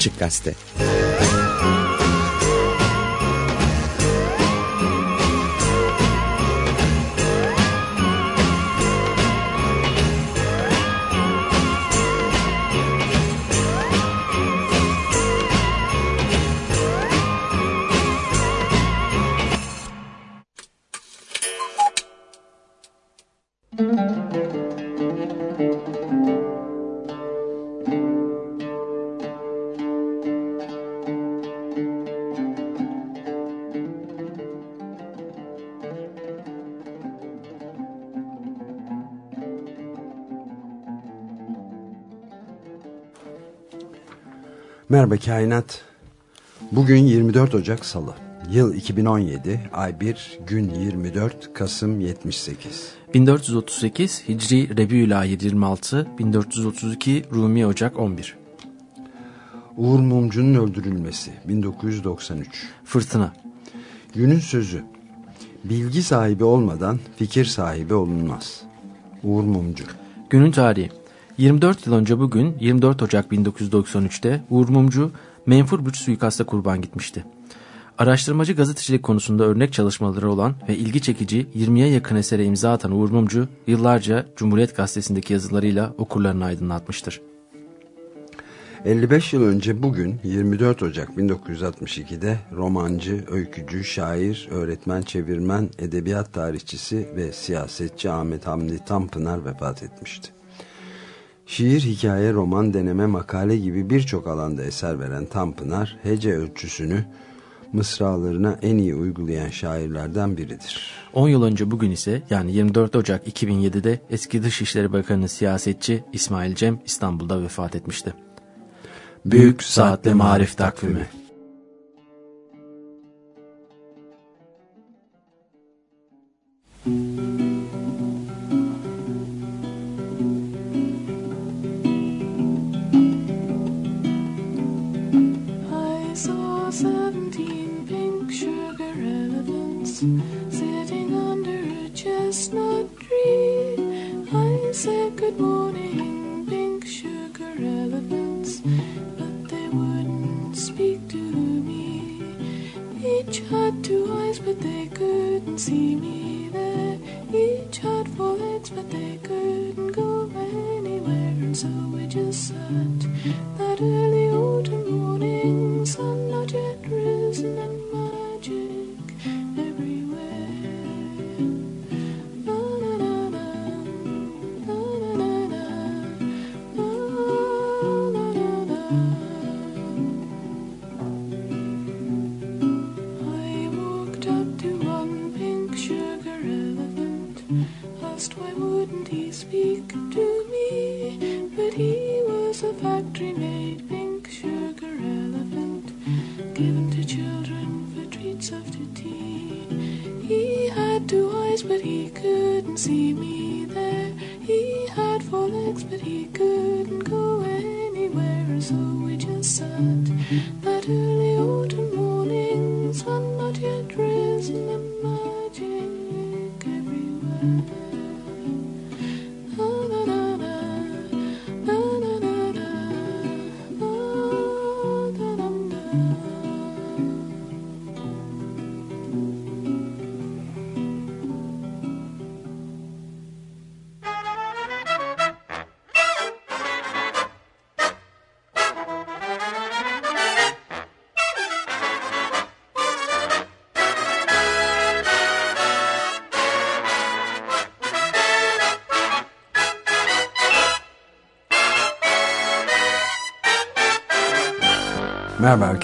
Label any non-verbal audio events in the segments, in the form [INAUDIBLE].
Açık Gazete Merhaba Kainat. Bugün 24 Ocak Salı. Yıl 2017, ay 1, gün 24, Kasım 78. 1438 Hicri Rebiülahir 26, 1432 Rumi Ocak 11. Uğur Mumcu'nun öldürülmesi 1993. Fırtına. Günün sözü. Bilgi sahibi olmadan fikir sahibi olunmaz. Uğur Mumcu. Günün tarihi. 24 yıl önce bugün 24 Ocak 1993'te Uğur Mumcu menfur bir suikasta kurban gitmişti. Araştırmacı gazetecilik konusunda örnek çalışmaları olan ve ilgi çekici 20'ye yakın esere imza atan Uğur Mumcu yıllarca Cumhuriyet Gazetesi'ndeki yazılarıyla okurlarını aydınlatmıştır. 55 yıl önce bugün 24 Ocak 1962'de romancı, öykücü, şair, öğretmen, çevirmen, edebiyat tarihçisi ve siyasetçi Ahmet Hamdi Tanpınar vefat etmişti. Şiir, hikaye, roman, deneme, makale gibi birçok alanda eser veren Tanpınar, hece ölçüsünü mısralarına en iyi uygulayan şairlerden biridir. 10 yıl önce bugün ise yani 24 Ocak 2007'de eski Dışişleri Bakanı siyasetçi İsmail Cem İstanbul'da vefat etmişti. Büyük Saatte Marif Takvimi said good morning, pink sugar elephants, but they wouldn't speak to me. Each had two eyes, but they couldn't see me there. Each had four legs, but they couldn't go anywhere, and so we just sat. That early autumn morning, sun not yet risen, and magic. speak to me, but he was a factory made pink sugar elephant, given to children for treats after tea. He had two eyes, but he couldn't see me there. He had four legs, but he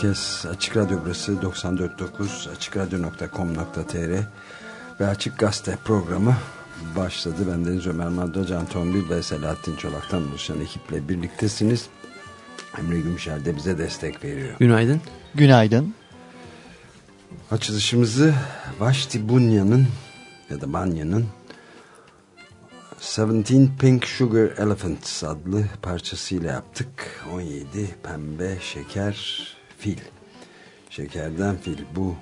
herkes. Açık Radyo burası 94.9 açıkradyo.com.tr ve Açık Gazete programı başladı. Ben Deniz Ömer Madra, Can Tombil ve Selahattin Çolak'tan oluşan ekiple birliktesiniz. Emre Gümüşer de bize destek veriyor. Günaydın. Günaydın. Açılışımızı Vaşti Bunya'nın ya da Banya'nın 17 Pink Sugar Elephants adlı parçasıyla yaptık. 17 pembe şeker fil. Şekerden fil bu.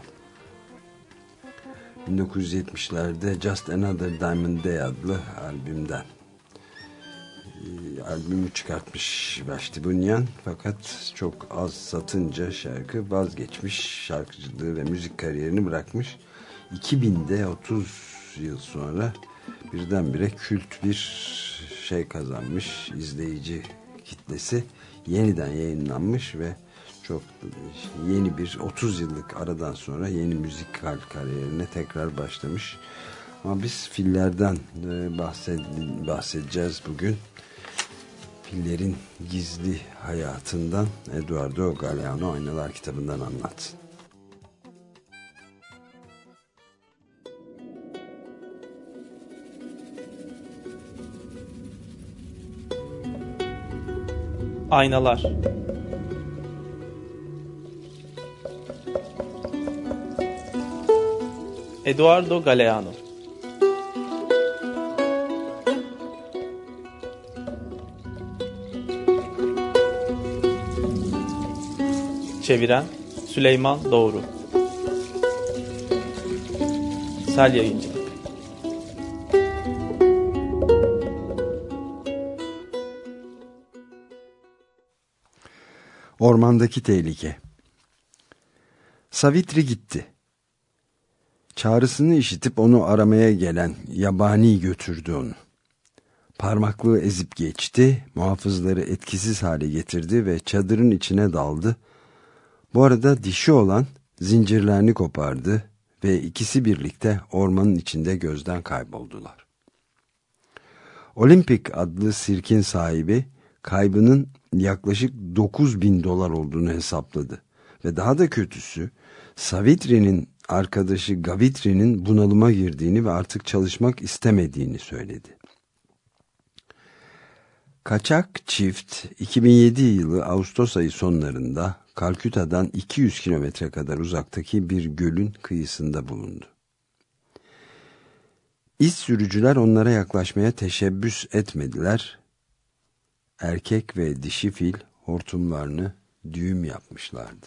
1970'lerde Just Another Diamond Day adlı albümden. Albümü çıkartmış Vashti Bunyan fakat çok az satınca şarkı vazgeçmiş şarkıcılığı ve müzik kariyerini bırakmış. 2000'de 30 yıl sonra birdenbire kült bir şey kazanmış izleyici kitlesi yeniden yayınlanmış ve çok yeni bir 30 yıllık aradan sonra yeni müzikal kariyerine tekrar başlamış. Ama biz fillerden e, bahsed bahsedeceğiz bugün. Fillerin gizli hayatından Eduardo Galeano Aynalar kitabından anlatsın. Aynalar Eduardo Galeano Çeviren Süleyman Doğru Sel Yayıncı Ormandaki tehlike. Savitri gitti. Çağrısını işitip onu aramaya gelen yabani götürdü onu. Parmaklığı ezip geçti, muhafızları etkisiz hale getirdi ve çadırın içine daldı. Bu arada dişi olan zincirlerini kopardı ve ikisi birlikte ormanın içinde gözden kayboldular. Olimpik adlı sirkin sahibi kaybının yaklaşık 9 bin dolar olduğunu hesapladı. Ve daha da kötüsü Savitri'nin arkadaşı Gavitri'nin bunalıma girdiğini ve artık çalışmak istemediğini söyledi. Kaçak çift 2007 yılı Ağustos ayı sonlarında Kalküta'dan 200 kilometre kadar uzaktaki bir gölün kıyısında bulundu. İz sürücüler onlara yaklaşmaya teşebbüs etmediler erkek ve dişi fil hortumlarını düğüm yapmışlardı.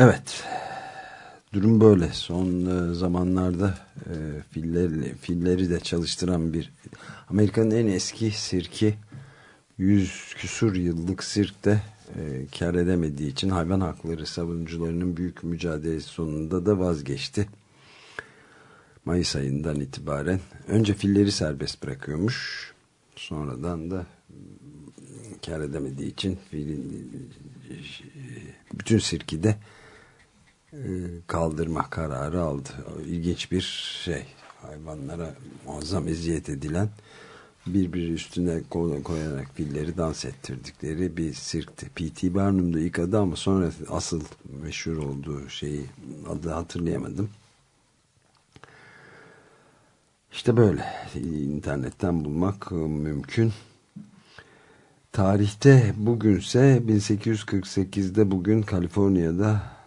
Evet. Durum böyle. Son e, zamanlarda e, filleri, filleri de çalıştıran bir Amerika'nın en eski sirki 100 küsur yıllık sirkte e, kar edemediği için hayvan hakları savunucularının büyük mücadelesi sonunda da vazgeçti. Mayıs ayından itibaren önce filleri serbest bırakıyormuş. Sonradan da kar edemediği için filin, bütün sirki de e, kaldırma kararı aldı. İlginç bir şey. Hayvanlara muazzam eziyet edilen birbiri üstüne koyarak filleri dans ettirdikleri bir sirkti. P.T. Barnum'da ilk adı ama sonra asıl meşhur olduğu şeyi adı hatırlayamadım. İşte böyle internetten bulmak mümkün. Tarihte bugünse 1848'de bugün Kaliforniya'da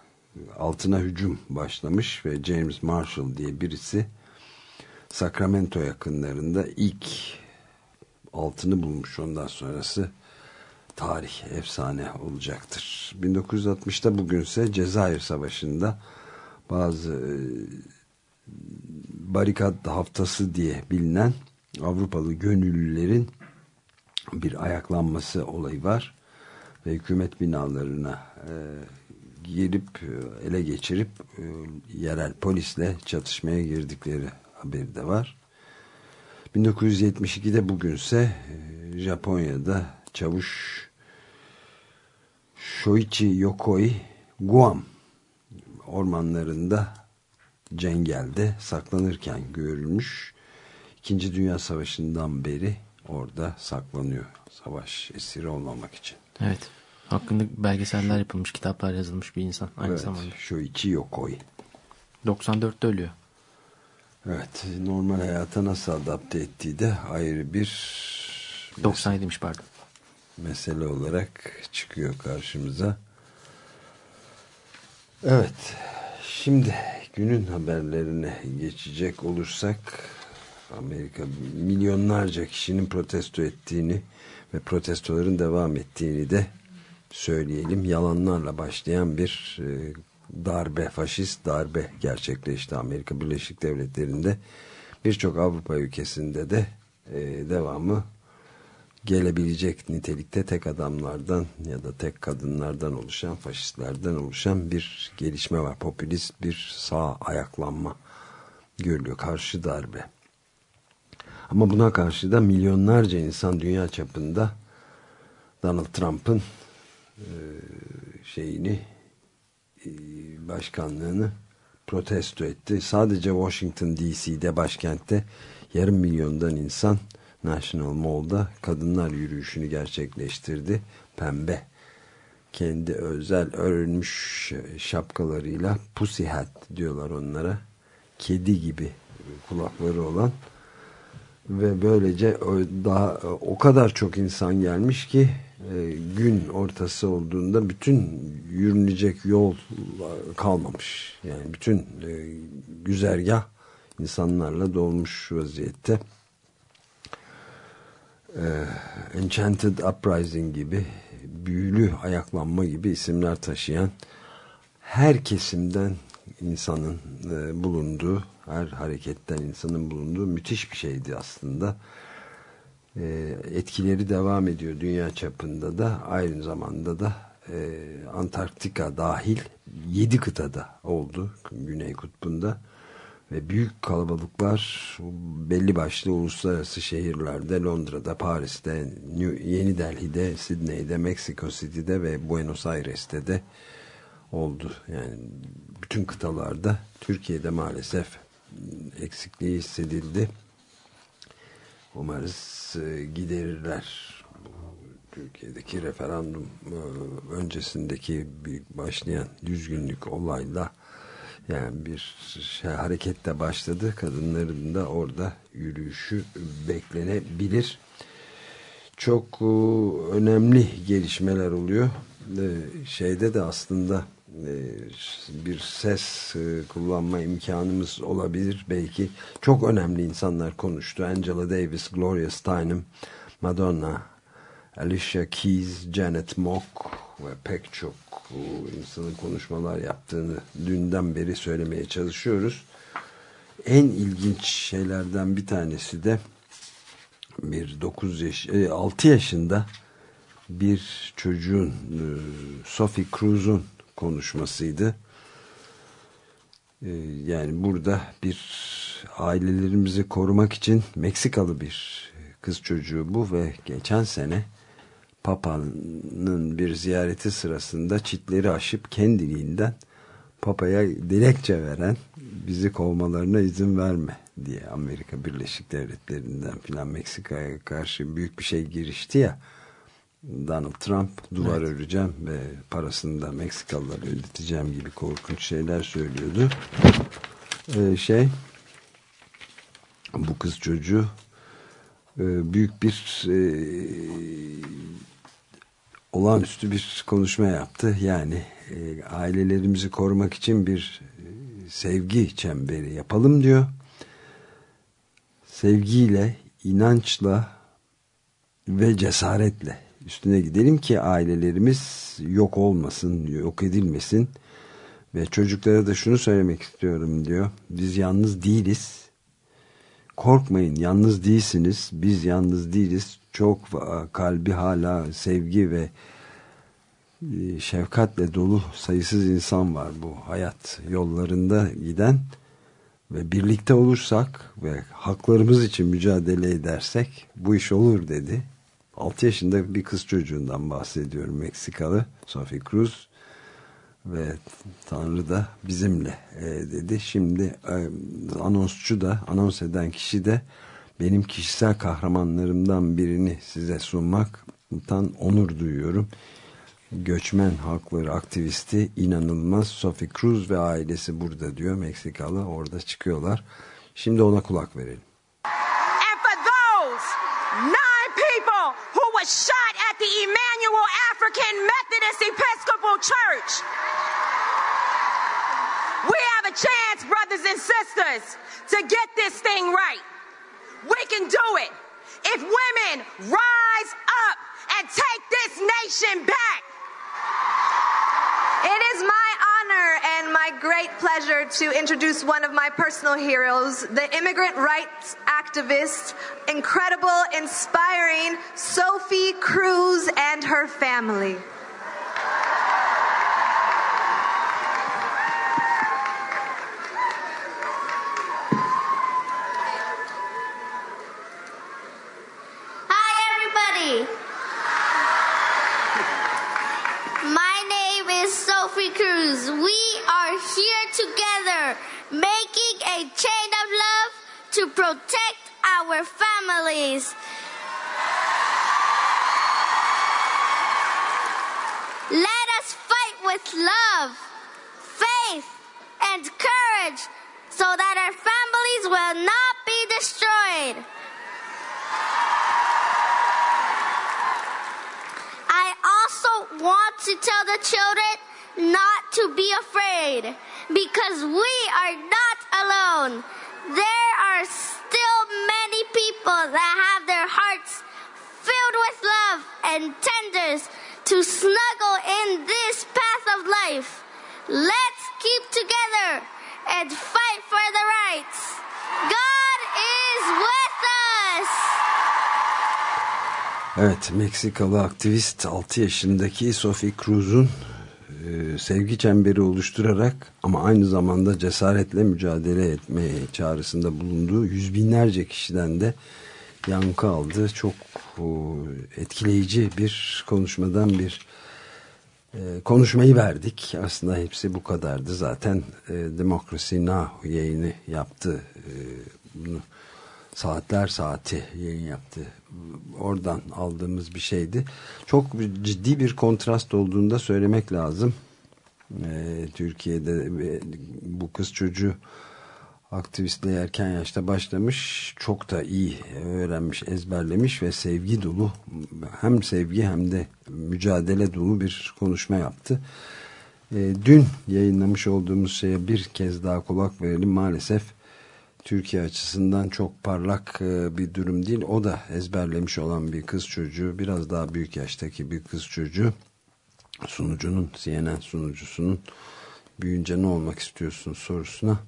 altına hücum başlamış ve James Marshall diye birisi Sacramento yakınlarında ilk altını bulmuş. Ondan sonrası tarih, efsane olacaktır. 1960'ta bugünse Cezayir Savaşı'nda bazı e, barikat haftası diye bilinen Avrupalı gönüllülerin bir ayaklanması olayı var. Ve hükümet binalarına e, girip e, ele geçirip e, yerel polisle çatışmaya girdikleri haberi de var. 1972'de bugünse e, Japonya'da çavuş Shoichi Yokoi Guam ormanlarında cengelde saklanırken görülmüş. İkinci Dünya Savaşı'ndan beri orada saklanıyor. Savaş esiri olmamak için. Evet. Hakkında belgeseller yapılmış, kitaplar yazılmış bir insan aynı evet, zamanda. Shoichi Yokoi. 94'te ölüyor. Evet, normal hayata nasıl adapte ettiği de ayrı bir 97'miş pardon. mesele olarak çıkıyor karşımıza. Evet, şimdi günün haberlerine geçecek olursak Amerika milyonlarca kişinin protesto ettiğini ve protestoların devam ettiğini de söyleyelim. Yalanlarla başlayan bir e, darbe, faşist darbe gerçekleşti Amerika Birleşik Devletleri'nde. Birçok Avrupa ülkesinde de e, devamı gelebilecek nitelikte tek adamlardan ya da tek kadınlardan oluşan, faşistlerden oluşan bir gelişme var. Popülist bir sağ ayaklanma görülüyor. Karşı darbe. Ama buna karşı da milyonlarca insan dünya çapında Donald Trump'ın şeyini e, başkanlığını protesto etti. Sadece Washington DC'de başkentte yarım milyondan insan National Mall'da kadınlar yürüyüşünü gerçekleştirdi. Pembe kendi özel örülmüş şapkalarıyla pussy hat diyorlar onlara. Kedi gibi kulakları olan ve böylece daha o kadar çok insan gelmiş ki e, gün ortası olduğunda bütün yürünecek yol kalmamış. Yani bütün e, güzergah insanlarla dolmuş vaziyette. E, Enchanted Uprising gibi büyülü ayaklanma gibi isimler taşıyan her kesimden insanın e, bulunduğu, her hareketten insanın bulunduğu müthiş bir şeydi aslında. E, etkileri devam ediyor dünya çapında da, aynı zamanda da e, Antarktika dahil 7 kıtada oldu Güney Kutbu'nda ve büyük kalabalıklar belli başlı uluslararası şehirlerde Londra'da, Paris'te, New, Yeni Delhi'de, Sydney'de, Mexico City'de ve Buenos Aires'te de oldu. Yani bütün kıtalarda Türkiye'de maalesef eksikliği hissedildi. Umarız giderirler. Türkiye'deki referandum e, öncesindeki başlayan yüz günlük olayla yani bir şey, harekette başladı. Kadınların da orada yürüyüşü beklenebilir. Çok e, önemli gelişmeler oluyor. Şeyde de aslında bir ses kullanma imkanımız olabilir. Belki çok önemli insanlar konuştu. Angela Davis, Gloria Steinem, Madonna, Alicia Keys, Janet Mock ve pek çok insanın konuşmalar yaptığını dünden beri söylemeye çalışıyoruz. En ilginç şeylerden bir tanesi de bir 9 yaş 6 yaşında bir çocuğun Sophie Cruz'un konuşmasıydı. Yani burada bir ailelerimizi korumak için Meksikalı bir kız çocuğu bu ve geçen sene Papa'nın bir ziyareti sırasında çitleri aşıp kendiliğinden Papa'ya dilekçe veren bizi kovmalarına izin verme diye Amerika Birleşik Devletleri'nden filan Meksika'ya karşı büyük bir şey girişti ya Donald Trump duvar evet. öreceğim ve parasını da Meksikalılara ödeteceğim gibi korkunç şeyler söylüyordu. Ee, şey bu kız çocuğu e, büyük bir e, olağanüstü bir konuşma yaptı. Yani e, ailelerimizi korumak için bir e, sevgi çemberi yapalım diyor. Sevgiyle, inançla ve cesaretle üstüne gidelim ki ailelerimiz yok olmasın, yok edilmesin. Ve çocuklara da şunu söylemek istiyorum diyor. Biz yalnız değiliz. Korkmayın yalnız değilsiniz. Biz yalnız değiliz. Çok kalbi hala sevgi ve e, şefkatle dolu sayısız insan var bu hayat yollarında giden ve birlikte olursak ve haklarımız için mücadele edersek bu iş olur dedi 6 yaşında bir kız çocuğundan bahsediyorum Meksikalı Sophie Cruz ve Tanrı da bizimle e, dedi. Şimdi e, anonsçu da anons eden kişi de benim kişisel kahramanlarımdan birini size sunmaktan onur duyuyorum. göçmen hakları aktivisti inanılmaz Sophie Cruz ve ailesi burada diyor Meksikalı orada çıkıyorlar. Şimdi ona kulak verelim. The Emmanuel African Methodist Episcopal Church. We have a chance, brothers and sisters, to get this thing right. We can do it if women rise up and take this nation back. It is my honor and my great pleasure to introduce one of my personal heroes, the immigrant rights activist, incredible, inspiring Sophie Cruz and her family. A chain of love to protect our families. Let us fight with love, faith, and courage so that our families will not be destroyed. I also want to tell the children not to be afraid because we are not alone. There are still many people that have their hearts filled with love and tenders to snuggle in this path of life. Let's keep together and fight for the rights. God is with us. Evet Meksikalı aktivist 6 yaşındaki Sophie Cruz'un e, sevgi çemberi oluşturarak ama aynı zamanda cesaretle mücadele etmeye çağrısında bulunduğu yüz binlerce kişiden de yankı aldı. Çok etkileyici bir konuşmadan bir e, konuşmayı verdik. Aslında hepsi bu kadardı. Zaten e, Democracy Now! yayını yaptı. E, bunu saatler saati yayın yaptı. Oradan aldığımız bir şeydi. Çok ciddi bir kontrast olduğunu da söylemek lazım. Ee, Türkiye'de e, bu kız çocuğu aktivistliğe erken yaşta başlamış. Çok da iyi öğrenmiş, ezberlemiş ve sevgi dolu hem sevgi hem de mücadele dolu bir konuşma yaptı. Ee, dün yayınlamış olduğumuz şeye bir kez daha kulak verelim. Maalesef Türkiye açısından çok parlak e, bir durum değil. O da ezberlemiş olan bir kız çocuğu. Biraz daha büyük yaştaki bir kız çocuğu. Sunucunun, CNN sunucusunun büyünce ne olmak istiyorsun sorusuna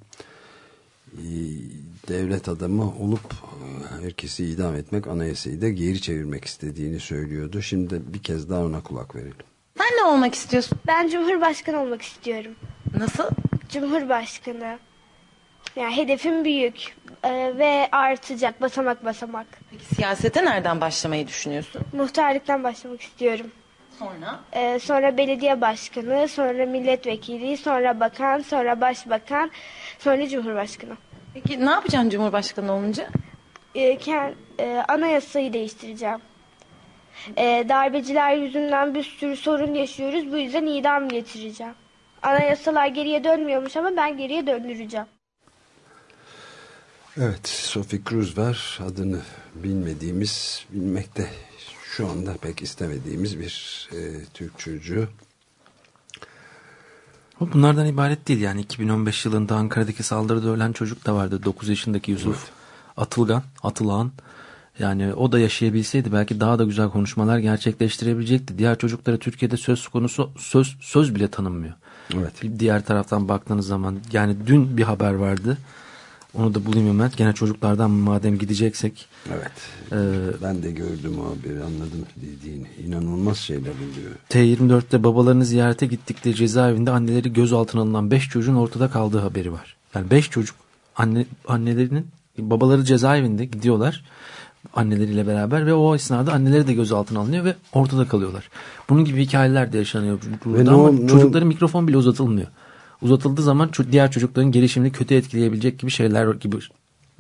e, devlet adamı olup e, herkesi idam etmek anayasayı da geri çevirmek istediğini söylüyordu. Şimdi bir kez daha ona kulak verelim. Sen ne olmak istiyorsun? Ben Cumhurbaşkanı olmak istiyorum. Nasıl? Cumhurbaşkanı. Yani hedefim büyük e, ve artacak basamak basamak. Peki siyasete nereden başlamayı düşünüyorsun? Muhtarlıktan başlamak istiyorum. Sonra? E, sonra belediye başkanı, sonra milletvekili, sonra bakan, sonra başbakan, sonra cumhurbaşkanı. Peki ne yapacaksın Cumhurbaşkanı olunca? E, kend- e, anayasayı değiştireceğim. E, darbeciler yüzünden bir sürü sorun yaşıyoruz. Bu yüzden idam getireceğim. Anayasalar geriye dönmüyormuş ama ben geriye döndüreceğim. Evet, Sophie Cruz var. Adını bilmediğimiz, bilmekte şu anda pek istemediğimiz bir e, Türk çocuğu. Ama Bunlardan ibaret değil yani 2015 yılında Ankara'daki saldırıda ölen çocuk da vardı 9 yaşındaki Yusuf Atılgan Atılağan yani o da yaşayabilseydi belki daha da güzel konuşmalar gerçekleştirebilecekti. Diğer çocuklara Türkiye'de söz konusu söz söz bile tanınmıyor. Evet. Bir diğer taraftan baktığınız zaman yani dün bir haber vardı. Onu da bulayım hemen. Gene çocuklardan madem gideceksek. Evet. Ee, ben de gördüm o haberi anladım dediğini. İnanılmaz şeyler oluyor. T24'te babalarını ziyarete gittikleri cezaevinde anneleri gözaltına alınan 5 çocuğun ortada kaldığı haberi var. Yani 5 çocuk anne annelerinin babaları cezaevinde gidiyorlar anneleriyle beraber ve o esnada anneleri de gözaltına alınıyor ve ortada kalıyorlar. Bunun gibi hikayeler de yaşanıyor burada ne ama ne çocukların mikrofon bile uzatılmıyor. Uzatıldığı zaman diğer çocukların gelişimini kötü etkileyebilecek gibi şeyler gibi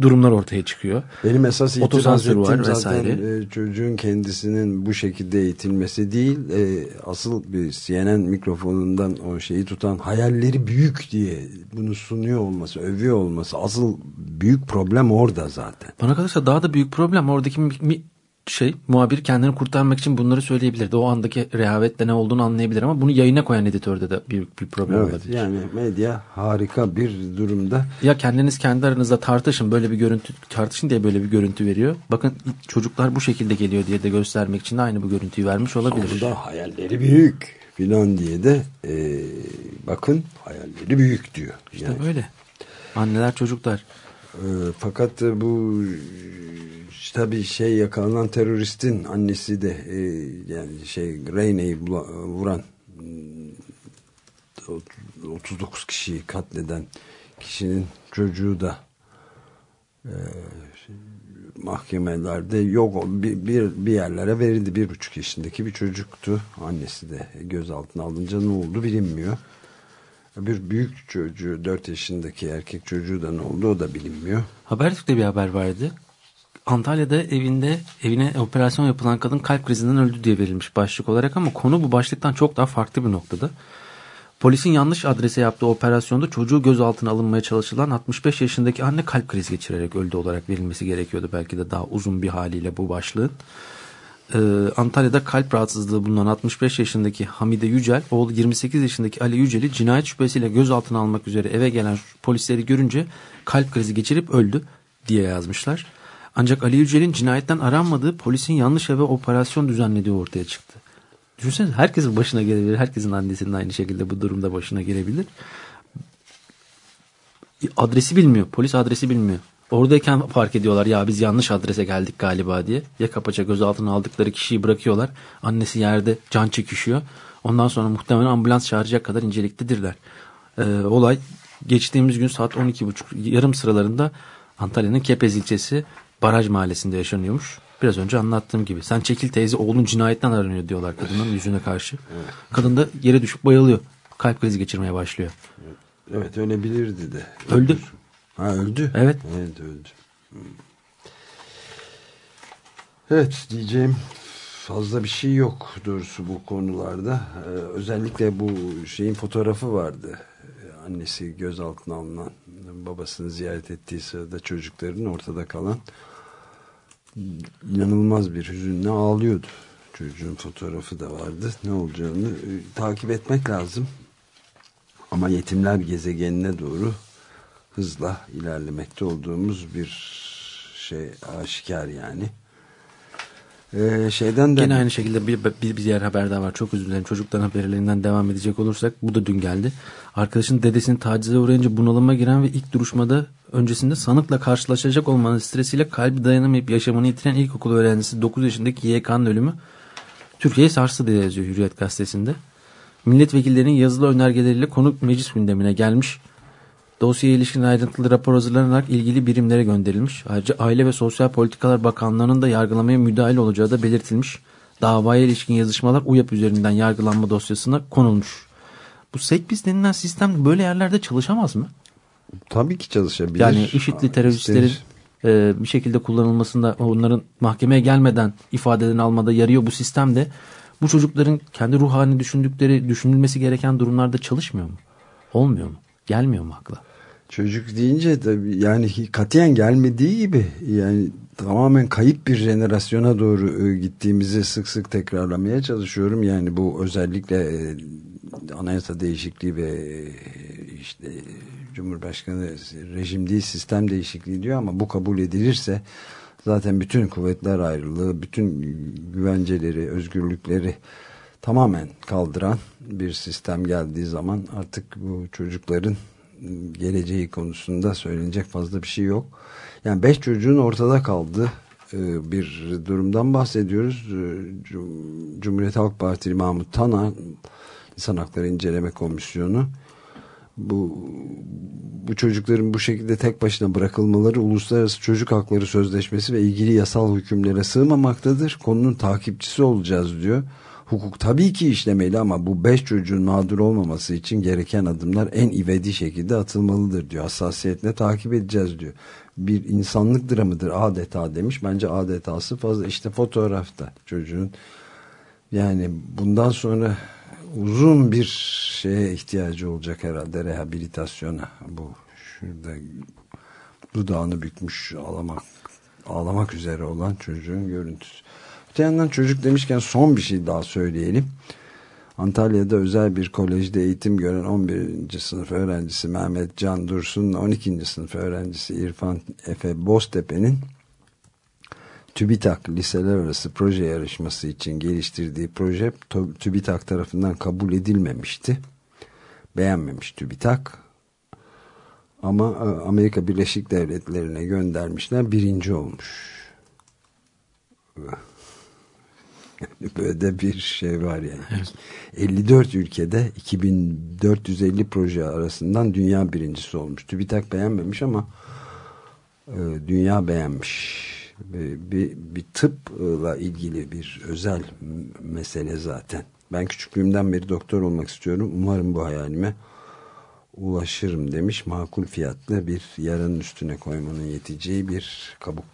durumlar ortaya çıkıyor. Benim esas itiraz ettiğim var zaten vesaire. e, çocuğun kendisinin bu şekilde eğitilmesi değil. e, asıl bir CNN mikrofonundan o şeyi tutan hayalleri büyük diye bunu sunuyor olması, övüyor olması. Asıl büyük problem orada zaten. Bana kalırsa daha da büyük problem oradaki mi- mi- şey muhabir kendini kurtarmak için bunları söyleyebilirdi. O andaki rehavetle ne olduğunu anlayabilir ama bunu yayına koyan editörde de büyük bir problem Evet, olabilir. yani medya harika bir durumda. Ya kendiniz kendi aranızda tartışın böyle bir görüntü tartışın diye böyle bir görüntü veriyor. Bakın çocuklar bu şekilde geliyor diye de göstermek için de aynı bu görüntüyü vermiş olabilir. Sonunda hayalleri büyük filan diye de e, bakın hayalleri büyük diyor. İşte Yani, böyle. Anneler çocuklar. E, fakat e, bu e, tabii şey yakalanan teröristin annesi de e, yani şey Reyne'yi vuran e, 39 kişiyi katleden kişinin çocuğu da e, mahkemelerde yok bir, bir, bir yerlere verildi. Bir buçuk yaşındaki bir çocuktu. Annesi de gözaltına alınca ne oldu bilinmiyor bir büyük çocuğu 4 yaşındaki erkek çocuğu da ne oldu o da bilinmiyor Habertürk'te bir haber vardı. Antalya'da evinde evine operasyon yapılan kadın kalp krizinden öldü diye verilmiş başlık olarak ama konu bu başlıktan çok daha farklı bir noktada. Polisin yanlış adrese yaptığı operasyonda çocuğu gözaltına alınmaya çalışılan 65 yaşındaki anne kalp krizi geçirerek öldü olarak verilmesi gerekiyordu. Belki de daha uzun bir haliyle bu başlığın. Ee, Antalya'da kalp rahatsızlığı bulunan 65 yaşındaki Hamide Yücel, oğlu 28 yaşındaki Ali Yücel'i cinayet şüphesiyle gözaltına almak üzere eve gelen polisleri görünce kalp krizi geçirip öldü diye yazmışlar. Ancak Ali Yücel'in cinayetten aranmadığı polisin yanlış eve operasyon düzenlediği ortaya çıktı. Düşünsene herkesin başına gelebilir. Herkesin annesinin aynı şekilde bu durumda başına gelebilir. Adresi bilmiyor. Polis adresi bilmiyor. Oradayken fark ediyorlar ya biz yanlış adrese geldik galiba diye. Ya kapaça gözaltına aldıkları kişiyi bırakıyorlar. Annesi yerde can çekişiyor. Ondan sonra muhtemelen ambulans çağıracak kadar inceliktedirler. Ee, olay geçtiğimiz gün saat 12.30 yarım sıralarında Antalya'nın Kepez ilçesi Baraj Mahallesi'nde yaşanıyormuş. Biraz önce anlattığım gibi. Sen çekil teyze oğlun cinayetten aranıyor diyorlar kadının [LAUGHS] yüzüne karşı. Kadın da yere düşüp bayılıyor. Kalp krizi geçirmeye başlıyor. evet ölebilirdi de Öldü. Ha öldü Evet. evet öldü Hmm. evet diyeceğim fazla bir şey yok doğrusu bu konularda Ee, özellikle bu şeyin fotoğrafı vardı annesi gözaltına alınan babasını ziyaret ettiği sırada çocukların ortada kalan inanılmaz bir hüzünle ağlıyordu. Çocuğun fotoğrafı da vardı. Ne olacağını e, takip etmek lazım. Ama yetimler gezegenine doğru hızla ilerlemekte olduğumuz bir şey aşikar yani. Ee, şeyden de Gene aynı şekilde bir, bir, bir diğer haber daha var. Çok özür dilerim. Çocukların haberlerinden devam edecek olursak bu da dün geldi. Arkadaşın dedesinin tacize uğrayınca bunalıma giren ve ilk duruşmada öncesinde sanıkla karşılaşacak olmanın stresiyle kalbi dayanamayıp yaşamını yitiren ilkokul öğrencisi 9 yaşındaki YK'nın ölümü Türkiye'yi sarstı diye yazıyor Hürriyet gazetesinde. Milletvekillerinin yazılı önergeleriyle konu meclis gündemine gelmiş. Dosyaya ilişkin ayrıntılı rapor hazırlanarak ilgili birimlere gönderilmiş. Ayrıca Aile ve Sosyal Politikalar Bakanlığı'nın da yargılamaya müdahil olacağı da belirtilmiş. Davaya ilişkin yazışmalar UYAP üzerinden yargılanma dosyasına konulmuş. Bu SEKBİS denilen sistem böyle yerlerde çalışamaz mı? tabii ki çalışabilir. Yani IŞİD'li teröristlerin e, bir şekilde kullanılmasında onların mahkemeye gelmeden ifadelerini almada yarıyor bu sistem de bu çocukların kendi ruh halini düşündükleri düşünülmesi gereken durumlarda çalışmıyor mu? Olmuyor mu? Gelmiyor mu akla? Çocuk deyince tabii yani katiyen gelmediği gibi yani tamamen kayıp bir jenerasyona doğru e, gittiğimizi sık sık tekrarlamaya çalışıyorum. Yani bu özellikle e, anayasa değişikliği ve e, işte Cumhurbaşkanı rejim değil sistem değişikliği diyor ama bu kabul edilirse zaten bütün kuvvetler ayrılığı, bütün güvenceleri, özgürlükleri tamamen kaldıran bir sistem geldiği zaman artık bu çocukların geleceği konusunda söylenecek fazla bir şey yok. Yani beş çocuğun ortada kaldığı e, bir durumdan bahsediyoruz. E, Cum- Cumhuriyet Halk Partili Mahmut Tana İnsan Hakları İnceleme Komisyonu bu bu çocukların bu şekilde tek başına bırakılmaları Uluslararası Çocuk Hakları Sözleşmesi ve ilgili yasal hükümlere sığmamaktadır. Konunun takipçisi olacağız diyor. Hukuk tabii ki işlemeli ama bu beş çocuğun mağdur olmaması için gereken adımlar en ivedi şekilde atılmalıdır diyor. Hassasiyetle takip edeceğiz diyor. Bir insanlık dramıdır adeta demiş. Bence adetası fazla. İşte fotoğrafta çocuğun yani bundan sonra uzun bir şeye ihtiyacı olacak herhalde rehabilitasyona. Bu şurada dudağını bükmüş ağlamak ağlamak üzere olan çocuğun görüntüsü. Öte yandan çocuk demişken son bir şey daha söyleyelim. Antalya'da özel bir kolejde eğitim gören 11. sınıf öğrencisi Mehmet Can Dursun, 12. sınıf öğrencisi İrfan Efe Boztepe'nin TÜBİTAK liseler arası proje yarışması için geliştirdiği proje TÜBİTAK tarafından kabul edilmemişti. Beğenmemiş TÜBİTAK. Ama e, Amerika Birleşik Devletleri'ne göndermişler. Birinci olmuş. Böyle de bir şey var yani. Evet. 54 ülkede 2450 proje arasından dünya birincisi olmuş. TÜBİTAK beğenmemiş ama e, dünya beğenmiş. Bir, bir tıpla ilgili bir özel mesele zaten. Ben küçüklüğümden beri doktor olmak istiyorum. Umarım bu hayalime ulaşırım demiş. Makul fiyatlı bir yaranın üstüne koymanın yeteceği bir kabuk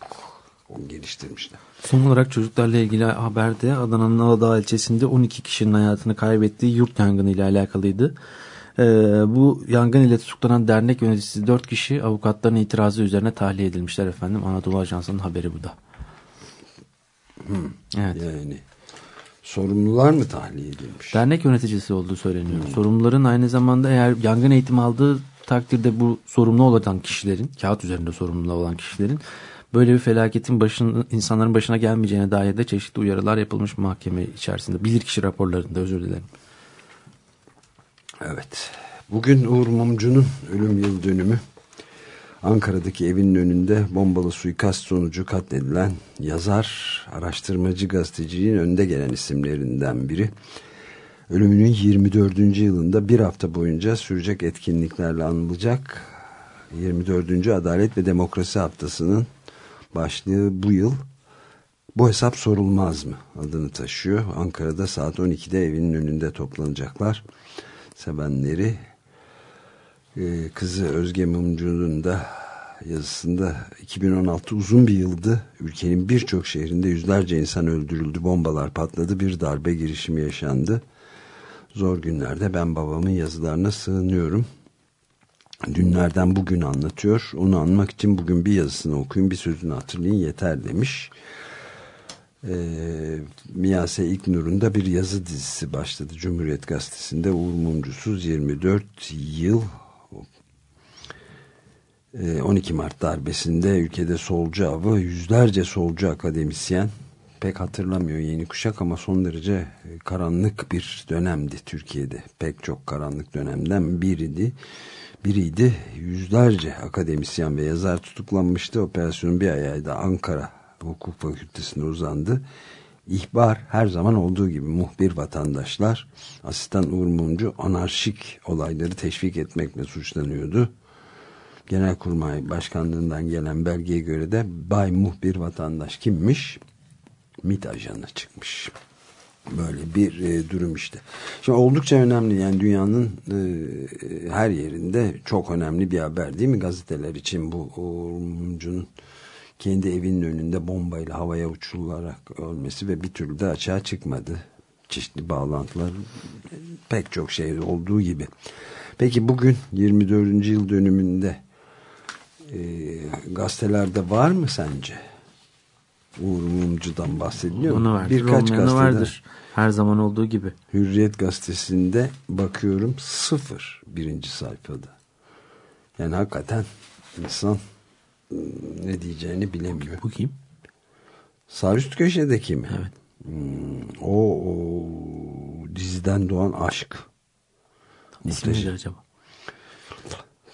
geliştirmişler. Son olarak çocuklarla ilgili haberde Adana'nın Aladağ ilçesinde 12 kişinin hayatını kaybettiği yurt yangını ile alakalıydı. Ee, bu yangın ile tutuklanan dernek yöneticisi 4 kişi avukatların itirazı üzerine tahliye edilmişler efendim. Anadolu Ajansı'nın haberi bu da. Hmm. Evet. Yani sorumlular mı tahliye edilmiş? Dernek yöneticisi olduğu söyleniyor. Hmm. Sorumluların aynı zamanda eğer yangın eğitimi aldığı takdirde bu sorumlu olan kişilerin, kağıt üzerinde sorumlu olan kişilerin böyle bir felaketin başın, insanların başına gelmeyeceğine dair de çeşitli uyarılar yapılmış mahkeme içerisinde. Bilirkişi raporlarında özür dilerim. Evet. Bugün Uğur Mumcu'nun ölüm yıl dönümü. Ankara'daki evinin önünde bombalı suikast sonucu katledilen yazar, araştırmacı gazeteciliğin önde gelen isimlerinden biri. Ölümünün 24. yılında bir hafta boyunca sürecek etkinliklerle anılacak 24. Adalet ve Demokrasi Haftası'nın başlığı bu yıl bu hesap sorulmaz mı adını taşıyor. Ankara'da saat 12'de evinin önünde toplanacaklar. Sevenleri ee, kızı Özge Mumcu'nun da yazısında 2016 uzun bir yıldı. Ülkenin birçok şehrinde yüzlerce insan öldürüldü, bombalar patladı, bir darbe girişimi yaşandı. Zor günlerde ben babamın yazılarına sığınıyorum. Dünlerden bugün anlatıyor. Onu anmak için bugün bir yazısını okuyun, bir sözünü hatırlayın yeter demiş. E, Miyase İlknur'un da bir yazı dizisi başladı. Cumhuriyet Gazetesi'nde Uğur Mumcusuz 24 yıl 12 ee, Mart darbesinde ülkede solcu avı yüzlerce solcu akademisyen pek hatırlamıyor yeni kuşak ama son derece karanlık bir dönemdi Türkiye'de. Pek çok karanlık dönemden biriydi. Biriydi. Yüzlerce akademisyen ve yazar tutuklanmıştı. Operasyonun bir ayağıydı Ankara Hukuk Fakültesi'ne uzandı. İhbar her zaman olduğu gibi muhbir vatandaşlar asistan Uğur Mumcu anarşik olayları teşvik etmekle suçlanıyordu Genelkurmay Başkanlığından gelen belgeye göre de Bay Muhbir vatandaş kimmiş? MİT ajanı çıkmış. Böyle bir e, durum işte. Şimdi oldukça önemli yani dünyanın e, her yerinde çok önemli bir haber değil mi gazeteler için bu Mumcu'nun kendi evinin önünde bombayla havaya uçurularak ölmesi ve bir türlü de açığa çıkmadı. Çeşitli bağlantılar pek çok şey olduğu gibi. Peki bugün 24. yıl dönümünde e, gazetelerde var mı sence? Uğur Mumcu'dan bahsediliyor mu? Vardır, Birkaç gazetede vardır. Her zaman olduğu gibi. Hürriyet gazetesinde bakıyorum sıfır birinci sayfada. Yani hakikaten insan ıı, ne diyeceğini bilemiyor. Bu kim? Sağ üst köşedeki mi? Evet. Hmm, o, o diziden doğan aşk. İsmi nedir acaba?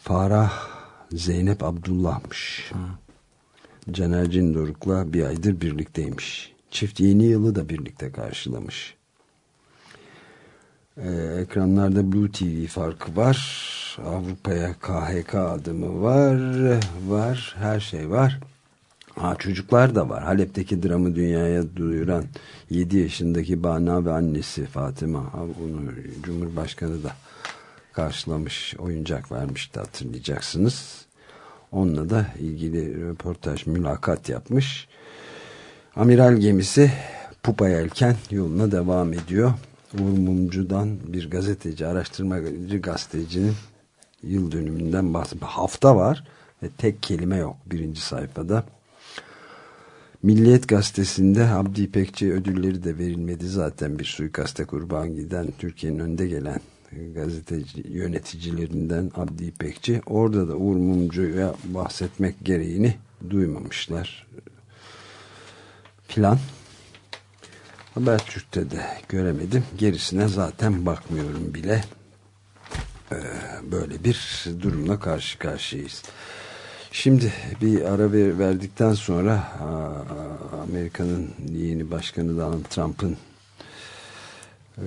Farah Zeynep Abdullah'mış. Ha. Caner Cindoruk'la bir aydır birlikteymiş. Çift yeni yılı da birlikte karşılamış. Ee, ekranlarda Blue TV farkı var. Avrupa'ya KHK adımı var. Var. Her şey var. Ha çocuklar da var. Halep'teki dramı dünyaya duyuran 7 yaşındaki Bana ve annesi Fatıma. Ha, Bunu Cumhurbaşkanı da karşılamış, oyuncak vermişti hatırlayacaksınız. Onunla da ilgili röportaj, mülakat yapmış. Amiral gemisi Pupa Yelken yoluna devam ediyor. Uğur Mumcu'dan bir gazeteci, araştırmacı gazetecinin yıl dönümünden bahsediyor. Hafta var ve tek kelime yok birinci sayfada. Milliyet gazetesinde Abdi İpekçi ödülleri de verilmedi. Zaten bir suikaste kurban giden Türkiye'nin önde gelen gazeteci yöneticilerinden Abdi İpekçi. Orada da Uğur Mumcu'ya bahsetmek gereğini duymamışlar. Plan. Habertürk'te de göremedim. Gerisine zaten bakmıyorum bile. Ee, böyle bir durumla karşı karşıyayız. Şimdi bir ara ver, verdikten sonra Amerika'nın yeni başkanı Donald Trump'ın e,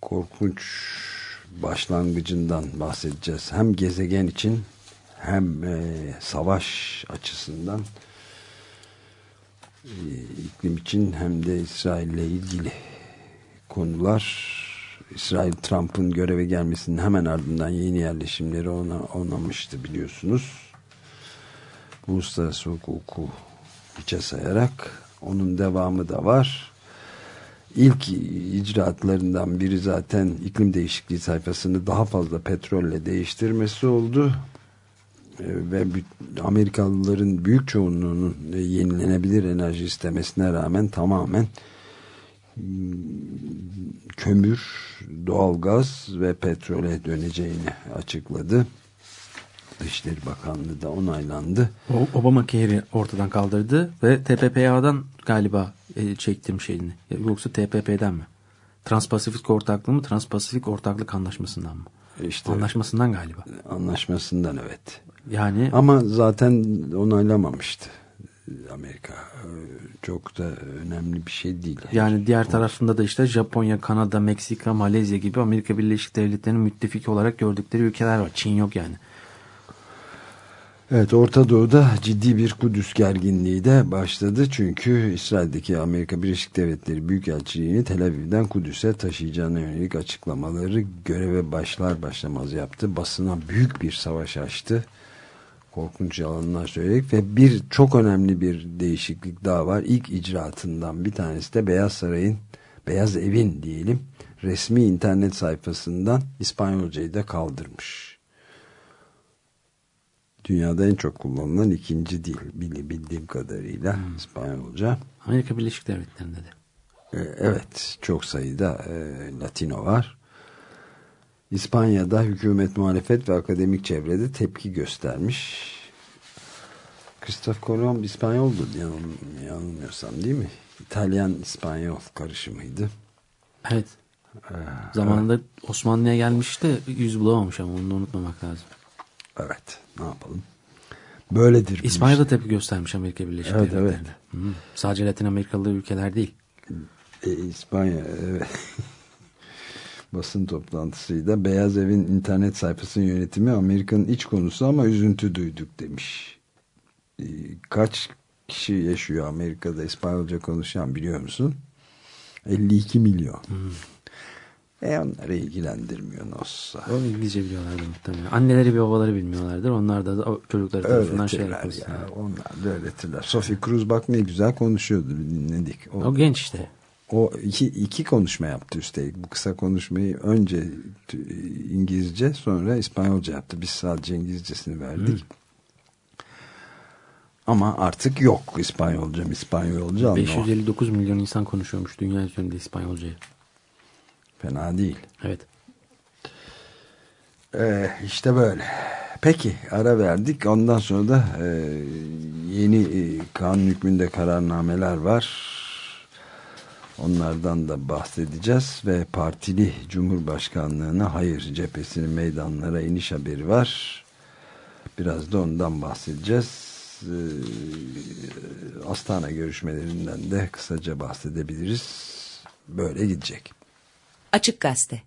korkunç başlangıcından bahsedeceğiz. Hem gezegen için hem e, savaş açısından e, iklim için hem de İsrail ile ilgili konular İsrail Trump'ın göreve gelmesinin hemen ardından yeni yerleşimleri ona onamıştı biliyorsunuz. Uluslararası hukuku içe sayarak onun devamı da var. İlk icraatlarından biri zaten iklim değişikliği sayfasını daha fazla petrolle değiştirmesi oldu. Ee, Ve Amerikalıların büyük çoğunluğunun yenilenebilir enerji istemesine rağmen tamamen kömür, doğalgaz ve petrole döneceğini açıkladı. Dışişleri Bakanlığı da onaylandı. Obamacare'i ortadan kaldırdı ve TPPA'dan galiba e, çektim şeyini. Yoksa TPP'den mi? Transpasifik ortaklığı mı? Transpasifik ortaklık anlaşmasından mı? İşte anlaşmasından galiba. Anlaşmasından evet. Yani ama zaten onaylamamıştı Amerika. Çok da önemli bir şey değil. Yani diğer tarafında da işte Japonya, Kanada, Meksika, Malezya gibi Amerika Birleşik Devletleri'nin müttefik olarak gördükleri ülkeler var. Çin yok yani. Evet Orta Doğu'da ciddi bir Kudüs gerginliği de başladı. Çünkü İsrail'deki Amerika Birleşik Devletleri Büyükelçiliğini Tel Aviv'den Kudüs'e taşıyacağına yönelik açıklamaları göreve başlar başlamaz yaptı. Basına büyük bir savaş açtı. Korkunç yalanlar söyleyerek ve bir çok önemli bir değişiklik daha var. İlk icraatından bir tanesi de Beyaz Saray'ın, Beyaz Evin diyelim resmi internet sayfasından İspanyolcayı da kaldırmış dünyada en çok kullanılan ikinci dil bildiğim kadarıyla hmm. İspanyolca. Amerika Birleşik Devletleri'nde de. Ee, evet çok sayıda e, Latino var. İspanya'da hükümet muhalefet ve akademik çevrede tepki göstermiş. Christoph Kolomb İspanyoldu yanıl, yanılmıyorsam değil mi? İtalyan-İspanyol karışımıydı. Evet. Ee, Zamanında evet. Osmanlı'ya gelmiş de yüz bulamamış ama onu unutmamak lazım. Evet. Ne yapalım? Böyledir. İspanya'da işte. tepki göstermiş Amerika Birleşik evet, Devletleri'nde. Evet. Hmm. Sadece Latin Amerikalı ülkeler değil. E, İspanya evet. [LAUGHS] Basın toplantısıyla Beyaz Evin internet sayfasının yönetimi Amerika'nın iç konusu ama üzüntü duyduk demiş. E, kaç kişi yaşıyor Amerika'da İspanyolca konuşan biliyor musun? 52 milyon. Hmm. E onları ilgilendirmiyor nasılsa. O İngilizce biliyorlardır muhtemelen. Anneleri ve babaları bilmiyorlardır. Onlar da çocukları tarafından şey yaparız. Ya. Onlar da öğretirler. Sophie Cruz bak ne güzel konuşuyordu. Dinledik. O, o genç işte. O iki, iki konuşma yaptı üstelik. Bu kısa konuşmayı önce İngilizce sonra İspanyolca yaptı. Biz sadece İngilizcesini verdik. Hmm. Ama artık yok İspanyolca İspanyolca 559 milyon insan konuşuyormuş dünya üzerinde İspanyolcayı. Fena değil. Evet. Ee, işte böyle. Peki ara verdik. Ondan sonra da e, yeni e, kanun hükmünde kararnameler var. Onlardan da bahsedeceğiz ve partili Cumhurbaşkanlığına hayır cephesinin meydanlara iniş haberi var. Biraz da ondan bahsedeceğiz. Ee, Astana görüşmelerinden de kısaca bahsedebiliriz. Böyle gidecek. Achicaste.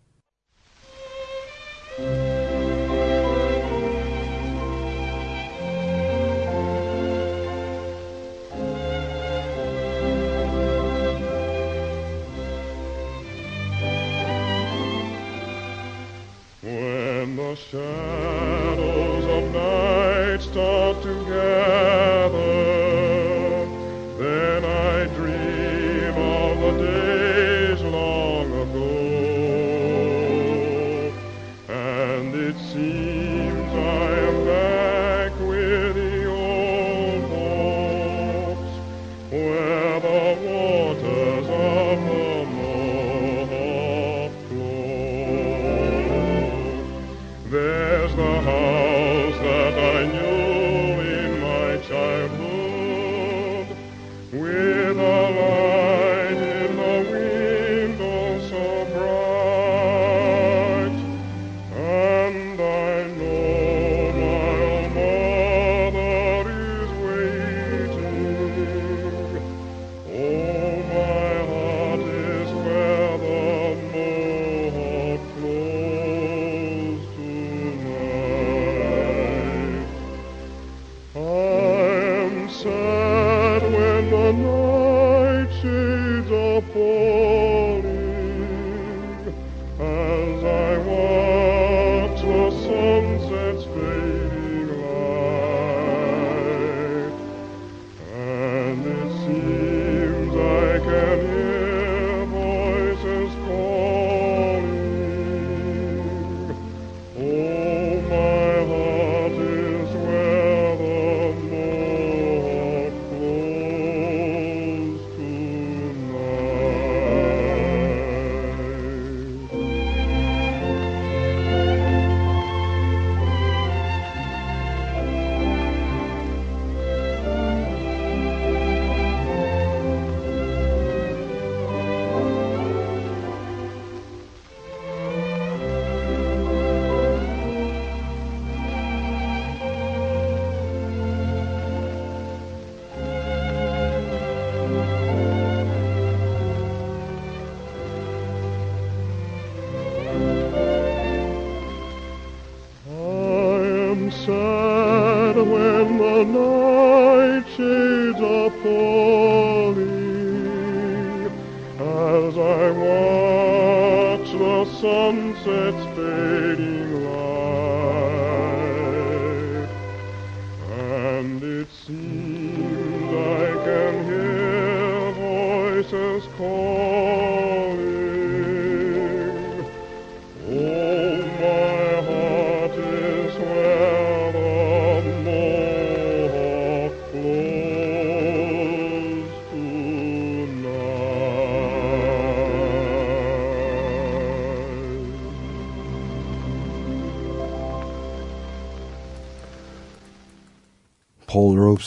When the sun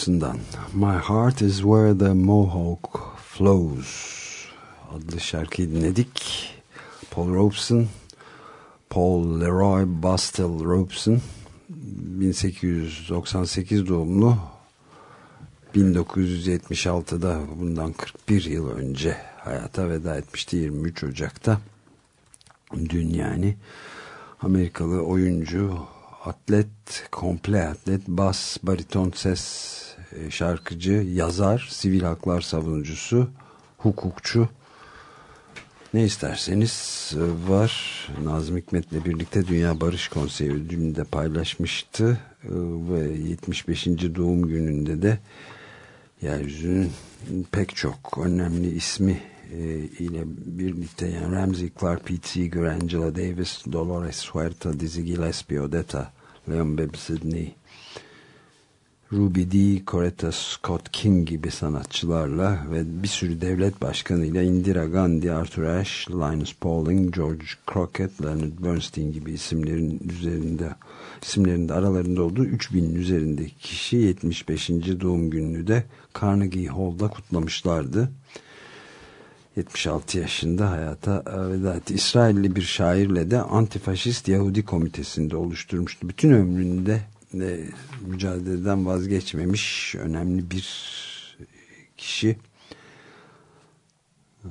Paul Robeson'dan My Heart is Where the Mohawk Flows adlı şarkıyı dinledik. Paul Robeson, Paul Leroy Bastel Robeson 1898 doğumlu 1976'da bundan 41 yıl önce hayata veda etmişti 23 Ocak'ta dün yani Amerikalı oyuncu atlet, komple atlet, bas, bariton ses şarkıcı, yazar, sivil haklar savunucusu, hukukçu ne isterseniz e, var. Nazım Hikmet'le birlikte Dünya Barış Konseyi ödülünü de paylaşmıştı E, ve 75. doğum gününde de yeryüzünün pek çok önemli ismi e, ile birlikte yani Ramsey Clark, Seeger, Angela Davis, Dolores Huerta, Dizzy Gillespie, Odetta, Leon Webb Sidney, Ruby Dee, Coretta Scott King gibi sanatçılarla ve bir sürü devlet başkanıyla Indira Gandhi, Arthur Ashe, Linus Pauling, George Crockett, Leonard Bernstein gibi isimlerin üzerinde isimlerinde aralarında olduğu 3000 üzerinde kişi 75. doğum gününü de Carnegie Hall'da kutlamışlardı. 76 yaşında hayata veda etti. İsrailli bir şairle de antifaşist Yahudi komitesinde oluşturmuştu. Bütün ömründe e, mücadeleden vazgeçmemiş önemli bir kişi.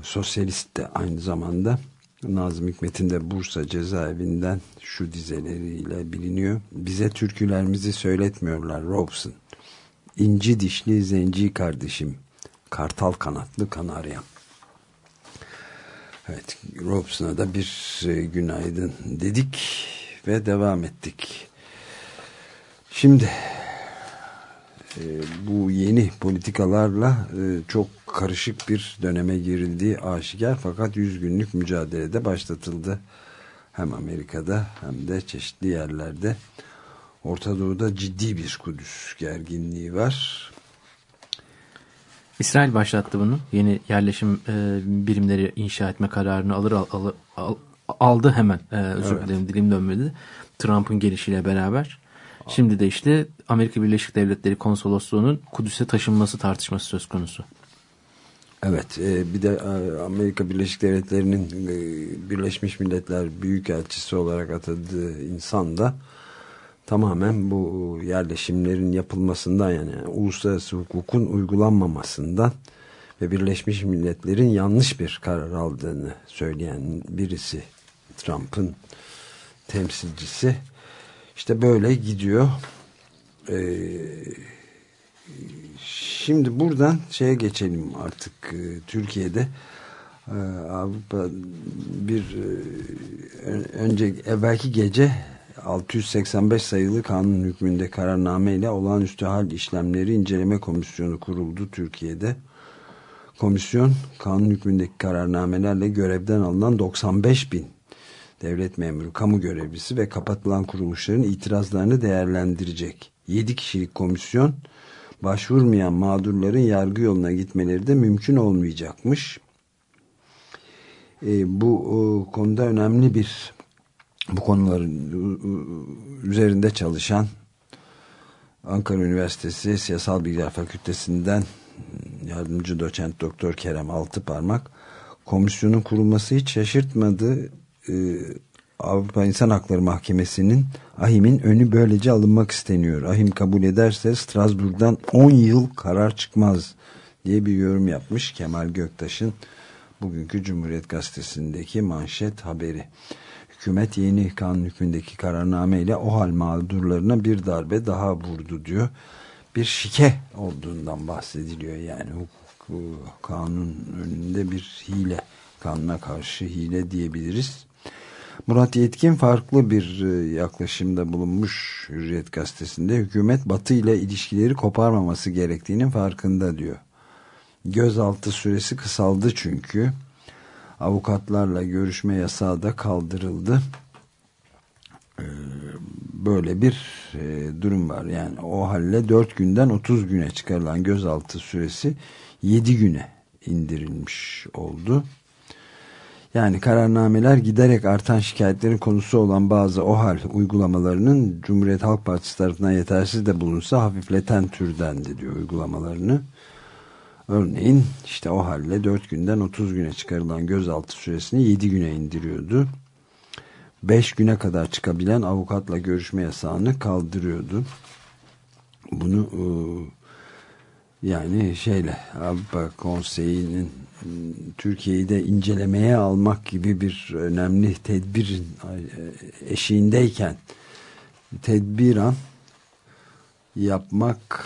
Sosyalist de aynı zamanda. Nazım Hikmet'in de Bursa cezaevinden şu dizeleriyle biliniyor. Bize türkülerimizi söyletmiyorlar Robson. İnci dişli zenci kardeşim. Kartal kanatlı kanaryam. Evet, Robson'a da bir e, günaydın dedik ve devam ettik. Şimdi e, bu yeni politikalarla e, çok karışık bir döneme girildiği aşikar fakat 100 günlük mücadelede başlatıldı. Hem Amerika'da hem de çeşitli yerlerde. Orta Doğu'da ciddi bir Kudüs gerginliği var. İsrail başlattı bunu. Yeni yerleşim e, birimleri inşa etme kararını alır al, al, al, aldı hemen. E, özür Evet. dilerim dilim dönmedi. Trump'ın gelişiyle beraber. Şimdi de işte Amerika Birleşik Devletleri Konsolosluğu'nun Kudüs'e taşınması tartışması söz konusu. Evet e, bir de e, Amerika Birleşik Devletleri'nin e, Birleşmiş Milletler Büyükelçisi olarak atadığı insan da tamamen bu yerleşimlerin yapılmasından yani uluslararası hukukun uygulanmamasından ve Birleşmiş Milletler'in yanlış bir karar aldığını söyleyen birisi Trump'ın temsilcisi işte böyle gidiyor eee Şimdi buradan şeye geçelim artık e, Türkiye'de e, Avrupa bir e, ön- önce evvelki gece 685 sayılı kanun hükmünde kararnameyle olağanüstü hal işlemleri inceleme komisyonu kuruldu Türkiye'de. Komisyon kanun hükmündeki kararnamelerle görevden alınan 95 bin devlet memuru, kamu görevlisi ve kapatılan kuruluşların itirazlarını değerlendirecek. 7 kişilik komisyon başvurmayan mağdurların yargı yoluna gitmeleri de mümkün olmayacakmış. E, bu o, konuda önemli bir bu konuların üzerinde çalışan Ankara Üniversitesi Siyasal Bilgiler Fakültesinden yardımcı doçent doktor Kerem Altıparmak komisyonun kurulması hiç şaşırtmadı. Ee, Avrupa İnsan Hakları Mahkemesi'nin AHİM'in önü böylece alınmak isteniyor. AHİM kabul ederse Strasbourg'dan 10 yıl karar çıkmaz diye bir yorum yapmış Kemal Göktaş'ın bugünkü Cumhuriyet Gazetesi'ndeki manşet haberi. Hükümet yeni kanun hükmündeki kararnameyle o hal mağdurlarına bir darbe daha vurdu diyor. Bir şike olduğundan bahsediliyor yani hukuk kanun önünde bir hile kanuna karşı hile diyebiliriz. Murat Yetkin farklı bir e, yaklaşımda bulunmuş Hürriyet Gazetesi'nde hükümet Batı ile ilişkileri koparmaması gerektiğinin farkında diyor. Gözaltı süresi kısaldı çünkü avukatlarla görüşme yasağı da kaldırıldı. Ee, Böyle bir e, durum var. Yani o halle 4 günden 30 güne çıkarılan gözaltı süresi 7 güne indirilmiş oldu. Yani kararnameler giderek artan şikayetlerin konusu olan bazı OHAL uygulamalarının Cumhuriyet Halk Partisi tarafından yetersiz de bulunsa hafifleten türdendi diyor uygulamalarını. Örneğin işte OHAL'le 4 günden 30 güne çıkarılan gözaltı süresini 7 güne indiriyordu. 5 güne kadar çıkabilen avukatla görüşme yasağını kaldırıyordu. Bunu e, yani şeyle Avrupa Konseyi'nin Türkiye'yi de incelemeye almak gibi bir önemli tedbirin e, eşiğindeyken tedbiran yapmak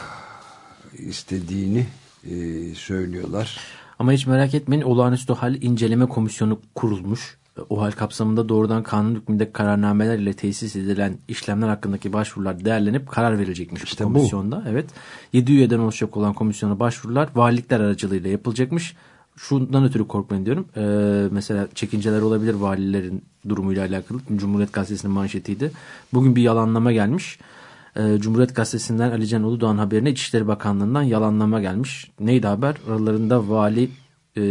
istediğini e, söylüyorlar. Ama hiç merak etmeyin olağanüstü hal inceleme komisyonu kurulmuş. O hal kapsamında doğrudan kanun hükmünde kararnameler ile tesis edilen işlemler hakkındaki başvurular değerlenip karar verilecekmiş İşte bu bu. komisyonda. Evet. 7 üyeden oluşacak olan komisyona başvurular valilikler aracılığıyla yapılacakmış. Şundan ötürü korkmayın diyorum. Ee, mesela çekinceler olabilir valilerin durumuyla alakalı. Cumhuriyet Gazetesi'nin manşetiydi. Bugün bir yalanlama gelmiş. Ee, Cumhuriyet Gazetesi'nden Alican Uludoğan haberine İçişleri Bakanlığı'ndan yalanlama gelmiş. Neydi haber? Aralarında vali e,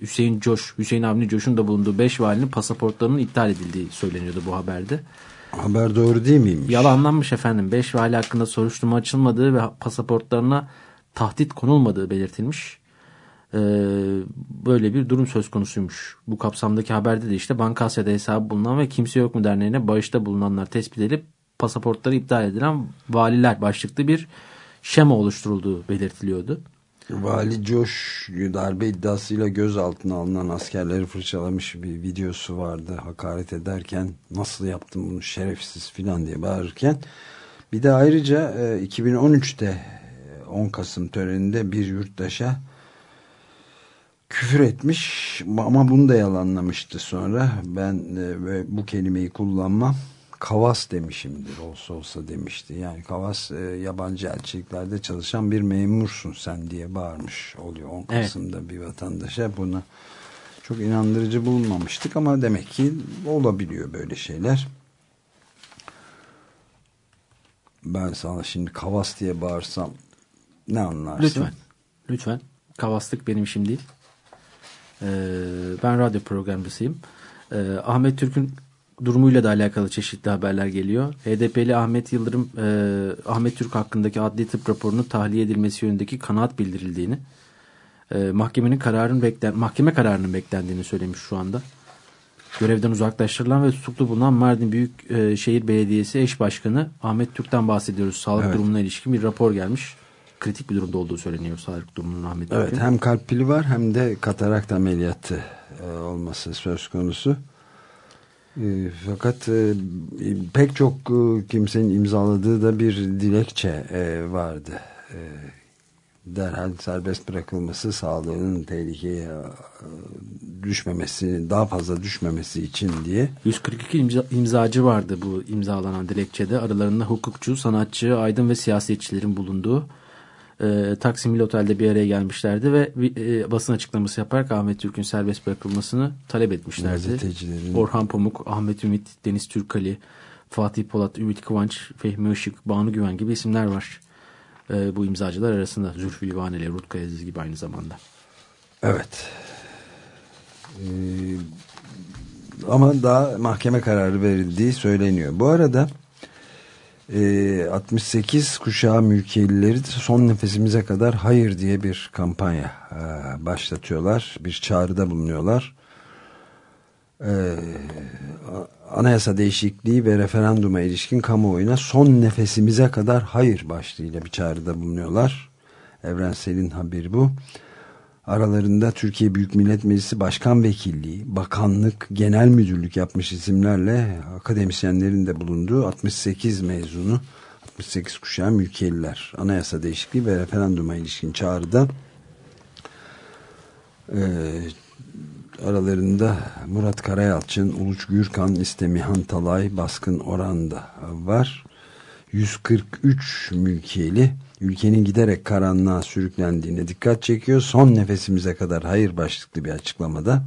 Hüseyin Coş, Hüseyin Avni Coş'un da bulunduğu 5 valinin pasaportlarının iptal edildiği söyleniyordu bu haberde. Haber doğru değil miymiş? Yalanlanmış efendim. 5 vali hakkında soruşturma açılmadığı ve pasaportlarına tahdit konulmadığı belirtilmiş. Ee, böyle bir durum söz konusuymuş. Bu kapsamdaki haberde de işte Banka Asya'da hesabı bulunan ve Kimse Yok mu derneğine bağışta bulunanlar tespit edilip pasaportları iptal edilen valiler başlıklı bir şema oluşturulduğu belirtiliyordu. Vali Coş darbe iddiasıyla gözaltına alınan askerleri fırçalamış bir videosu vardı. Hakaret ederken nasıl yaptım bunu şerefsiz filan diye bağırırken. Bir de ayrıca e, 2013'te e, 10 Kasım töreninde bir yurttaşa küfür etmiş ama bunu da yalanlamıştı sonra. Ben e, ve bu kelimeyi kullanmam Kavas demişimdir olsa olsa demişti. Yani Kavas e, yabancı elçiliklerde çalışan bir memursun sen diye bağırmış oluyor 10 Evet. Kasım'da bir vatandaşa buna çok inandırıcı bulmamıştık ama demek ki olabiliyor böyle şeyler. Ben sana şimdi Kavas diye bağırsam ne anlarsın? Lütfen. Lütfen. Kavaslık benim işim değil. Ee, ben radyo programcısıyım. Ee, Ahmet Türk'ün durumuyla da alakalı çeşitli haberler geliyor. HDP'li Ahmet Yıldırım e, Ahmet Türk hakkındaki adli tıp raporunun tahliye edilmesi yönündeki kanaat bildirildiğini e, mahkemenin kararının beklen mahkeme kararının beklendiğini söylemiş şu anda. Görevden uzaklaştırılan ve tutuklu bulunan Mardin Büyükşehir Belediyesi eş başkanı Ahmet Türk'ten bahsediyoruz. Sağlık Evet. durumuna ilişkin bir rapor gelmiş. Kritik bir durumda olduğu söyleniyor sağlık durumunun Ahmet Evet hem kalp pili var hem de katarakt ameliyatı e, olması söz konusu. E, fakat e, pek çok e, kimsenin imzaladığı da bir dilekçe e, vardı. E, derhal serbest bırakılması sağlığının tehlikeye e, düşmemesi, daha fazla düşmemesi için diye. 142 imza, imzacı vardı bu imzalanan dilekçede. Aralarında hukukçu, sanatçı, aydın ve siyasetçilerin bulunduğu e, Taksim İl Otel'de bir araya gelmişlerdi ve e, basın açıklaması yaparak Ahmet Türk'ün serbest bırakılmasını talep etmişlerdi. Orhan Pamuk, Ahmet Ümit, Deniz Türkali, Fatih Polat, Ümit Kıvanç, Fehmi Işık, Banu Güven gibi isimler var. E, bu imzacılar arasında Zülfü Livaneli, Rutkay Aziz gibi aynı zamanda. Evet. Ee, ama daha mahkeme kararı verildiği söyleniyor. Bu arada e, 68 kuşağı mülkiyelileri son nefesimize kadar hayır diye bir kampanya e, başlatıyorlar. Bir çağrıda bulunuyorlar. E, anayasa değişikliği ve referanduma ilişkin kamuoyuna son nefesimize kadar hayır başlığıyla bir çağrıda bulunuyorlar. Evrensel'in haberi bu. Aralarında Türkiye Büyük Millet Meclisi Başkan Vekilliği, Bakanlık, Genel Müdürlük yapmış isimlerle akademisyenlerin de bulunduğu 68 mezunu, 68 kuşağı mülkiyeliler. Anayasa değişikliği ve referanduma ilişkin çağrıda e, aralarında Murat Karayalçın, Uluç Gürkan, İstemihan Talay, Baskın Orhan da var. 143 mülkiyeli ülkenin giderek karanlığa sürüklendiğine dikkat çekiyor. Son nefesimize kadar hayır başlıklı bir açıklamada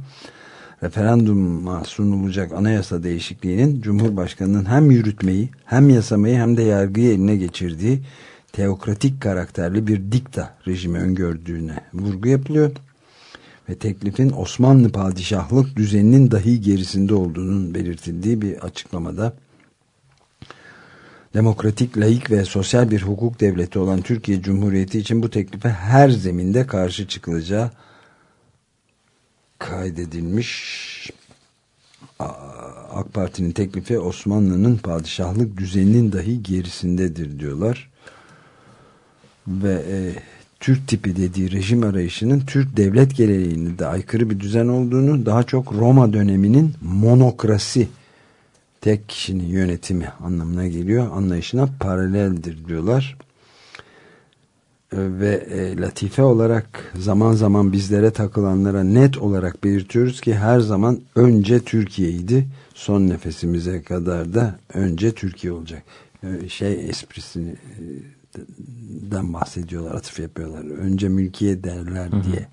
referanduma sunulacak anayasa değişikliğinin Cumhurbaşkanı'nın hem yürütmeyi hem yasamayı hem de yargıyı eline geçirdiği teokratik karakterli bir dikta rejimi öngördüğüne vurgu yapılıyor ve teklifin Osmanlı padişahlık düzeninin dahi gerisinde olduğunun belirtildiği bir açıklamada demokratik, laik ve sosyal bir hukuk devleti olan Türkiye Cumhuriyeti için bu teklife her zeminde karşı çıkılacağı kaydedilmiş. AK Parti'nin teklifi Osmanlı'nın padişahlık düzeninin dahi gerisindedir diyorlar. Ve e, Türk tipi dediği rejim arayışının Türk devlet geleneğine de aykırı bir düzen olduğunu, daha çok Roma döneminin monokrasi tek kişinin yönetimi anlamına geliyor. Anlayışına paraleldir diyorlar. Ve e, latife olarak zaman zaman bizlere takılanlara net olarak belirtiyoruz ki her zaman önce Türkiye'ydi. Son nefesimize kadar da önce Türkiye olacak. E, Şey esprisini e, den bahsediyorlar, atıf yapıyorlar. Önce mülkiye derler diye.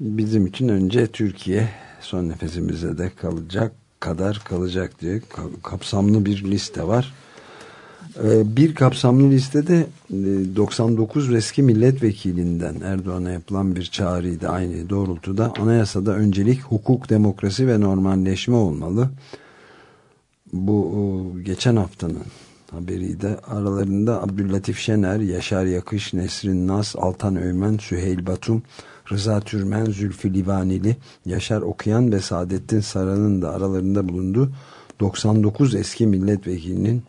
Bizim için önce Türkiye son nefesimize de kalacak kadar kalacak diye ka- kapsamlı bir liste var. Ee, Bir kapsamlı listede e, 99 eski milletvekilinden Erdoğan'a yapılan bir çağrıydı aynı doğrultuda. Anayasada öncelik hukuk, demokrasi ve normalleşme olmalı. Bu geçen haftanın haberiydi. Aralarında Abdüllatif Şener, Yaşar Yakış, Nesrin Nas, Altan Öymen, Süheyl Batum, Rıza Türmen, Zülfü Livaneli, Yaşar Okuyan ve Saadettin Saran'ın da aralarında bulunduğu 99 eski milletvekilinin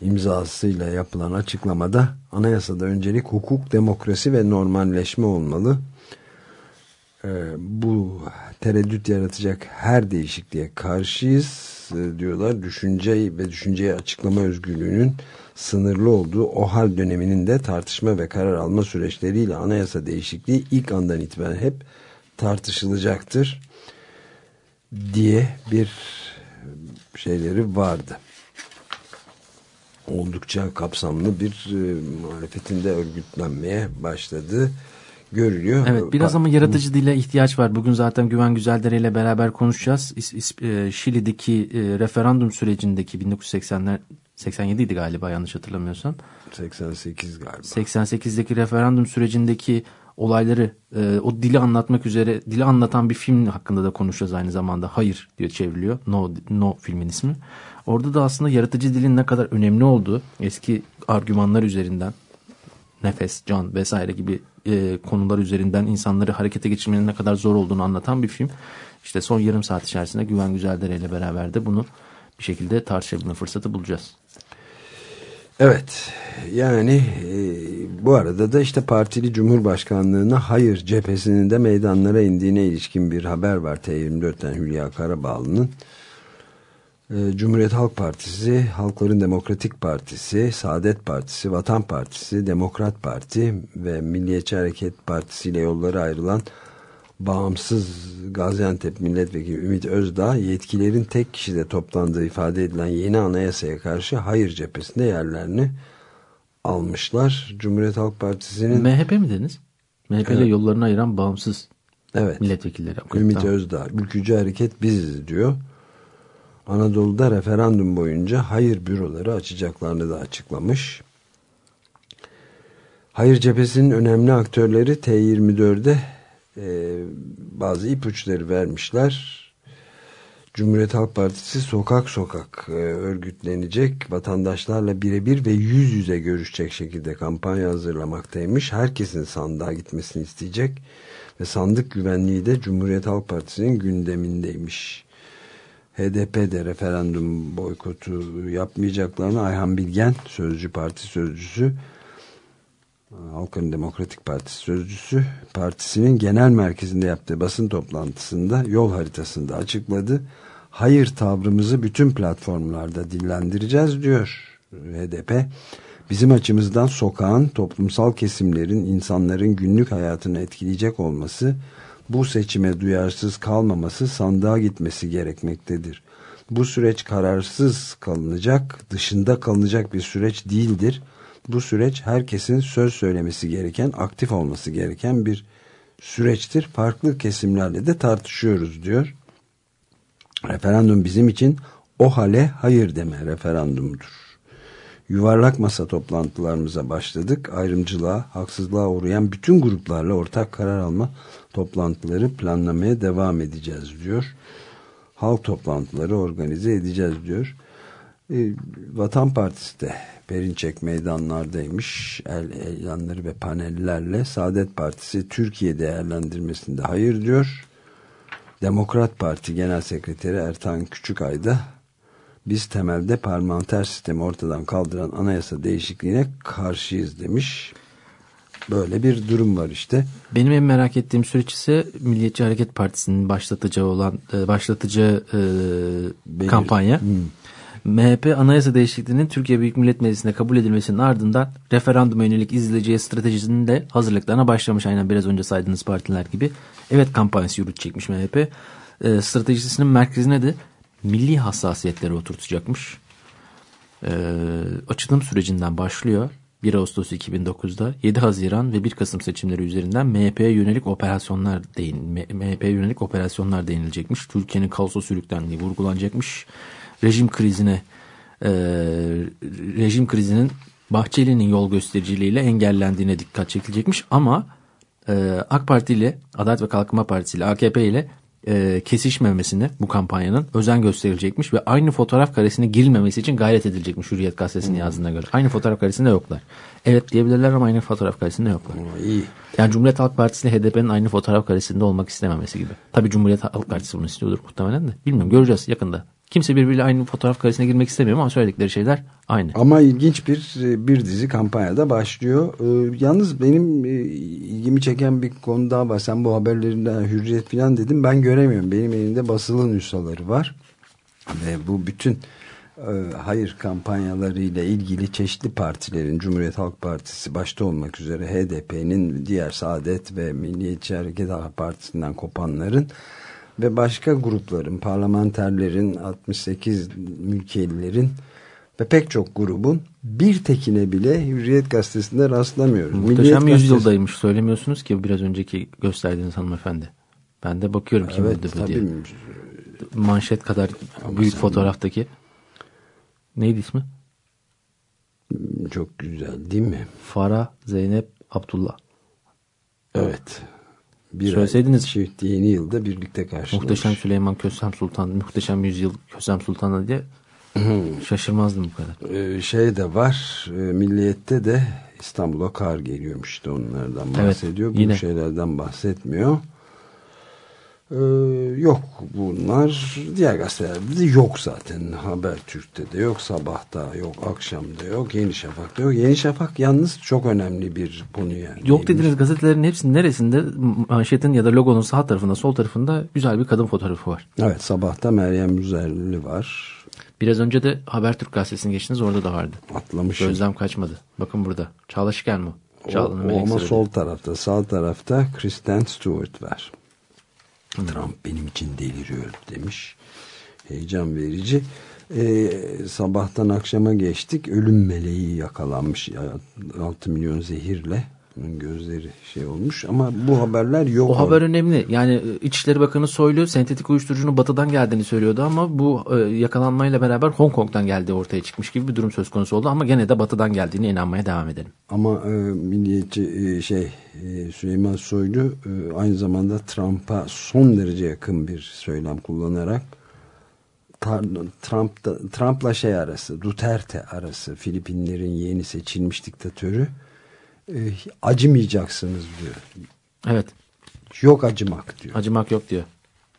imzasıyla yapılan açıklamada anayasada öncelik hukuk, demokrasi ve normalleşme olmalı. Ee, bu tereddüt yaratacak her değişikliğe karşıyız e, diyorlar. Düşünce ve düşünceye açıklama özgürlüğünün sınırlı olduğu o hal döneminin de tartışma ve karar alma süreçleriyle anayasa değişikliği ilk andan itibaren hep tartışılacaktır diye bir şeyleri vardı. Oldukça kapsamlı bir e, muhalefetinde örgütlenmeye başladığı görülüyor. Evet biraz ama yaratıcı dile ihtiyaç var. Bugün zaten Güven Güzeldere ile beraber konuşacağız. İs, is, e, Şili'deki e, referandum sürecindeki 1980'ler 87 idi galiba yanlış hatırlamıyorsam. 88 galiba. 88'deki referandum sürecindeki olayları e, o dili anlatmak üzere dili anlatan bir film hakkında da konuşacağız aynı zamanda. Hayır diye çevriliyor. No, no filmin ismi. Orada da aslında yaratıcı dilin ne kadar önemli olduğu eski argümanlar üzerinden nefes, can vesaire gibi e, konular üzerinden insanları harekete geçirmenin ne kadar zor olduğunu anlatan bir film. İşte son yarım saat içerisinde Güven Güzeldere ile beraber de bunu bir şekilde tartışabilme fırsatı bulacağız. Evet yani e, bu arada da işte partili cumhurbaşkanlığına hayır cephesinin de meydanlara indiğine ilişkin bir haber var T24'ten Hülya Karabağlı'nın. E, Cumhuriyet Halk Partisi, Halkların Demokratik Partisi, Saadet Partisi, Vatan Partisi, Demokrat Parti ve Milliyetçi Hareket Partisi ile yolları ayrılan bağımsız Gaziantep Milletvekili Ümit Özdağ yetkilerin tek kişide toplandığı ifade edilen yeni anayasaya karşı hayır cephesinde yerlerini almışlar. Cumhuriyet Halk Partisi'nin MHP mi dediniz? MHP ile Evet. yollarını ayıran bağımsız evet, milletvekilleri. Ümit tamam. Özdağ ülkücü hareket biziz diyor. Anadolu'da referandum boyunca hayır büroları açacaklarını da açıklamış. Hayır cephesinin önemli aktörleri T24'de e, bazı ipuçları vermişler. Cumhuriyet Halk Partisi sokak sokak e, örgütlenecek, vatandaşlarla birebir ve yüz yüze görüşecek şekilde kampanya hazırlamaktaymış. Herkesin sandığa gitmesini isteyecek ve sandık güvenliği de Cumhuriyet Halk Partisi'nin gündemindeymiş. HDP de referandum boykotu yapmayacaklarını Ayhan Bilgen, Sözcü Parti Sözcüsü, Halkın Demokratik Partisi Sözcüsü, partisinin genel merkezinde yaptığı basın toplantısında yol haritasında açıkladı. Hayır tavrımızı bütün platformlarda dillendireceğiz diyor HDP. Bizim açımızdan sokağın, toplumsal kesimlerin, insanların günlük hayatını etkileyecek olması, bu seçime duyarsız kalmaması, sandığa gitmesi gerekmektedir. Bu süreç kararsız kalınacak, dışında kalınacak bir süreç değildir. Bu süreç herkesin söz söylemesi gereken, aktif olması gereken bir süreçtir. Farklı kesimlerle de tartışıyoruz diyor. Referandum bizim için o hale hayır deme referandumudur. Yuvarlak masa toplantılarımıza başladık. Ayrımcılığa, haksızlığa uğrayan bütün gruplarla ortak karar alma toplantıları planlamaya devam edeceğiz diyor. Halk toplantıları organize edeceğiz diyor. E, Vatan Partisi de Perinçek meydanlardaymış. El elanları ve panellerle Saadet Partisi Türkiye değerlendirmesinde hayır diyor. Demokrat Parti Genel Sekreteri Ertan Küçükay da biz temelde parlamenter sistemi ortadan kaldıran anayasa değişikliğine karşıyız demiş. Böyle bir durum var işte. Benim en merak ettiğim süreç ise Milliyetçi Hareket Partisi'nin başlatıcı olan e, başlatıcı e, kampanya. MHP anayasa değişikliğinin Türkiye Büyük Millet Meclisi'nde kabul edilmesinin ardından referanduma yönelik izleyeceği stratejisinin de hazırlıklarına başlamış. Aynen biraz önce saydığınız partiler gibi. Evet kampanyası yürütecekmiş MHP. E, stratejisinin merkezine de milli hassasiyetleri oturtacakmış. E, açılım sürecinden başlıyor. 1 Ağustos 2009'da 7 Haziran ve 1 Kasım seçimleri üzerinden MHP'ye yönelik operasyonlar değin MHP'ye yönelik operasyonlar değinilecekmiş. Türkiye'nin kaosa sürüklendiği vurgulanacakmış. Rejim krizine e, rejim krizinin Bahçeli'nin yol göstericiliğiyle engellendiğine dikkat çekilecekmiş ama e, AK Parti ile Adalet ve Kalkınma Partisi ile AKP ile e, kesişmemesini bu kampanyanın özen gösterilecekmiş ve aynı fotoğraf karesine girilmemesi için gayret edilecekmiş Hürriyet gazetesinin yazdığına göre. Aynı fotoğraf karesinde yoklar. Evet diyebilirler ama aynı fotoğraf karesinde yoklar. iyi. Yani Cumhuriyet Halk Partisi ile HDP'nin aynı fotoğraf karesinde olmak istememesi gibi. Tabii Cumhuriyet Halk Partisi bunu istiyordur muhtemelen de. Bilmiyorum göreceğiz yakında. Kimse birbiriyle aynı fotoğraf karesine girmek istemiyor ama söyledikleri şeyler aynı. Ama ilginç bir bir dizi kampanyada başlıyor. Ee, yalnız benim e, ilgimi çeken bir konu daha var. Sen bu haberlerinden hürriyet falan dedim. Ben göremiyorum. Benim elimde basılı nüshaları var. Ve bu bütün e, hayır kampanyalarıyla ilgili çeşitli partilerin Cumhuriyet Halk Partisi başta olmak üzere HDP'nin diğer Saadet ve Milliyetçi Hareket Partisi'nden kopanların ve başka grupların, parlamenterlerin, 68 mülkiyelilerin ve pek çok grubun bir tekine bile Hürriyet Gazetesi'nde rastlamıyoruz. Milliyet Muhteşem Gazetesi- yüzyıldaymış. Söylemiyorsunuz ki biraz önceki gösterdiğiniz hanımefendi. Ben de bakıyorum kim Evet öldü bu tabii. diye. Manşet kadar büyük sen- fotoğraftaki. Neydi ismi? Çok güzel değil mi? Farah Zeynep Abdullah. Evet. Bir Söyleseydiniz. çift yeni yılda birlikte karşılamış. Muhteşem Süleyman Kösem Sultan, Muhteşem Yüzyıl Kösem Sultan'a diye şaşırmazdım bu kadar. Ee, şey de var. e, Milliyet'te de İstanbul'a kar geliyormuş işte onlardan Evet, bahsediyor. Bu yine. şeylerden bahsetmiyor. Ee, yok bunlar diğer gazetelerde de yok zaten Habertürk'te de yok Sabah'ta yok Akşam'da yok Yeni Şafak'ta yok Yeni Şafak yalnız çok önemli bir konu yani Yok dediğiniz gazetelerin hepsinin neresinde manşetin ya da logonun sağ tarafında sol tarafında güzel bir kadın fotoğrafı var. evet Sabah'ta Meryem Üzerli var Biraz önce de Habertürk gazetesini geçtiniz orada da vardı. atlamışım Gözlem kaçmadı. Bakın burada. Çağla Şikel mi? o, o ama sol tarafta sağ tarafta Kristen Stewart var Trump benim için deliriyor demiş. Heyecan verici. Ee, sabahtan akşama geçtik. Ölüm meleği yakalanmış. 6 milyon zehirle Onun gözleri şey olmuş ama bu haberler yok O haber önemli. Yani e, İçişleri Bakanı Soylu sentetik uyuşturucunun batıdan geldiğini söylüyordu ama bu e, yakalanmayla beraber Hong Kong'dan geldiği ortaya çıkmış gibi bir durum söz konusu oldu ama gene de batıdan geldiğine inanmaya devam edelim. Ama e, milliyetçi e, şey e, Süleyman Soylu e, aynı zamanda Trump'a son derece yakın bir söylem kullanarak Trump'la şey arası Duterte arası Filipinlerin yeni seçilmiş diktatörü e, acımayacaksınız diyor. Evet. Yok acımak diyor. Acımak yok diyor.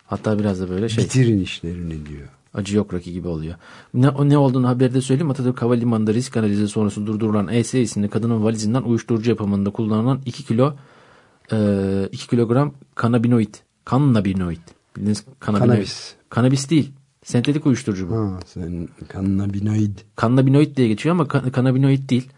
Hatta biraz da böyle şey Bitirin işlerini diyor. acı yok Rocky gibi oluyor. Ne, ne olduğunu haberde söyleyeyim. Atatürk Havalimanı'nda risk analizi sonrası durdurulan ES isimli kadının valizinden uyuşturucu yapımında kullanılan 2 kilo e, 2 kilogram kanabinoid. Kannabinoid. Bildiğiniz kanabinoid. Kanabis. Kanabis değil. Sentetik uyuşturucu bu. Ha, sen kannabinoid. Kannabinoid diye geçiyor ama kan- kanabinoid değil.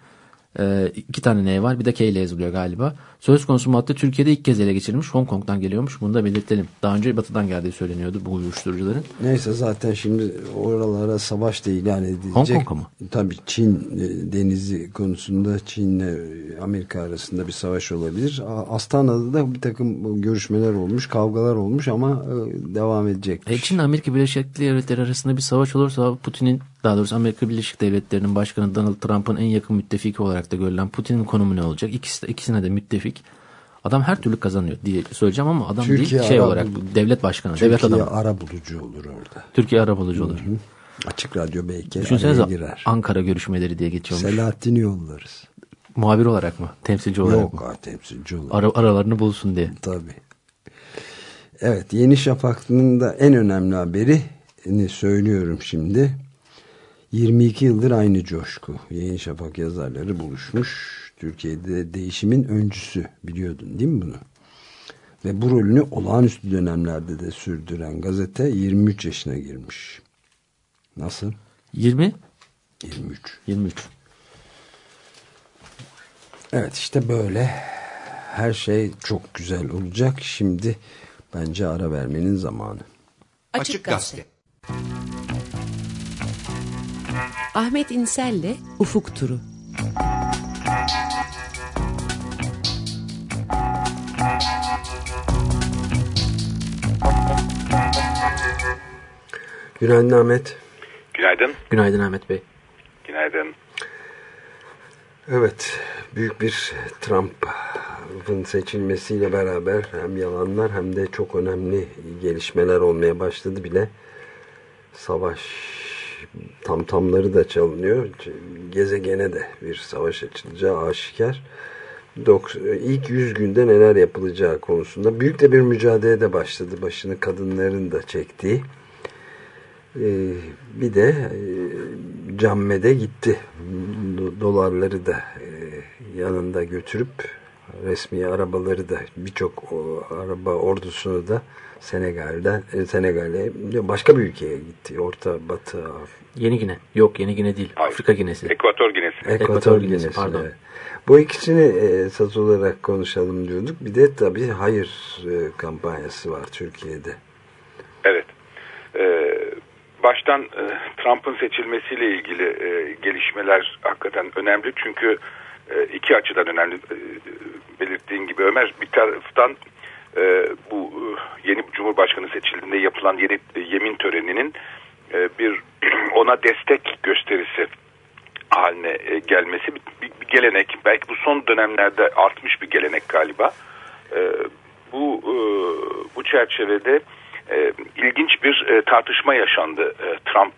Ee, iki tane N var bir de K ile yazılıyor galiba. Söz konusu madde Türkiye'de ilk kez ele geçirilmiş. Hong Kong'dan geliyormuş. Bunu da belirtelim. Daha önce batıdan geldiği söyleniyordu bu uyuşturucuların. Neyse zaten şimdi oralara savaş da ilan edilecek. Hong Kong'a mı? Tabii Çin e, denizi konusunda Çin'le e, Amerika arasında bir savaş olabilir. Astana'da da bir takım görüşmeler olmuş, kavgalar olmuş ama e, devam edecek. E, Çin Amerika Birleşik Devletleri arasında bir savaş olursa Putin'in daha doğrusu Amerika Birleşik Devletleri'nin başkanı Donald Trump'ın en yakın müttefiki olarak da görülen Putin'in konumu ne olacak? İkisi de, ikisine de müttefik. Adam her türlü kazanıyor diye söyleyeceğim ama adam Türkiye değil şey ara olarak devlet başkanı, devlet Türkiye adamı. ara bulucu olur orada. Türkiye ara bulucu olur. Açık radyo belki Düşünsenize girer. Ankara görüşmeleri diye geçiyormuş. Selahattin'i yollarız. Muhabir olarak mı? Temsilci olarak Yok mı? ha, temsilci olur. Ara, aralarını bulsun diye. Tabii. Evet Yeni Şafak'ın da en önemli haberini söylüyorum şimdi. 22 yıldır aynı coşku. Yeni Şafak yazarları buluşmuş. Türkiye'de değişimin öncüsü biliyordun değil mi bunu? Ve bu rolünü olağanüstü dönemlerde de sürdüren gazete 23 yaşına girmiş. Nasıl? 20? 23. 23. Evet işte böyle her şey çok güzel olacak. Şimdi bence ara vermenin zamanı. Açık Gazete. Ahmet İnsel'le Ufuk Turu. Günaydın Ahmet. Günaydın. Günaydın Ahmet Bey. Günaydın. Evet, büyük bir Trump'ın seçilmesiyle beraber hem yalanlar hem de çok önemli gelişmeler olmaya başladı bile. Savaş tamtamları da çalınıyor. Gezegene de bir savaş açılacağı aşikar. İlk 100 günde neler yapılacağı konusunda büyük de bir mücadele de başladı. Başını kadınların da çektiği. Ee, bir de e, cammede gitti. Do- Dolarları da e, yanında götürüp resmi arabaları da birçok araba ordusunu da Senegal'den e, Senegal'e başka bir ülkeye gitti. Orta Batı Yeni Gine. Yok Yeni Gine değil. Afrika Ginesi. Ekvator Ginesi. Ekvator Ekvator Ginesi. Ginesi, pardon. evet. Bu ikisini e, esas olarak konuşalım diyorduk. Bir de tabii hayır e, kampanyası var Türkiye'de. açıdan e, Trump'ın seçilmesiyle ilgili e, gelişmeler hakikaten önemli. Çünkü e, iki açıdan önemli. E, belirttiğin gibi Ömer bir taraftan e, bu e, yeni Cumhurbaşkanı seçildiğinde yapılan yeni e, yemin töreninin e, bir [CLEARS THROAT] ona destek gösterisi haline e, gelmesi bir, bir, bir gelenek. Belki bu son dönemlerde artmış bir gelenek galiba. E, bu e, bu çerçevede e, ilginç bir e, tartışma yaşandı e, Trump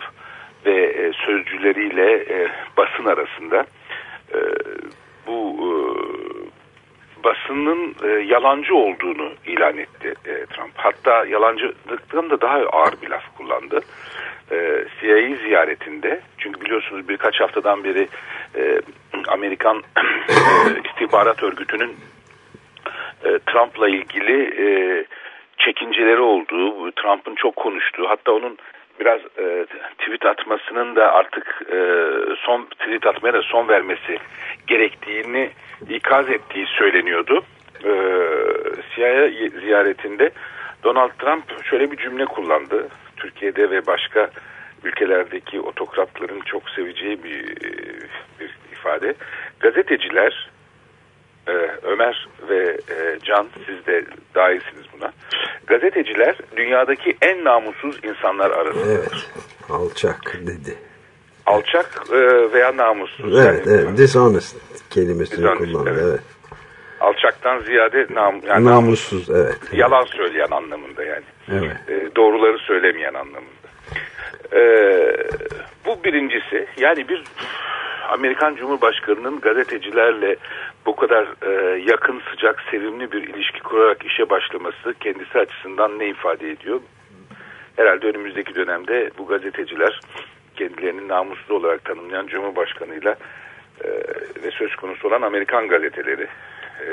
ve e, sözcüleriyle e, basın arasında. E, bu e, basının e, yalancı olduğunu ilan etti e, Trump. Hatta yalancılıktan da daha ağır bir laf kullandı. E, CIA ziyaretinde çünkü biliyorsunuz birkaç haftadan beri e, Amerikan e, istihbarat örgütünün e, Trump'la ilgili e, çekinceleri olduğu, Trump'ın çok konuştuğu, hatta onun biraz e, tweet atmasının da artık e, son tweet atmaya da son vermesi gerektiğini ikaz ettiği söyleniyordu. E, CIA ziyaretinde Donald Trump şöyle bir cümle kullandı. Türkiye'de ve başka ülkelerdeki otokratların çok seveceği bir, bir ifade. Gazeteciler e, Ömer ve e, Can siz de dahilsiniz buna. Gazeteciler dünyadaki en namussuz insanlar arasında. Evet. Alçak dedi. Alçak e, veya namussuz. Evet, yani, evet. Dishonest kelimesini Dishonest, kullandı. evet. Evet. Alçaktan ziyade nam, yani Namussuz, evet. yalan söyleyen anlamında yani. Evet. E, doğruları söylemeyen anlamında. E, bu birincisi yani bir Amerikan Cumhurbaşkanı'nın gazetecilerle bu kadar e, yakın, sıcak, sevimli bir ilişki kurarak işe başlaması kendisi açısından ne ifade ediyor? Herhalde önümüzdeki dönemde bu gazeteciler kendilerini namuslu olarak tanımlayan Cumhurbaşkanı'yla e, ve söz konusu olan Amerikan gazeteleri, e,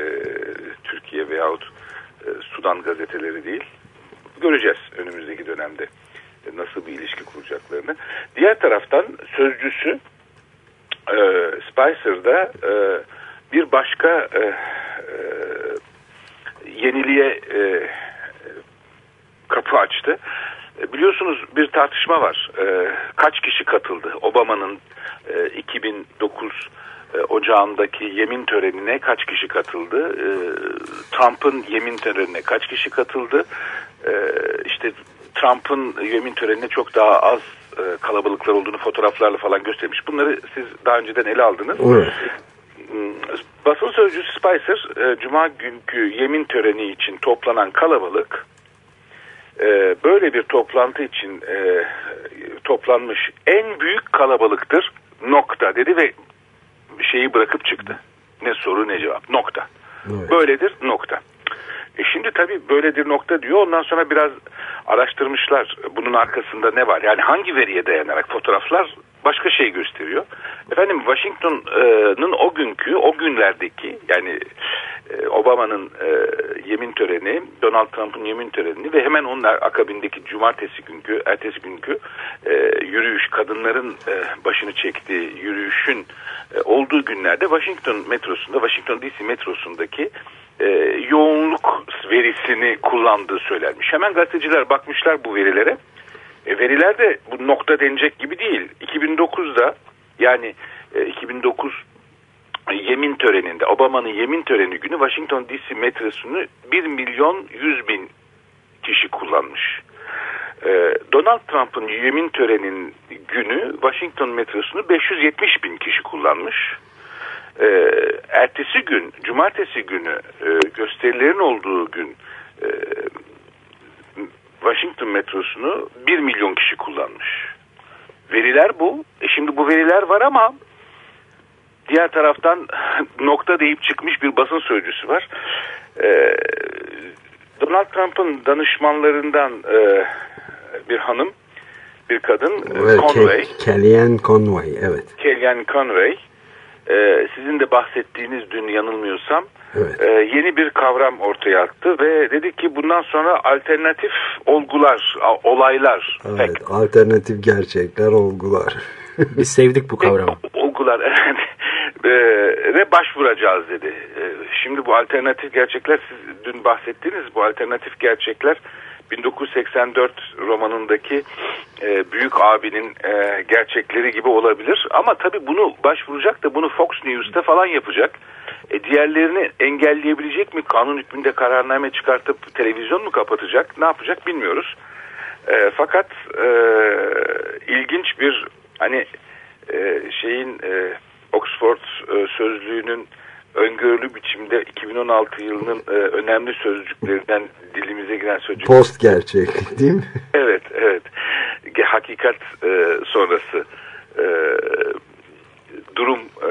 Türkiye veyahut e, Sudan gazeteleri değil, göreceğiz önümüzdeki dönemde nasıl bir ilişki kuracaklarını. Diğer taraftan sözcüsü e, Spicer'da e, bir başka e, e, yeniliğe e, kapı açtı. E, biliyorsunuz bir tartışma var. E, kaç kişi katıldı? Obama'nın e, 2009 e, ocağındaki yemin törenine kaç kişi katıldı? E, Trump'ın yemin törenine kaç kişi katıldı? E, işte Trump'ın yemin törenine çok daha az e, kalabalıklar olduğunu fotoğraflarla falan göstermiş. Bunları siz daha önceden ele aldınız. Evet. Hmm, Basın sözcüsü Spicer, e, Cuma günkü yemin töreni için toplanan kalabalık, e, böyle bir toplantı için e, toplanmış en büyük kalabalıktır nokta dedi ve şeyi bırakıp çıktı. Ne soru ne cevap nokta. Evet. Böyledir nokta. E şimdi tabii böyledir nokta diyor. Ondan sonra biraz araştırmışlar bunun arkasında ne var. Yani hangi veriye dayanarak fotoğraflar başka şey gösteriyor. Efendim Washington'ın o günkü, o günlerdeki yani e, Obama'nın e, yemin töreni, Donald Trump'ın yemin töreni ve hemen onun akabindeki cumartesi günkü, ertesi günkü e, yürüyüş, kadınların başını çektiği yürüyüşün olduğu günlerde Washington metrosunda, Washington DC metrosundaki e, yoğunluk verisini kullandığı söylenmiş. Hemen gazeteciler bakmışlar bu verilere. E, veriler de bu nokta denecek gibi değil. 2009'da yani e, 2009 yemin töreninde Obama'nın yemin töreni günü Washington DC metrosunu 1 milyon 100 bin kişi kullanmış. E, Donald Trump'ın yemin törenin günü Washington metrosunu 570 bin kişi kullanmış. E, ertesi gün, cumartesi günü e, gösterilerin olduğu gün e, Washington metrosunu 1 milyon kişi kullanmış. Veriler bu. E şimdi bu veriler var ama diğer taraftan [LAUGHS] nokta deyip çıkmış bir basın sözcüsü var. E, Donald Trump'ın danışmanlarından e, bir hanım, bir kadın, Evet, Conway. Ke- Kellyanne Conway, evet. Kellyanne Conway. Ee, sizin de bahsettiğiniz dün yanılmıyorsam Evet. e, yeni bir kavram ortaya attı ve dedi ki bundan sonra alternatif olgular, olaylar, Evet, fact, alternatif gerçekler, olgular. [LAUGHS] Biz sevdik bu kavramı. olgular [LAUGHS] evet, e, ve başvuracağız dedi. E, şimdi bu alternatif gerçekler siz dün bahsettiğiniz bu alternatif gerçekler 1984 romanındaki e, büyük abinin e, gerçekleri gibi olabilir. Ama tabii bunu başvuracak da bunu Fox News'ta falan yapacak. E, diğerlerini engelleyebilecek mi? Kanun hükmünde kararname çıkartıp televizyon mu kapatacak? Ne yapacak bilmiyoruz. E, fakat e, ilginç bir hani e, şeyin e, Oxford e, sözlüğünün öngörülü biçimde 2016 yılının e, önemli sözcüklerinden dilimize giren sözcük. Post gerçek [LAUGHS] değil mi? Evet, evet. Hakikat e, sonrası e, durum, e,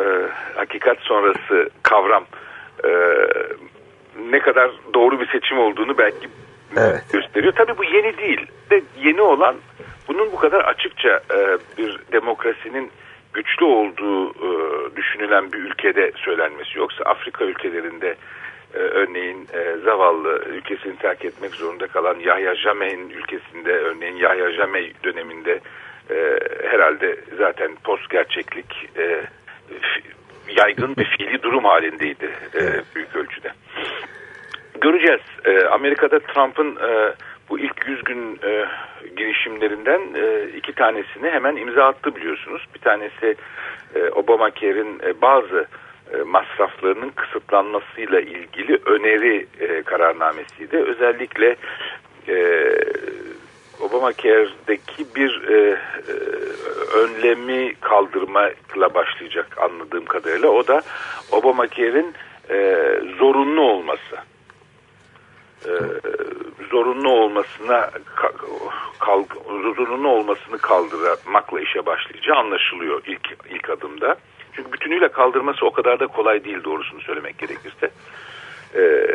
hakikat sonrası kavram e, ne kadar doğru bir seçim olduğunu belki Evet. gösteriyor. Tabii bu yeni değil. De yeni olan bunun bu kadar açıkça e, bir demokrasinin güçlü olduğu e, düşünülen bir ülkede söylenmesi. Yoksa Afrika ülkelerinde e, örneğin e, zavallı ülkesini terk etmek zorunda kalan Yahya Jammeh'in ülkesinde örneğin Yahya Jammeh döneminde e, herhalde zaten post gerçeklik e, yaygın bir fiili durum halindeydi e, büyük ölçüde. Göreceğiz. E, Amerika'da Trump'ın e, bu ilk 100 gün e, girişimlerinden e, iki tanesini hemen imza attı biliyorsunuz. Bir tanesi e, Obamacare'in e, bazı e, masraflarının kısıtlanmasıyla ilgili öneri e, kararnamesiydi. Özellikle e, Obamacare'deki bir e, e, önlemi kaldırmakla başlayacak anladığım kadarıyla. O da Obamacare'in e, zorunlu olması e, zorunlu olmasına ka- kalk, zorunlu olmasını kaldırmakla işe başlayacağı anlaşılıyor ilk ilk adımda. Çünkü bütünüyle kaldırması o kadar da kolay değil doğrusunu söylemek gerekirse. E,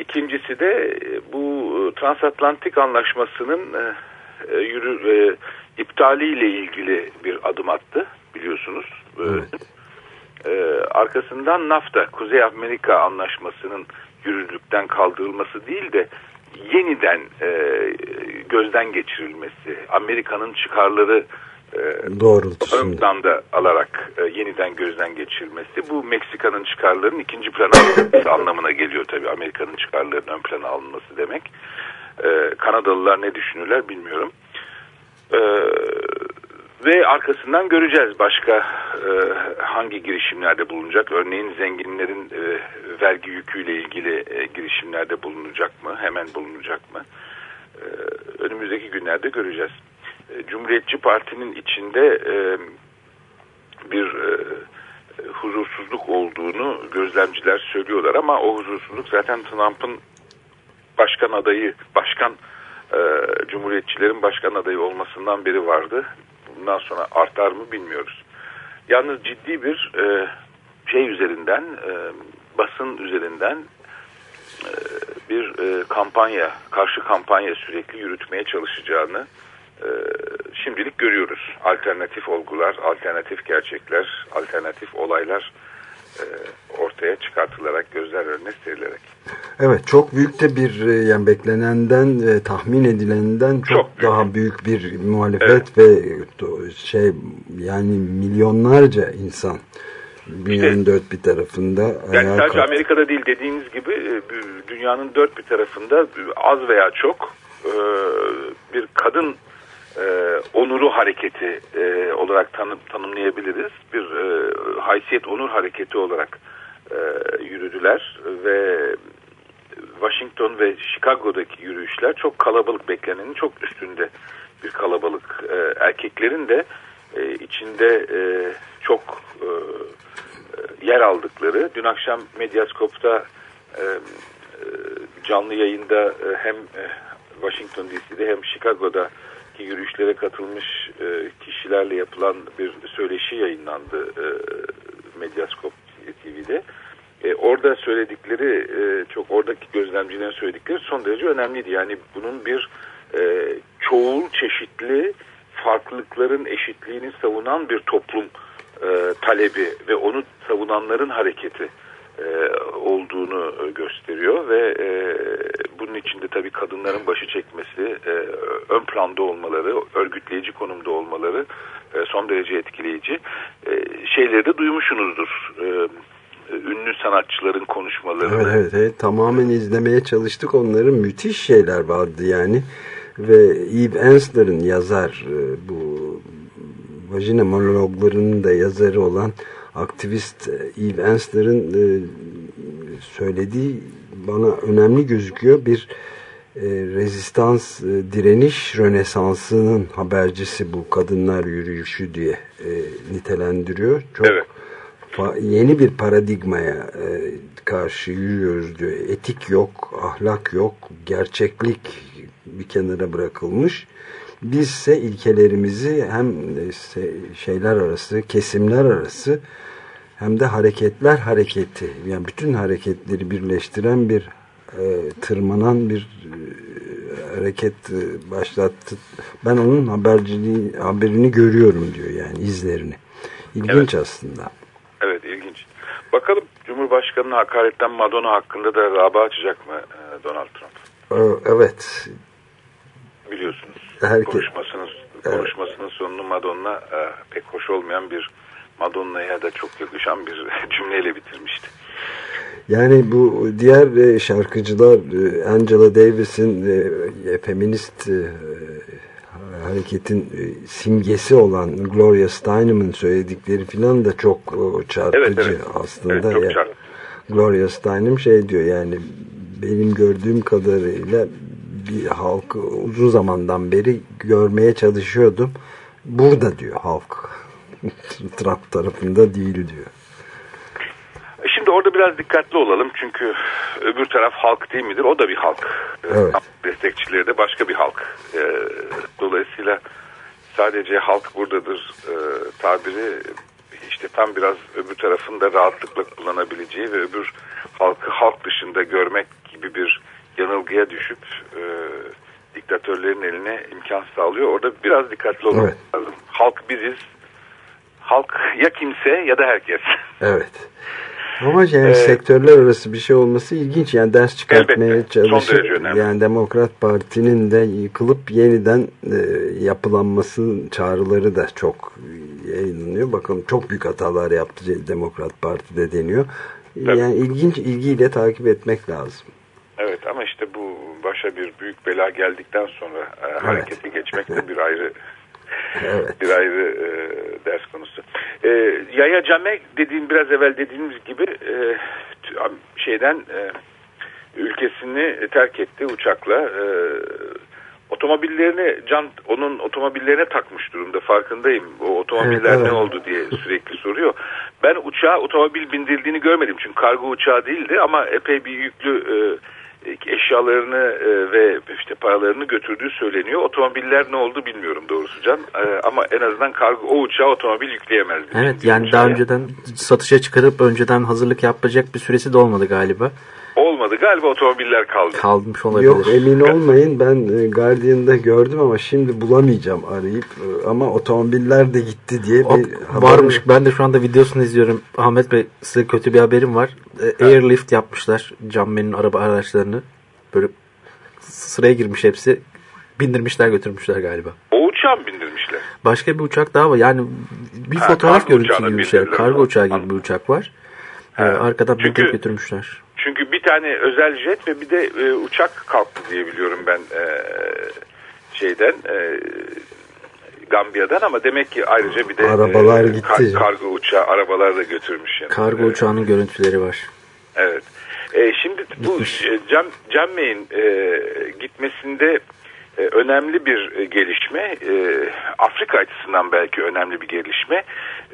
ikincisi de e, bu transatlantik anlaşmasının e, e, yürü, e, iptaliyle ilgili bir adım attı biliyorsunuz. E, e, arkasından NAFTA, Kuzey Amerika Anlaşması'nın yürürlükten kaldırılması değil de yeniden e, gözden geçirilmesi, Amerika'nın çıkarları e, ön Doğrultusunda. planda alarak e, yeniden gözden geçirilmesi bu Meksika'nın çıkarlarının ikinci plana alınması anlamına geliyor tabii Amerika'nın çıkarlarının ön plana alınması demek. E, Kanadalılar ne düşünürler bilmiyorum. E, ve arkasından göreceğiz başka e, hangi girişimlerde bulunacak. Örneğin zenginlerin e, vergi yüküyle ilgili e, girişimlerde bulunacak mı? Hemen bulunacak mı? E, önümüzdeki günlerde göreceğiz. E, Cumhuriyetçi Parti'nin içinde e, bir e, huzursuzluk olduğunu gözlemciler söylüyorlar ama o huzursuzluk zaten Trump'ın başkan adayı, başkan e, Cumhuriyetçilerin başkan adayı olmasından beri vardı. Bundan sonra artar mı bilmiyoruz. Yalnız ciddi bir e, şey üzerinden, e, basın üzerinden e, bir e, kampanya, karşı kampanya sürekli yürütmeye çalışacağını e, şimdilik görüyoruz. Alternatif olgular, alternatif gerçekler, alternatif olaylar ortaya çıkartılarak, gözler önüne serilerek. Evet çok büyük de bir e, yani beklenenden ve tahmin edilenden çok, Çok büyük. daha büyük bir muhalefet ve to- şey yani milyonlarca insan dünyanın dört bir tarafında Yani sadece kalk- Amerika'da değil dediğiniz gibi e, dünyanın dört bir tarafında az veya çok e, bir kadın e, onuru hareketi e, olarak tanım, tanımlayabiliriz. Bir e, haysiyet onur hareketi olarak e, yürüdüler ve Washington ve Chicago'daki yürüyüşler çok kalabalık beklenenin çok üstünde bir kalabalık. E, erkeklerin de e, içinde e, çok e, yer aldıkları. Dün akşam Medyaskop'ta e, e, canlı yayında e, hem e, Washington DC'de hem Chicago'da ki yürüyüşlere katılmış e, kişilerle yapılan bir söyleşi yayınlandı e, Medyaskop TV'de. E, orada söyledikleri e, çok oradaki gözlemcilerin söyledikleri son derece önemliydi. Yani bunun bir e, çoğul çeşitli farklılıkların eşitliğini savunan bir toplum e, talebi ve onu savunanların hareketi olduğunu e, gösteriyor ve e, bunun içinde tabii kadınların başı çekmesi, e, ön planda olmaları, örgütleyici konumda olmaları e, son derece etkileyici. E, şeyleri de duymuşsunuzdur. E, ünlü sanatçıların konuşmalarını. Evet, evet, evet tamamen izlemeye çalıştık onların müthiş şeyler vardı yani ve Eve Ensler'ın yazar e, bu vajina monologlarının da yazarı olan aktivist Eve Ensler'ın e, söylediği bana önemli gözüküyor bir e, rezistans, e, direniş rönesansının habercisi bu kadınlar yürüyüşü diye nitelendiriyor. Çok Evet. yeni bir paradigmaya karşı yürüyoruz diyor. Etik yok, ahlak yok, gerçeklik bir kenara bırakılmış. Bizse ilkelerimizi hem şeyler arası, kesimler arası hem de hareketler hareketi yani bütün hareketleri birleştiren bir e, tırmanan bir e, hareket e, başlattı. Ben onun haberciliği haberini görüyorum diyor yani izlerini. İlginç aslında. Evet ilginç. Bakalım Cumhurbaşkanı'na hakaretten Madonna hakkında da dava açacak mı e, Donald Trump? Ee, Evet. Biliyorsunuz Herkes- konuşmasının, konuşmasının sonunu Madonna e, pek hoş olmayan bir Madonna'ya da çok yakışan bir [LAUGHS] cümleyle bitirmişti. Yani bu diğer e, şarkıcılar e, Angela Davis'in e, feminist hareketin simgesi olan Gloria Steinem'in söyledikleri filan da çok çarpıcı Evet, evet. aslında. Evet, çok çarpıcı. Gloria Steinem şey diyor yani benim gördüğüm kadarıyla bir halkı uzun zamandan beri görmeye çalışıyordum. Burada diyor halk. [LAUGHS] Trump tarafında değil diyor. Şimdi orada biraz dikkatli olalım çünkü öbür taraf halk değil midir? O da bir halk. Evet. Destekçileri de başka bir halk. E, Dolayısıyla sadece halk buradadır e, tabiri işte tam biraz öbür tarafın da rahatlıkla kullanabileceği ve öbür halkı halk dışında görmek gibi bir yanılgıya düşüp e, diktatörlerin eline imkan sağlıyor. Orada biraz dikkatli olmak Evet. lazım. Halk biziz. Halk ya kimse ya da herkes. [LAUGHS] Evet. Ama yani Ee, sektörler arası bir şey olması ilginç. Yani ders çıkartmaya Elbette. Önemli. Yani Demokrat Parti'nin de yıkılıp yeniden e, yapılanması çağrıları da çok yayınlanıyor. Bakın çok büyük hatalar yaptı Demokrat Parti'de deniyor. Tabii. Yani ilginç ilgiyle takip etmek lazım. Evet ama işte bu başa bir büyük bela geldikten sonra e, harekete geçmek de bir ayrı [LAUGHS] Evet. bir ayrı e, ders konusu. E, Yaya Came dediğim biraz evvel dediğimiz gibi e, şeyden e, ülkesini terk etti uçakla. E, otomobillerini can onun otomobillerine takmış durumda farkındayım. O otomobiller Evet, evet. ne oldu diye sürekli soruyor. Ben uçağa otomobil bindirdiğini görmedim çünkü kargo uçağı değildi ama epey bir yüklü e, eşyalarını e, ve işte paralarını götürdüğü söyleniyor. Otomobiller ne oldu bilmiyorum doğrusu can. E, ama en azından kargo o uçağa otomobil yükleyemezdi. Evet yani uçağa- daha önceden satışa çıkarıp önceden hazırlık yapacak bir süresi de olmadı galiba. Olmadı. Galiba otomobiller kaldı. Kalmış olabilir. Yok emin olmayın ben e, Guardian'da gördüm ama şimdi bulamayacağım arayıp E, ama otomobiller de gitti diye O- bir haber varmış. Ben de şu anda videosunu izliyorum. Ahmet Bey size kötü bir haberim var. E, Airlift yapmışlar Cammen'in araba araçlarını. Böyle sıraya girmiş hepsi. Bindirmişler götürmüşler galiba. O uçağı mı bindirmişler? Başka bir uçak daha var. Yani bir Ha, fotoğraf görüntüsü gibi bir şey. Kargo uçağı gibi bir uçak var. E, arkadan Çünkü- bindirip götürmüşler. Çünkü bir tane özel jet ve bir de e, uçak kalktı diye biliyorum ben e, şeyden e, Gambiya'dan ama demek ki ayrıca bir de Arabalar e, gitti. kargo uçağı arabalar da götürmüş. Yani. Kargo uçağının görüntüleri var. Evet. E, şimdi bu e, Cem, Cem Bey'in e, gitmesinde e, önemli bir e, gelişme, e, Afrika açısından belki önemli bir gelişme,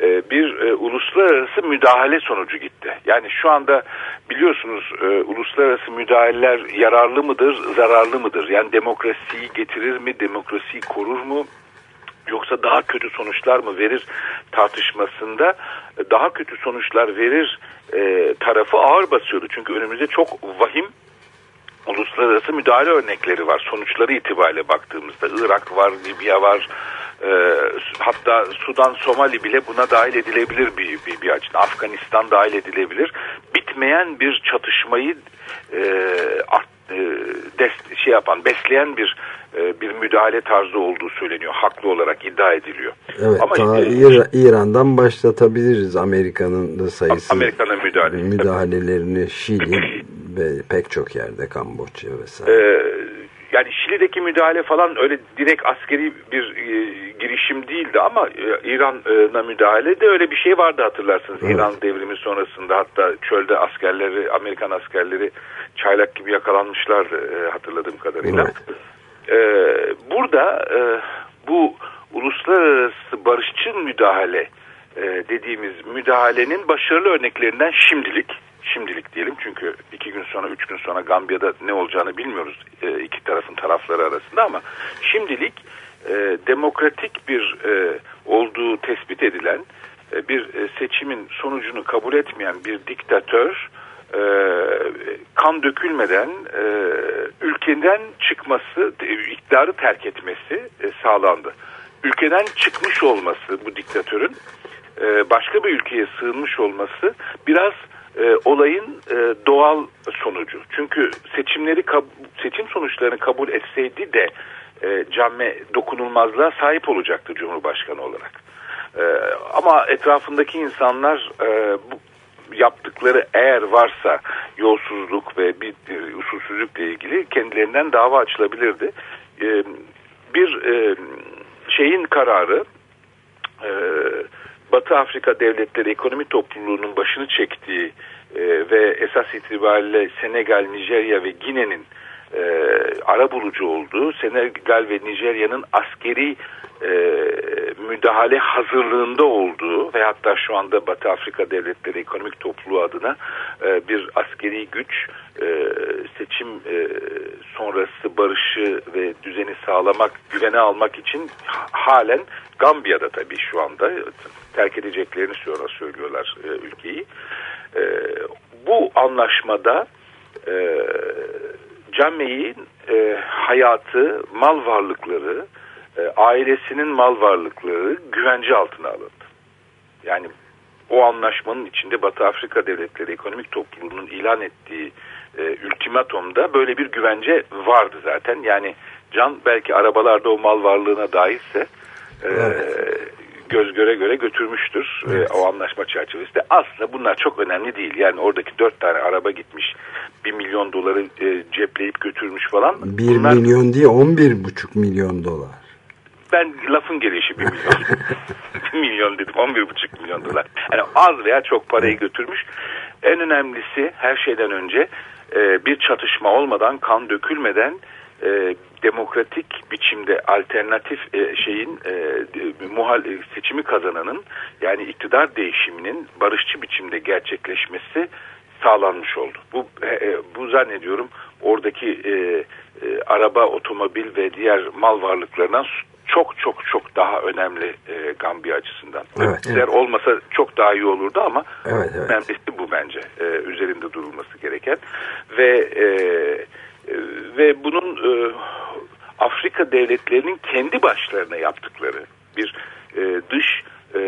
e, bir e, uluslararası müdahale sonucu gitti. Yani şu anda biliyorsunuz e, uluslararası müdahaleler yararlı mıdır, zararlı mıdır? Yani demokrasiyi getirir mi, demokrasiyi korur mu? yoksa daha kötü sonuçlar mı verir tartışmasında e, daha kötü sonuçlar verir e, tarafı ağır basıyordu. Çünkü önümüzde çok vahim uluslararası müdahale örnekleri var. Sonuçları itibariyle baktığımızda Irak var, Libya var, e, hatta Sudan, Somali bile buna dahil edilebilir bir, bir, bir açıdan. Afganistan dahil edilebilir. Bitmeyen bir çatışmayı e, art- e, des, şey yapan, besleyen bir e, bir müdahale tarzı olduğu söyleniyor. Haklı olarak iddia ediliyor. Evet, Ama ta e, İra- İran'dan başlatabiliriz Amerika'nın da sayısı. Amerika'nın müdahale. müdahalelerini Şili ve pek çok yerde Kamboçya vesaire. Ee, yani Şili'deki müdahale falan öyle direkt askeri bir e, girişim değildi ama e, İran'a müdahale de öyle bir şey vardı hatırlarsınız. Evet. İran devrimi sonrasında hatta çölde askerleri, Amerikan askerleri çaylak gibi yakalanmışlardı e, hatırladığım kadarıyla. Ee, burada e, bu uluslararası barışçıl müdahale e, dediğimiz müdahalenin başarılı örneklerinden şimdilik şimdilik diyelim çünkü iki gün sonra üç gün sonra Gambiya'da ne olacağını bilmiyoruz e, iki tarafın tarafları arasında ama şimdilik e, demokratik bir e, olduğu tespit edilen e, bir e, seçimin sonucunu kabul etmeyen bir diktatör e, kan dökülmeden e, ülkeden çıkması, e, iktidarı terk etmesi e, sağlandı. Ülkeden çıkmış olması bu diktatörün e, başka bir ülkeye sığınmış olması biraz e, olayın e, doğal sonucu. Çünkü seçimleri seçim sonuçlarını kabul etseydi de e, camme dokunulmazlığa sahip olacaktı Cumhurbaşkanı olarak. E, ama etrafındaki insanlar e, bu yaptıkları eğer varsa yolsuzluk ve bir e, usulsüzlükle ilgili kendilerinden dava açılabilirdi. E, bir e, şeyin kararı e, Batı Afrika Devletleri Ekonomi Topluluğu'nun başını çektiği e, ve esas itibariyle Senegal, Nijerya ve Gine'nin e, ara bulucu olduğu, Senegal ve Nijerya'nın askeri e, müdahale hazırlığında olduğu ve hatta şu anda Batı Afrika Devletleri Ekonomik Topluluğu adına e, bir askeri güç e, seçim e, sonrası barışı ve düzeni sağlamak, güvene almak için halen Gambiya'da tabii şu anda terk edeceklerini sonra söylüyorlar e, ülkeyi. E, bu anlaşmada e, Came'nin e, hayatı, mal varlıkları, e, ailesinin mal varlıkları güvence altına alındı. Yani o anlaşmanın içinde Batı Afrika Devletleri Ekonomik Topluluğu'nun ilan ettiği e, ultimatomda böyle bir güvence vardı zaten. Yani Can belki arabalarda o mal varlığına dairse e, göz göre göre götürmüştür e, o anlaşma çerçevesinde. Aslında bunlar çok önemli değil. Yani oradaki dört tane araba gitmiş bir milyon doları e, cepleyip götürmüş falan. 1 Bunlar- milyon değil 11,5 milyon dolar. ben lafın gelişi bir milyon. [LAUGHS] bir milyon dedim 11,5 milyon dolar. Yani az veya çok parayı götürmüş. En önemlisi her şeyden önce e, bir çatışma olmadan kan dökülmeden e, demokratik biçimde alternatif e, şeyin e, muhal e, seçimi kazananın yani iktidar değişiminin barışçı biçimde gerçekleşmesi sağlanmış oldu. Bu e, e, bu zannediyorum oradaki e, e, araba, otomobil ve diğer mal varlıklarından çok çok çok daha önemli e, Gambiya açısından. Evet, evet. olmasa çok daha iyi olurdu ama Evet, evet. önemlisi bu bence e, üzerinde durulması gereken ve e, e, ve bunun e, Afrika devletlerinin kendi başlarına yaptıkları bir e, dış e,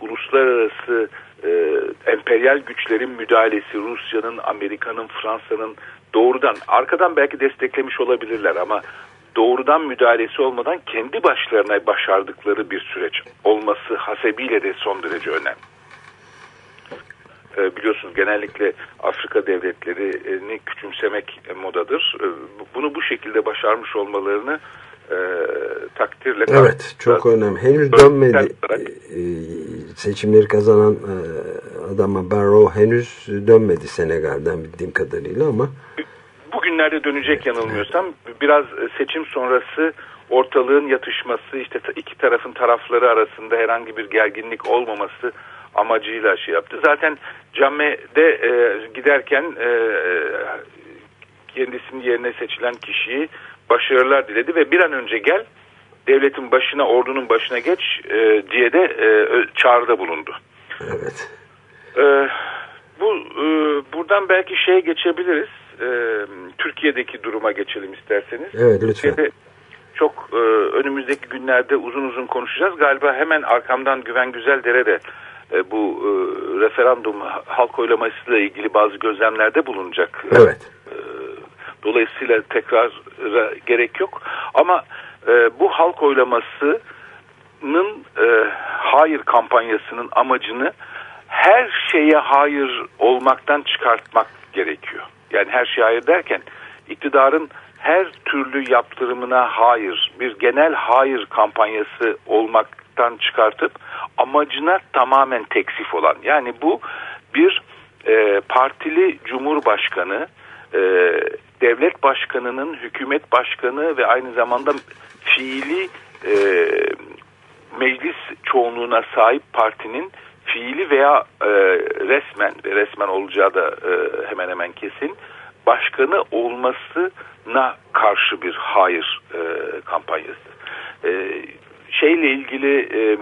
uluslararası e, emperyal güçlerin müdahalesi Rusya'nın, Amerika'nın, Fransa'nın doğrudan arkadan belki desteklemiş olabilirler ama doğrudan müdahalesi olmadan kendi başlarına başardıkları bir süreç olması hasebiyle de son derece önemli. E, biliyorsunuz genellikle Afrika devletlerini küçümsemek e, modadır. E, bu- bunu bu şekilde başarmış olmalarını e, takdirle Evet çok önemli. Henüz dönmedi. olarak- Ee, seçimleri kazanan e, adama Barrow henüz dönmedi Senegal'den bildiğim kadarıyla ama bugünlerde dönecek yanılmıyorsam biraz seçim sonrası ortalığın yatışması işte iki tarafın tarafları arasında herhangi bir gerginlik olmaması amacıyla şey yaptı. Zaten Camme'de e, giderken e, kendisinin yerine seçilen kişiyi başarılar diledi ve bir an önce gel devletin başına ordunun başına geç e, diye de e, çağrıda bulundu. evet. Ee, bu e, buradan belki şeye geçebiliriz. Ee, Türkiye'deki duruma geçelim isterseniz. Evet lütfen. Türkiye'de çok e, önümüzdeki günlerde uzun uzun konuşacağız. Galiba hemen arkamdan Güven Güzeldere de e, bu e, referandum halk oylamasıyla ilgili bazı gözlemlerde bulunacak. Evet. E, Dolayısıyla tekrara gerek yok. Ama e, bu halk oylamasının e, hayır kampanyasının amacını her şeye hayır olmaktan çıkartmak gerekiyor. Yani her şeye derken iktidarın her türlü yaptırımına hayır, bir genel hayır kampanyası olmaktan çıkartıp amacına tamamen teksif olan. Yani bu bir e, partili cumhurbaşkanı, e, devlet başkanının hükümet başkanı ve aynı zamanda fiili e, meclis çoğunluğuna sahip partinin fiili veya e, resmen ve resmen olacağı da e, hemen hemen kesin başkanı olmasına karşı bir hayır e, kampanyası. E, şeyle ilgili e,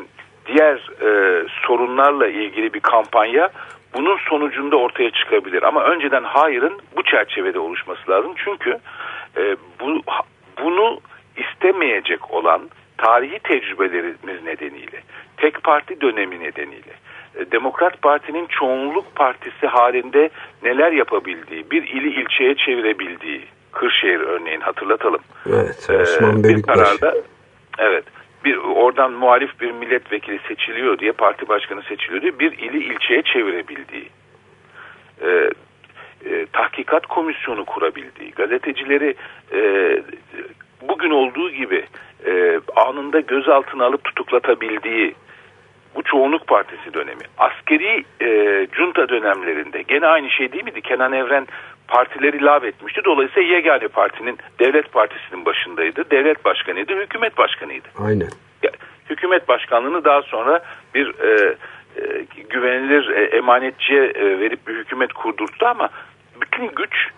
diğer e, sorunlarla ilgili bir kampanya bunun sonucunda ortaya çıkabilir. Ama önceden hayırın bu çerçevede oluşması lazım. Çünkü e, bu bunu istemeyecek olan tarihi tecrübelerimiz nedeniyle, tek parti dönemi nedeniyle, Demokrat Parti'nin çoğunluk partisi halinde neler yapabildiği, bir ili ilçeye çevirebildiği, Kırşehir örneğin hatırlatalım. Evet, Ee, Osman bir Bölükbaş. kararda evet bir oradan muhalif bir milletvekili seçiliyor diye parti başkanı seçiliyor diye bir ili ilçeye çevirebildiği e, e, tahkikat komisyonu kurabildiği gazetecileri e, bugün olduğu gibi e, anında gözaltına alıp tutuklatabildiği bu çoğunluk partisi dönemi. Askeri e, junta dönemlerinde gene aynı şey değil miydi? Kenan Evren partileri lav etmişti. Dolayısıyla yegane partinin devlet partisinin başındaydı. Devlet başkanıydı, hükümet başkanıydı. Aynen. Ya, hükümet başkanlığını daha sonra bir e, e, güvenilir e, emanetçiye e, verip bir hükümet kurdurttu ama bütün güç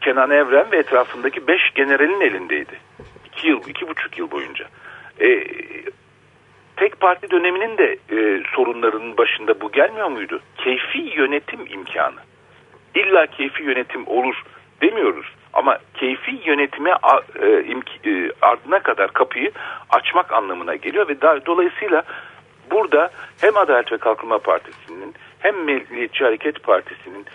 Kenan Evren ve etrafındaki beş generalin elindeydi. İki yıl, iki buçuk yıl boyunca. E, tek parti döneminin de e, sorunlarının başında bu gelmiyor muydu? Keyfi yönetim imkanı. İlla keyfi yönetim olur demiyoruz. Ama keyfi yönetime e, e, ardına kadar kapıyı açmak anlamına geliyor ve dolayısıyla burada hem Adalet ve Kalkınma Partisi'nin hem Milliyetçi Hareket Partisi'nin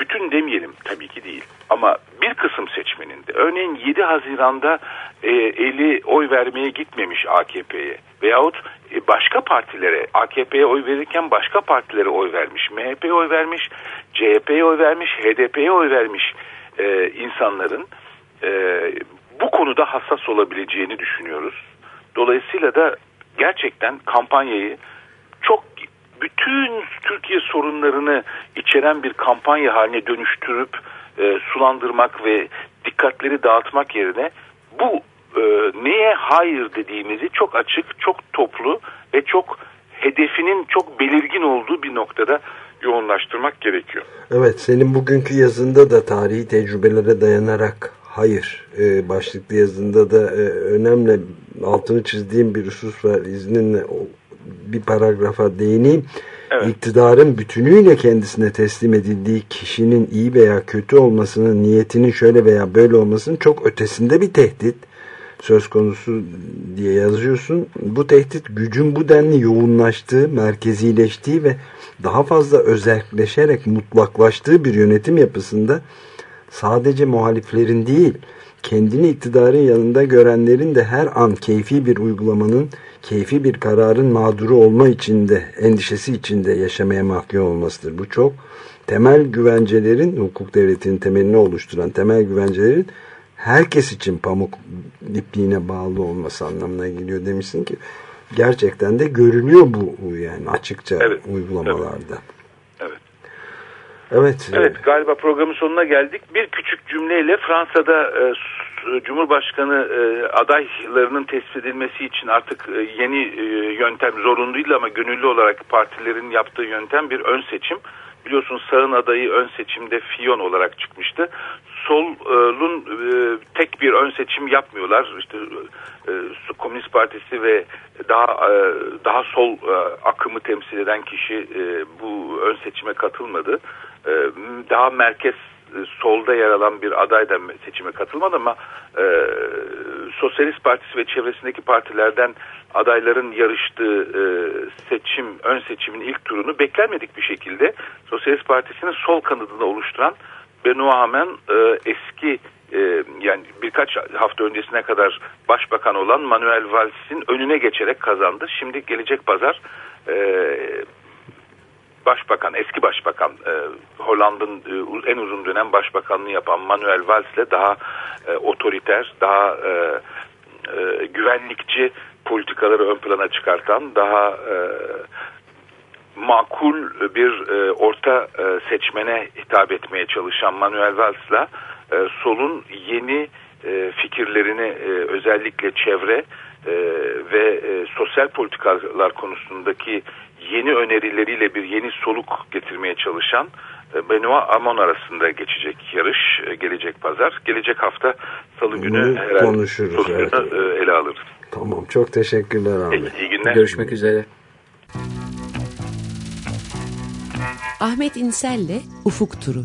bütün demeyelim tabii ki değil ama bir kısım seçmenin de örneğin 7 Haziran'da e, eli oy vermeye gitmemiş AKP'ye veyahut e, başka partilere AKP'ye oy verirken başka partilere oy vermiş MHP'ye oy vermiş CHP'ye oy vermiş HDP'ye oy vermiş e, insanların e, bu konuda hassas olabileceğini düşünüyoruz. Dolayısıyla da gerçekten kampanyayı çok bütün Türkiye sorunlarını içeren bir kampanya haline dönüştürüp e, sulandırmak ve dikkatleri dağıtmak yerine bu e, neye hayır dediğimizi çok açık, çok toplu ve çok hedefinin çok belirgin olduğu bir noktada yoğunlaştırmak gerekiyor. Evet senin bugünkü yazında da tarihi tecrübelere dayanarak hayır e, başlıklı yazında da e, önemli altını çizdiğim bir husus var izninle bir paragrafa değineyim. İktidarın bütünüyle kendisine teslim edildiği kişinin iyi veya kötü olmasının niyetinin şöyle veya böyle olmasının çok ötesinde bir tehdit söz konusu diye yazıyorsun. Bu tehdit gücün bu denli yoğunlaştığı, merkezileştiği ve daha fazla özelleşerek mutlaklaştığı bir yönetim yapısında sadece muhaliflerin değil, kendini iktidarın yanında görenlerin de her an keyfi bir uygulamanın, keyfi bir kararın mağduru olma içinde, endişesi içinde yaşamaya mahkum olmasıdır. Bu çok temel güvencelerin, hukuk devletinin temelini oluşturan temel güvencelerin herkes için pamuk ipliğine bağlı olması anlamına geliyor demişsin ki gerçekten de görülüyor bu yani açıkça Evet, uygulamalarda. Evet. Evet. Evet galiba programın sonuna geldik. Bir küçük cümleyle Fransa'da e, Cumhurbaşkanı e, adaylarının tespit edilmesi için artık e, yeni e, yöntem zorunlu değil ama gönüllü olarak partilerin yaptığı yöntem bir ön seçim. Biliyorsunuz sağın adayı ön seçimde Fiyon olarak çıkmıştı. Solun e, tek bir ön seçim yapmıyorlar. İşte e, Komünist Partisi ve daha e, daha sol e, akımı temsil eden kişi e, bu ön seçime katılmadı. E, daha merkez e, solda yer alan bir aday da seçime katılmadı ama e, Sosyalist Partisi ve çevresindeki partilerden adayların yarıştığı e, seçim ön seçimin ilk turunu beklenmedik bir şekilde Sosyalist Partisi'nin sol kanadını oluşturan Benoît Hamon e, eski e, yani birkaç hafta öncesine kadar başbakan olan Manuel Valles'in önüne geçerek kazandı. Şimdi gelecek pazar e, başbakan, eski başbakan e, Hollanda'nın e, en uzun dönem başbakanlığı yapan Manuel Valles'le daha e, otoriter, daha e, e, güvenlikçi politikaları ön plana çıkartan, daha e, makul bir e, orta e, seçmene hitap etmeye çalışan Manuel Valles'la e, solun yeni e, fikirlerini e, özellikle çevre e, ve e, sosyal politikalar konusundaki yeni önerileriyle bir yeni soluk getirmeye çalışan e, Benoit Amon arasında geçecek yarış e, gelecek pazar. Gelecek hafta salı günü Bunu herhalde konuşuruz, evet. e, ele alırız. Tamam çok teşekkürler Ahmet. Peki, iyi günler. Görüşmek üzere. Ahmet İnsel'le Ufuk Turu.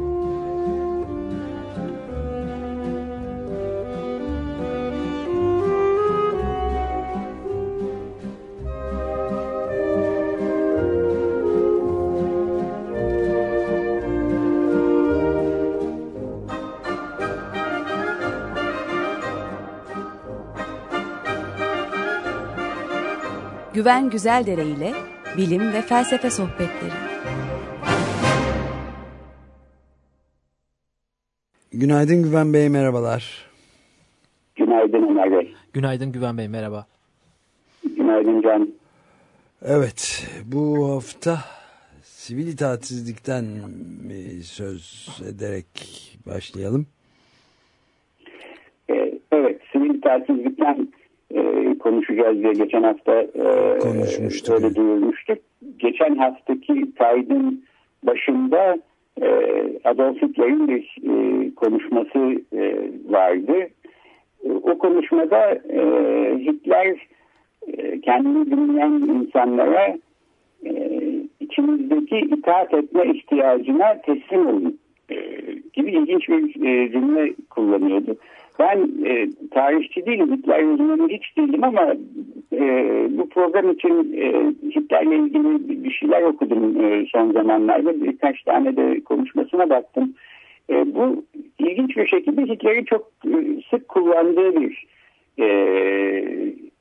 Güven Güzeldere ile bilim ve felsefe sohbetleri. Günaydın Güven Bey merhabalar. Günaydın Ömer Bey. Günaydın Güven Bey merhaba. Günaydın Can. Evet bu hafta sivil itaatsizlikten söz ederek başlayalım. Ee, evet, sivil itaatsizlikten e, konuşacağız diye geçen hafta e, Konuşmuştuk, öyle duyurmuştuk. Geçen haftaki kaydın başında e, Adolf Hitler'in bir e, konuşması e, vardı. E, o konuşmada e, Hitler e, kendini dinleyen insanlara e, içimizdeki itaat etme ihtiyacına teslim olun e, gibi ilginç bir e, cümle kullanıyordu. Ben e, tarihçi değilim, Hitler uzmanı hiç değilim ama e, bu program için e, Hitler'le ilgili bir- şeyler okudum e, son zamanlarda. Birkaç tane de konuşmasına baktım. E, bu ilginç bir şekilde Hitler'in çok e, sık kullandığı bir e,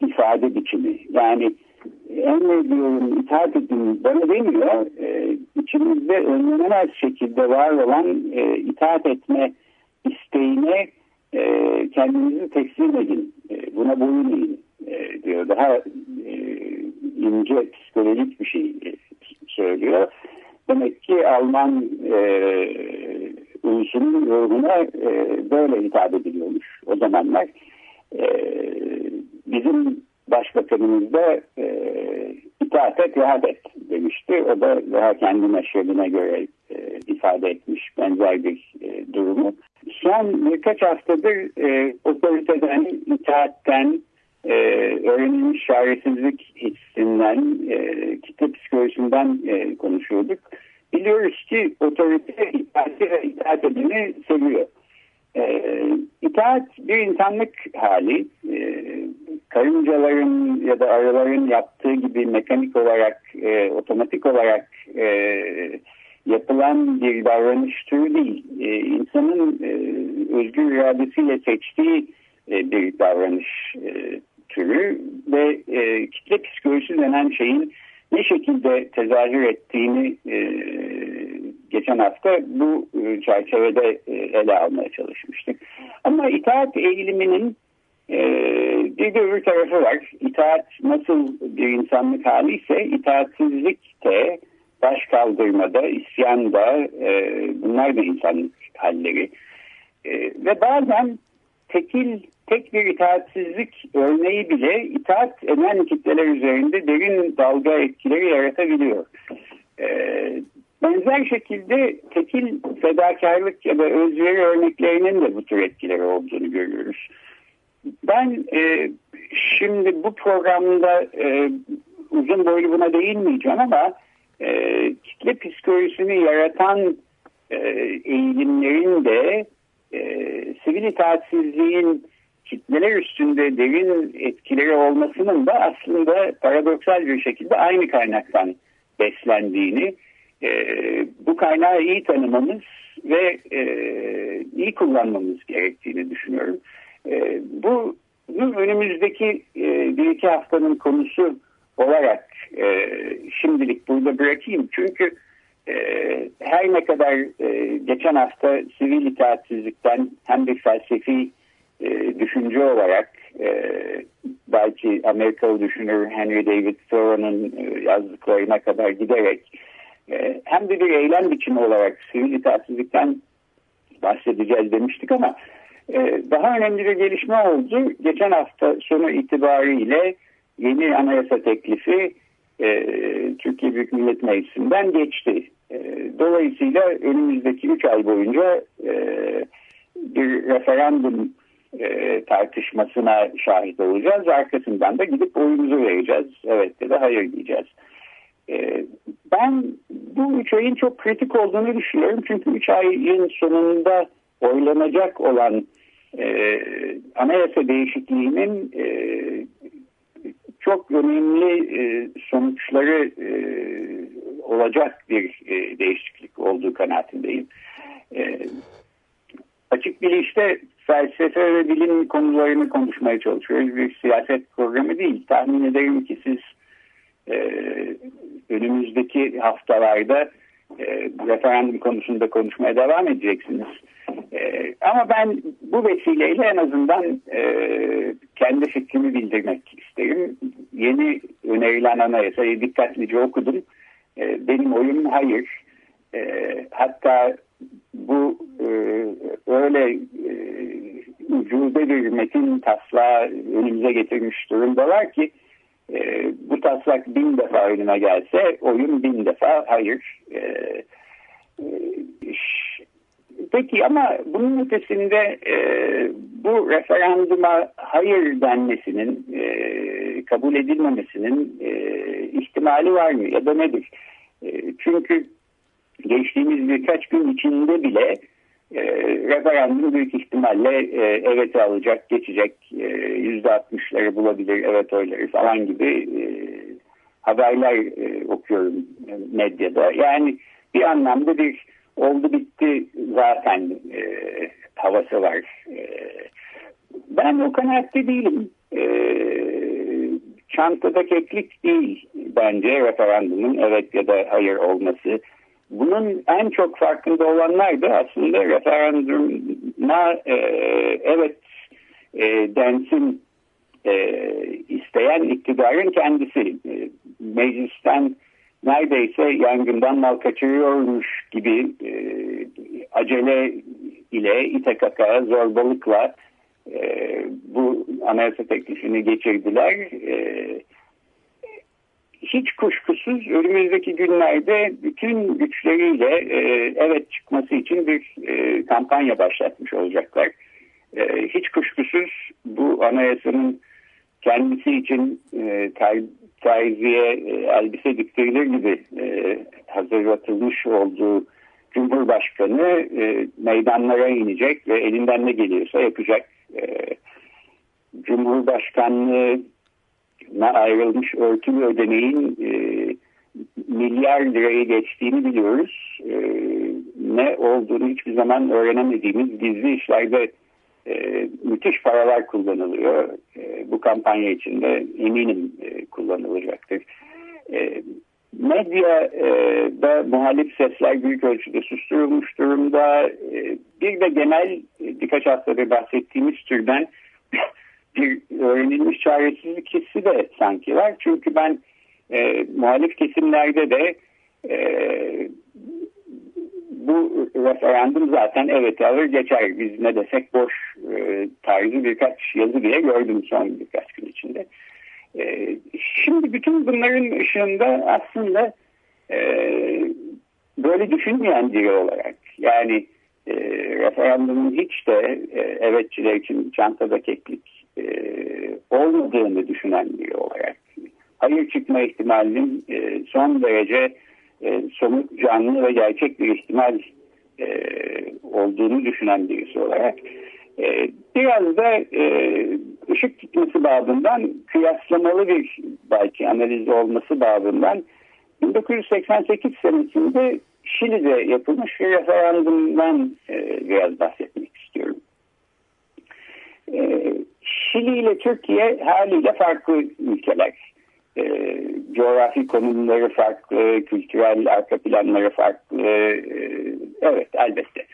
ifade biçimi. Yani emrediyorum, itaat edin bana demiyor. E, içimizde önlenemez şekilde var olan e, itaat etme isteğine e, kendinizi teslim edin. E, buna boyun eğin e, diyor. Daha e, ince psikolojik bir şey e, söylüyor. Demek ki Alman e, ulusunun ruhuna e, böyle hitap ediliyormuş o zamanlar. E, bizim başbakanımız da e, itaat et, rahat demişti. O da daha kendi meşrebine göre e, ifade etmiş benzer bir e, durumu. Son birkaç haftadır e, otoriteden, itaatten, e, öğrenilmiş çaresizlik hissinden, e, kitle psikolojisinden e, konuşuyorduk. Biliyoruz ki otorite itaati ve itaat edeni seviyor. E, itaat bir insanlık hali. E, karıncaların ya da arıların yaptığı gibi mekanik olarak, e, otomatik olarak e, yapılan bir davranış türü değil. E, insanın e, özgür iradesiyle seçtiği e, bir davranış e, türü ve e, kitle psikolojisi denen şeyin ne şekilde tezahür ettiğini e, geçen hafta bu e, çerçevede e, ele almaya çalışmıştık. Ama itaat eğiliminin e, bir de öbür tarafı var. İtaat nasıl bir insanlık hali ise itaatsizlik de baş kaldırmada, isyanda e, bunlar da insanlık halleri. Ve bazen tekil tek bir itaatsizlik örneği bile itaat eden kitleler üzerinde derin dalga etkileri yaratabiliyor. Benzer şekilde tekil fedakarlık ya da özveri örneklerinin de bu tür etkileri olduğunu görüyoruz. Ben e, şimdi bu programda e, uzun boylu buna değinmeyeceğim ama e, kitle psikolojisini yaratan e, eğilimlerin de e, sivil itaatsizliğin kitleler üstünde derin etkileri olmasının da aslında paradoksal bir şekilde aynı kaynaktan beslendiğini, e, bu kaynağı iyi tanımamız ve e, iyi kullanmamız gerektiğini düşünüyorum. E, bu önümüzdeki e, bir iki haftanın konusu olarak e, şimdilik burada bırakayım. Çünkü e, her ne kadar e, geçen hafta sivil itaatsizlikten hem bir felsefi e, düşünce olarak e, belki Amerikalı düşünür Henry David Thoreau'nun e, yazdıklarına kadar giderek e, hem de bir eylem biçimi olarak sivil itaatsizlikten bahsedeceğiz demiştik ama e, daha önemli bir gelişme oldu. Geçen hafta sonu itibariyle yeni anayasa teklifi e, Türkiye Büyük Millet Meclisi'nden geçti. Dolayısıyla önümüzdeki 3 ay boyunca bir referandum tartışmasına şahit olacağız. Arkasından da gidip oyumuzu vereceğiz. Evet ya da hayır diyeceğiz. E, ben bu üç ayın çok kritik olduğunu düşünüyorum. Çünkü üç ayın sonunda oylanacak olan e, anayasa değişikliğinin e, çok önemli e, sonuçları e, olacak bir e, değişiklik olduğu kanaatindeyim. E, açık bilişte felsefe ve bilim konularını konuşmaya çalışıyoruz. Bir siyaset programı değil. Tahmin ederim ki siz e, önümüzdeki haftalarda e, referandum konusunda konuşmaya devam edeceksiniz. E, ama ben bu vesileyle en azından e, kendi fikrimi bildirmek isterim. Yeni önerilen anayasayı dikkatlice okudum. E, benim oyum hayır. Hatta bu e, öyle e, ucube bir metin taslağı önümüze getirmiş durumdalar ki e, bu taslak bin defa önüme gelse oyun bin defa hayır. E, e, peki ama bunun ötesinde e, bu referanduma hayır denmesinin e, kabul edilmemesinin e, ihtimali var mı ya da nedir? E, çünkü geçtiğimiz birkaç gün içinde bile e, referandum büyük ihtimalle e, evet alacak, geçecek, e, yüzde altmışları bulabilir, evet oyları falan gibi e, haberler e, okuyorum medyada. Yani bir anlamda bir oldu bitti zaten e, havası var. E, ben o kanaatte değilim. E, çantada keklik değil bence referandumun evet ya da hayır olması bunun en çok farkında olanlar da aslında referanduma e, evet e, densin e, isteyen iktidarın kendisi. E, meclisten neredeyse yangından mal kaçırıyormuş gibi e, acele ile ite kaka zorbalıkla e, bu anayasa teklifini geçirdiler. E, hiç kuşkusuz önümüzdeki günlerde bütün güçleriyle e, evet çıkması için bir e, kampanya başlatmış olacaklar. E, hiç kuşkusuz bu anayasanın kendisi için e, tarihiye e, elbise diktirilir gibi e, hazırlatılmış olduğu Cumhurbaşkanı e, meydanlara inecek ve elinden ne geliyorsa yapacak. E, Cumhurbaşkanlığı ayrılmış örtülü ödeneğin e, milyar lirayı geçtiğini biliyoruz. E, ne olduğunu hiçbir zaman öğrenemediğimiz gizli işlerde e, müthiş paralar kullanılıyor. E, bu kampanya içinde eminim e, kullanılacaktır. E, medya e, muhalif sesler büyük ölçüde susturulmuş durumda. E, bir de genel birkaç haftada bahsettiğimiz türden [LAUGHS] öğrenilmiş çaresizlik hissi de sanki var. Çünkü ben e, muhalif kesimlerde de e, bu referandum zaten evet alır geçer biz ne desek boş e, tarzı birkaç yazı bile gördüm son birkaç gün içinde. E, şimdi bütün bunların ışığında aslında e, böyle düşünmeyen biri olarak yani e, referandumun hiç de e, evetçiler için çantada keklik e, olmadığını düşünen biri olarak hayır çıkma ihtimalinin e, son derece e, somut, canlı ve gerçek bir ihtimal e, olduğunu düşünen birisi olarak biraz da ışık tutması babından kıyaslamalı bir belki analizi olması babından 1988 senesinde Şili'de yapılmış bir referandumdan e, biraz bahsetmek istiyorum. Şili ile Türkiye haliyle farklı ülkeler. E, coğrafi konumları farklı, kültürel arka planları farklı. E, evet elbette.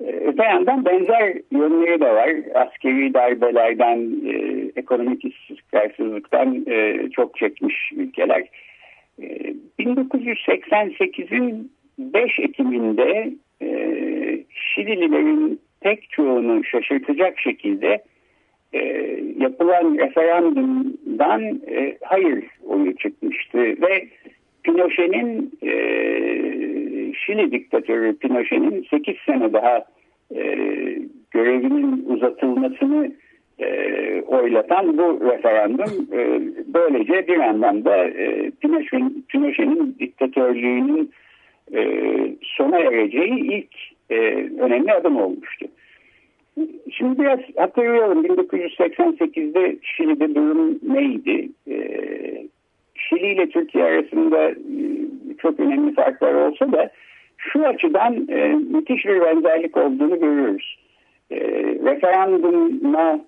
E, öte yandan benzer yönleri de var. Askeri darbelerden, e, ekonomik istikrarsızlıktan e, çok çekmiş ülkeler. E, 1988'in 5 Ekim'inde e, Şilililerin pek çoğunu şaşırtacak şekilde e, yapılan referandumdan e, hayır oyu çıkmıştı ve Pinochet'in e, Şili diktatörü Pinochet'in 8 sene daha e, görevinin uzatılmasını e, oylatan bu referandum e, böylece bir anlamda e, Pinochet'in Pinochet diktatörlüğünün e, sona ereceği ilk e, önemli adım olmuştu. Şimdi biraz hatırlayalım 1988'de Şili'de durum neydi? Ee, Şili ile Türkiye arasında e, çok önemli farklar olsa da şu açıdan e, müthiş bir benzerlik olduğunu görüyoruz. E, referanduma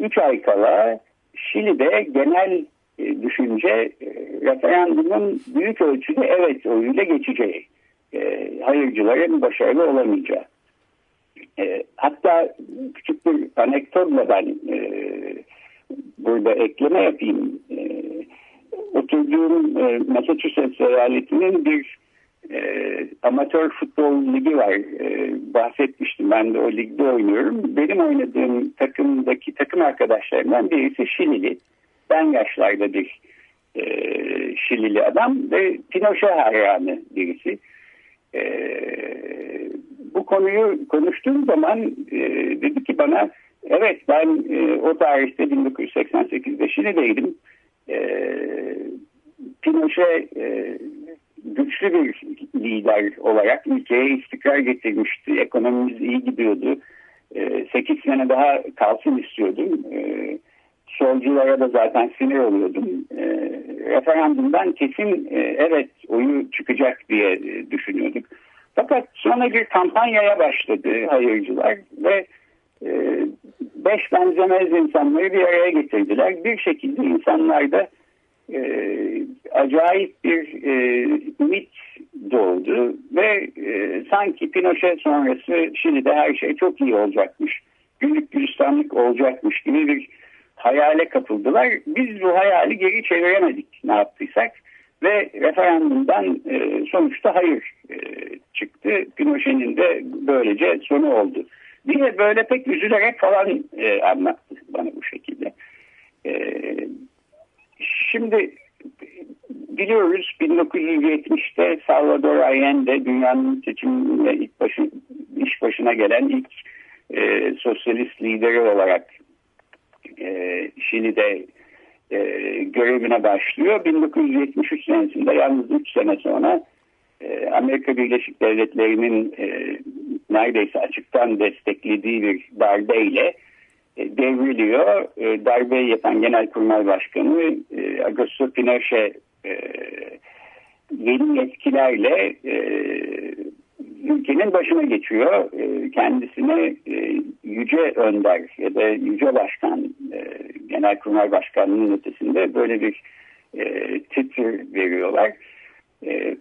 3 e, ay kala Şili'de genel e, düşünce e, referandumun büyük ölçüde evet oyuyla geçeceği. E, hayırcıların başarılı olamayacağı. E, hatta küçük bir anekdotla ben e, burada ekleme yapayım. E, oturduğum e, Massachusetts eyaletinin bir e, amatör futbol ligi var. E, bahsetmiştim ben de o ligde oynuyorum. Benim oynadığım takımdaki takım arkadaşlarımdan birisi Şilili. Ben yaşlarda bir e, Şilili adam ve Pinochet hayranı birisi. E, bu konuyu konuştuğum zaman e, dedi ki bana evet ben e, o tarihte 1988'de Şili'deydim. E, Pinochet e, güçlü bir lider olarak ülkeye istikrar getirmişti. Ekonomimiz iyi gidiyordu. E, 8 sene daha kalsın istiyordum. Solculara da zaten sinir oluyordum. E, referandumdan kesin e, evet oyu çıkacak diye e, düşünüyorduk. Fakat sonra bir kampanyaya başladı hayırcılar ve e, beş benzemez insanları bir araya getirdiler. Bir şekilde insanlarda e, acayip bir e, ümit doğdu ve e, sanki Pinochet sonrası Şili'de her şey çok iyi olacakmış. Günlük gülistanlık olacakmış gibi bir hayale kapıldılar. Biz bu hayali geri çeviremedik ne yaptıysak ve referandumdan e, sonuçta hayır e, çıktı. Pinochet'in de böylece sonu oldu. Bir böyle pek üzülerek falan e, anlattı bana bu şekilde. E, şimdi biliyoruz 1970'te Salvador Allende dünyanın seçiminde ilk başı, iş başına gelen ilk e, sosyalist lideri olarak e, Şili'de e, görevine başlıyor. 1973 senesinde yalnız 3 sene sonra e, Amerika Birleşik Devletleri'nin e, neredeyse açıktan desteklediği bir darbeyle e, devriliyor. E, darbeyi yapan Genelkurmay Başkanı e, Augusto Pinochet yeni yetkilerle ülkenin başına geçiyor. E, kendisine Yüce Önder ya da Yüce Başkan e, Genelkurmay Başkanlığı'nın ötesinde böyle bir e, titr veriyorlar. E,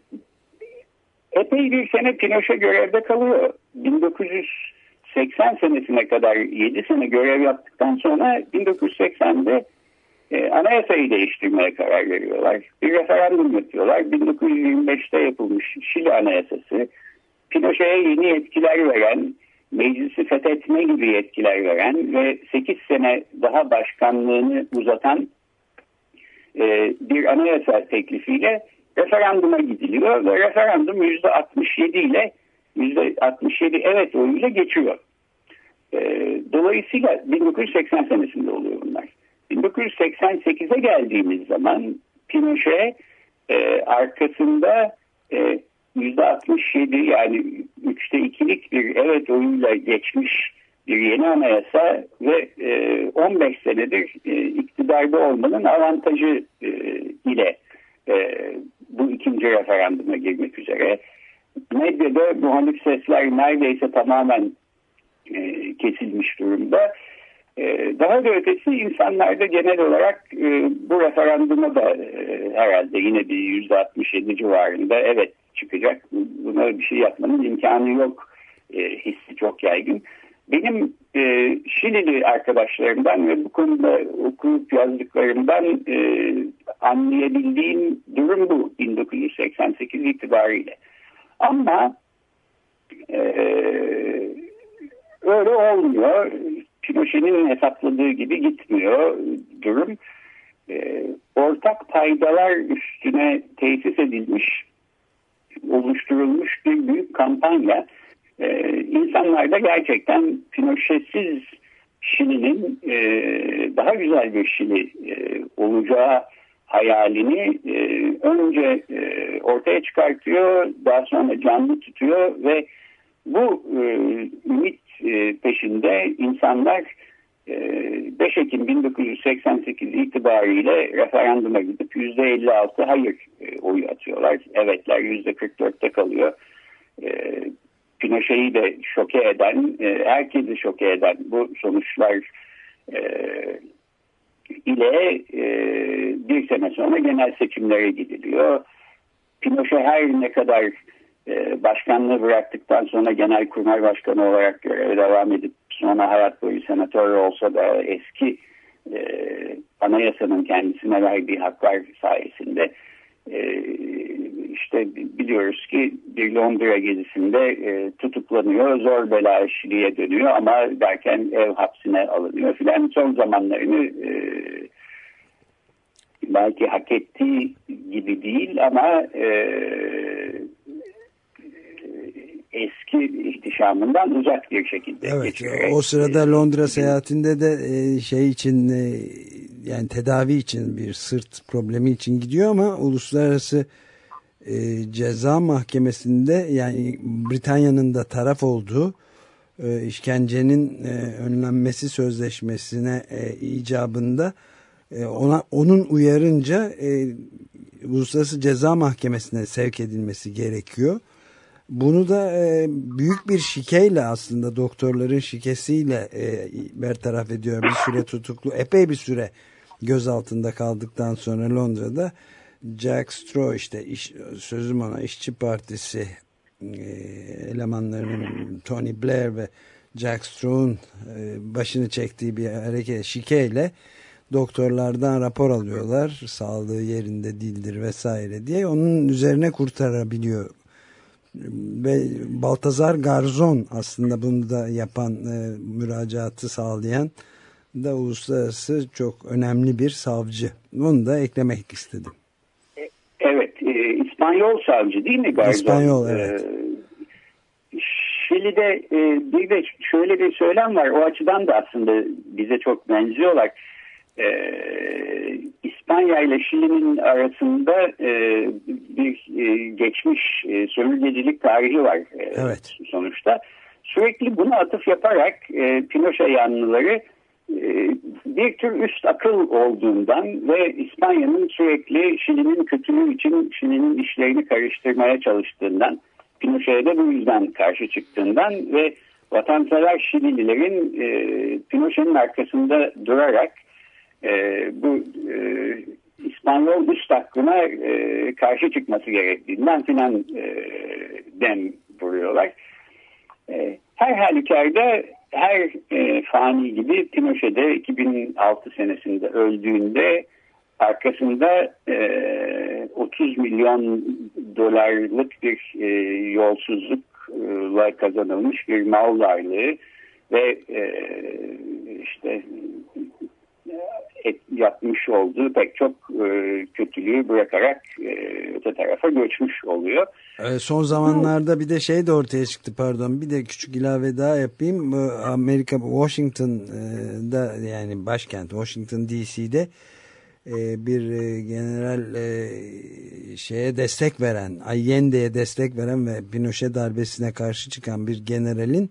epey bir sene Pinochet görevde kalıyor. 1980 senesine kadar 7 sene görev yaptıktan sonra 1980'de e, anayasayı değiştirmeye karar veriyorlar. Bir referandum yapıyorlar. 1925'te yapılmış Şili Anayasası Pinochet'e yeni yetkiler veren, meclisi fethetme gibi yetkiler veren ve 8 sene daha başkanlığını uzatan e, bir anayasa teklifiyle referanduma gidiliyor ve referandum %67 ile %67 evet oyuyla geçiyor. E, dolayısıyla 1980 senesinde oluyor bunlar. 1988'e geldiğimiz zaman Pinochet e, arkasında e, %67 yani üçte ikilik bir evet oyuyla geçmiş bir yeni anayasa ve e, 15 senedir e, iktidarda olmanın avantajı e, ile e, bu ikinci referanduma girmek üzere. Medyada muhalif sesler neredeyse tamamen e, kesilmiş durumda. E, daha da ötesi insanlarda genel olarak e, bu referanduma da e, herhalde yine bir yüzde 67 civarında evet çıkacak buna bir şey yapmanın imkanı yok e, hissi çok yaygın. Benim e, Şilili arkadaşlarımdan ve bu konuda okuyup yazdıklarımdan e, anlayabildiğim durum bu 1988 itibariyle. Ama e, öyle olmuyor. Pinochet'in hesapladığı gibi gitmiyor durum. E, ortak paydalar üstüne tesis edilmiş, oluşturulmuş bir büyük kampanya. E, insanlar da gerçekten Pinochet'siz Şili'nin e, daha güzel bir Şili e, olacağı hayalini e, önce e, ortaya çıkartıyor, daha sonra canlı tutuyor ve bu e, ümit e, peşinde insanlar 5 Ekim 1988 itibariyle referanduma gidip %56 hayır e, oyu atıyorlar. Evetler %44'te kalıyor. E, Pinochet'i de şoke eden, e, herkesi şoke eden bu sonuçlar e, ile bir sene sonra genel seçimlere gidiliyor. Pinochet her ne kadar e, başkanlığı bıraktıktan sonra genel kurmay başkanı olarak göreve devam edip sonra hayat boyu senatör olsa da eski e, anayasanın kendisine verdiği haklar sayesinde e, işte biliyoruz ki bir Londra gezisinde e, tutuklanıyor, zor bela Şili'ye dönüyor ama derken ev hapsine alınıyor filan. Son zamanlarını e, belki hak ettiği gibi değil ama e, eski ihtişamından uzak bir şekilde evet, geçiyor. O sırada Londra seyahatinde de e, şey için e, yani tedavi için bir sırt problemi için gidiyor ama uluslararası e, ceza mahkemesinde yani Britanya'nın da taraf olduğu işkencenin önlenmesi sözleşmesine icabında ona onun uyarınca uluslararası ceza mahkemesine sevk edilmesi gerekiyor. Bunu da e, büyük bir şikeyle aslında doktorların şikesiyle e, bertaraf ediyor. Bir süre tutuklu, epey bir süre gözaltında kaldıktan sonra Londra'da Jack Straw işte iş, sözüm ona işçi partisi e, elemanlarının Tony Blair ve Jack Straw'un e, başını çektiği bir hareket şikeyle doktorlardan rapor alıyorlar sağlığı yerinde değildir vesaire diye onun üzerine kurtarabiliyor ve Baltazar Garzon aslında bunu da yapan e, müracaatı sağlayan da uluslararası çok önemli bir savcı. Bunu da eklemek istedim. Evet, e, İspanyol savcı değil mi Garzon? İspanyol, evet. E, Şili'de e, bir de şöyle bir söylem var. O açıdan da aslında bize çok benziyorlar. E, İspanya ile Şili'nin arasında e, bir e, geçmiş e, sömürgecilik tarihi var e, evet. sonuçta. Sürekli bunu atıf yaparak e, Pinochet yanlıları e, bir tür üst akıl olduğundan ve İspanya'nın sürekli Şili'nin kötülüğü için Şili'nin işlerini karıştırmaya çalıştığından Pinochet'e de bu yüzden karşı çıktığından ve vatansever Şilililerin e, Pinochet'in arkasında durarak e, bu e, İspanyol üst aklına e, karşı çıkması gerektiğinden filan e, dem vuruyorlar. E, her halükarda her e, fani gibi Pinochet de 2006 senesinde öldüğünde arkasında e, 30 milyon dolarlık bir e, yolsuzlukla kazanılmış bir mal varlığı ve e, işte et, yapmış olduğu pek çok e, kötülüğü bırakarak e, öte tarafa göçmüş oluyor. E, son zamanlarda bir de şey de ortaya çıktı pardon bir de küçük ilave daha yapayım. Amerika Washington'da yani başkent Washington DC'de e, bir e, general e, şeye destek veren Allende'ye destek veren ve Pinochet darbesine karşı çıkan bir generalin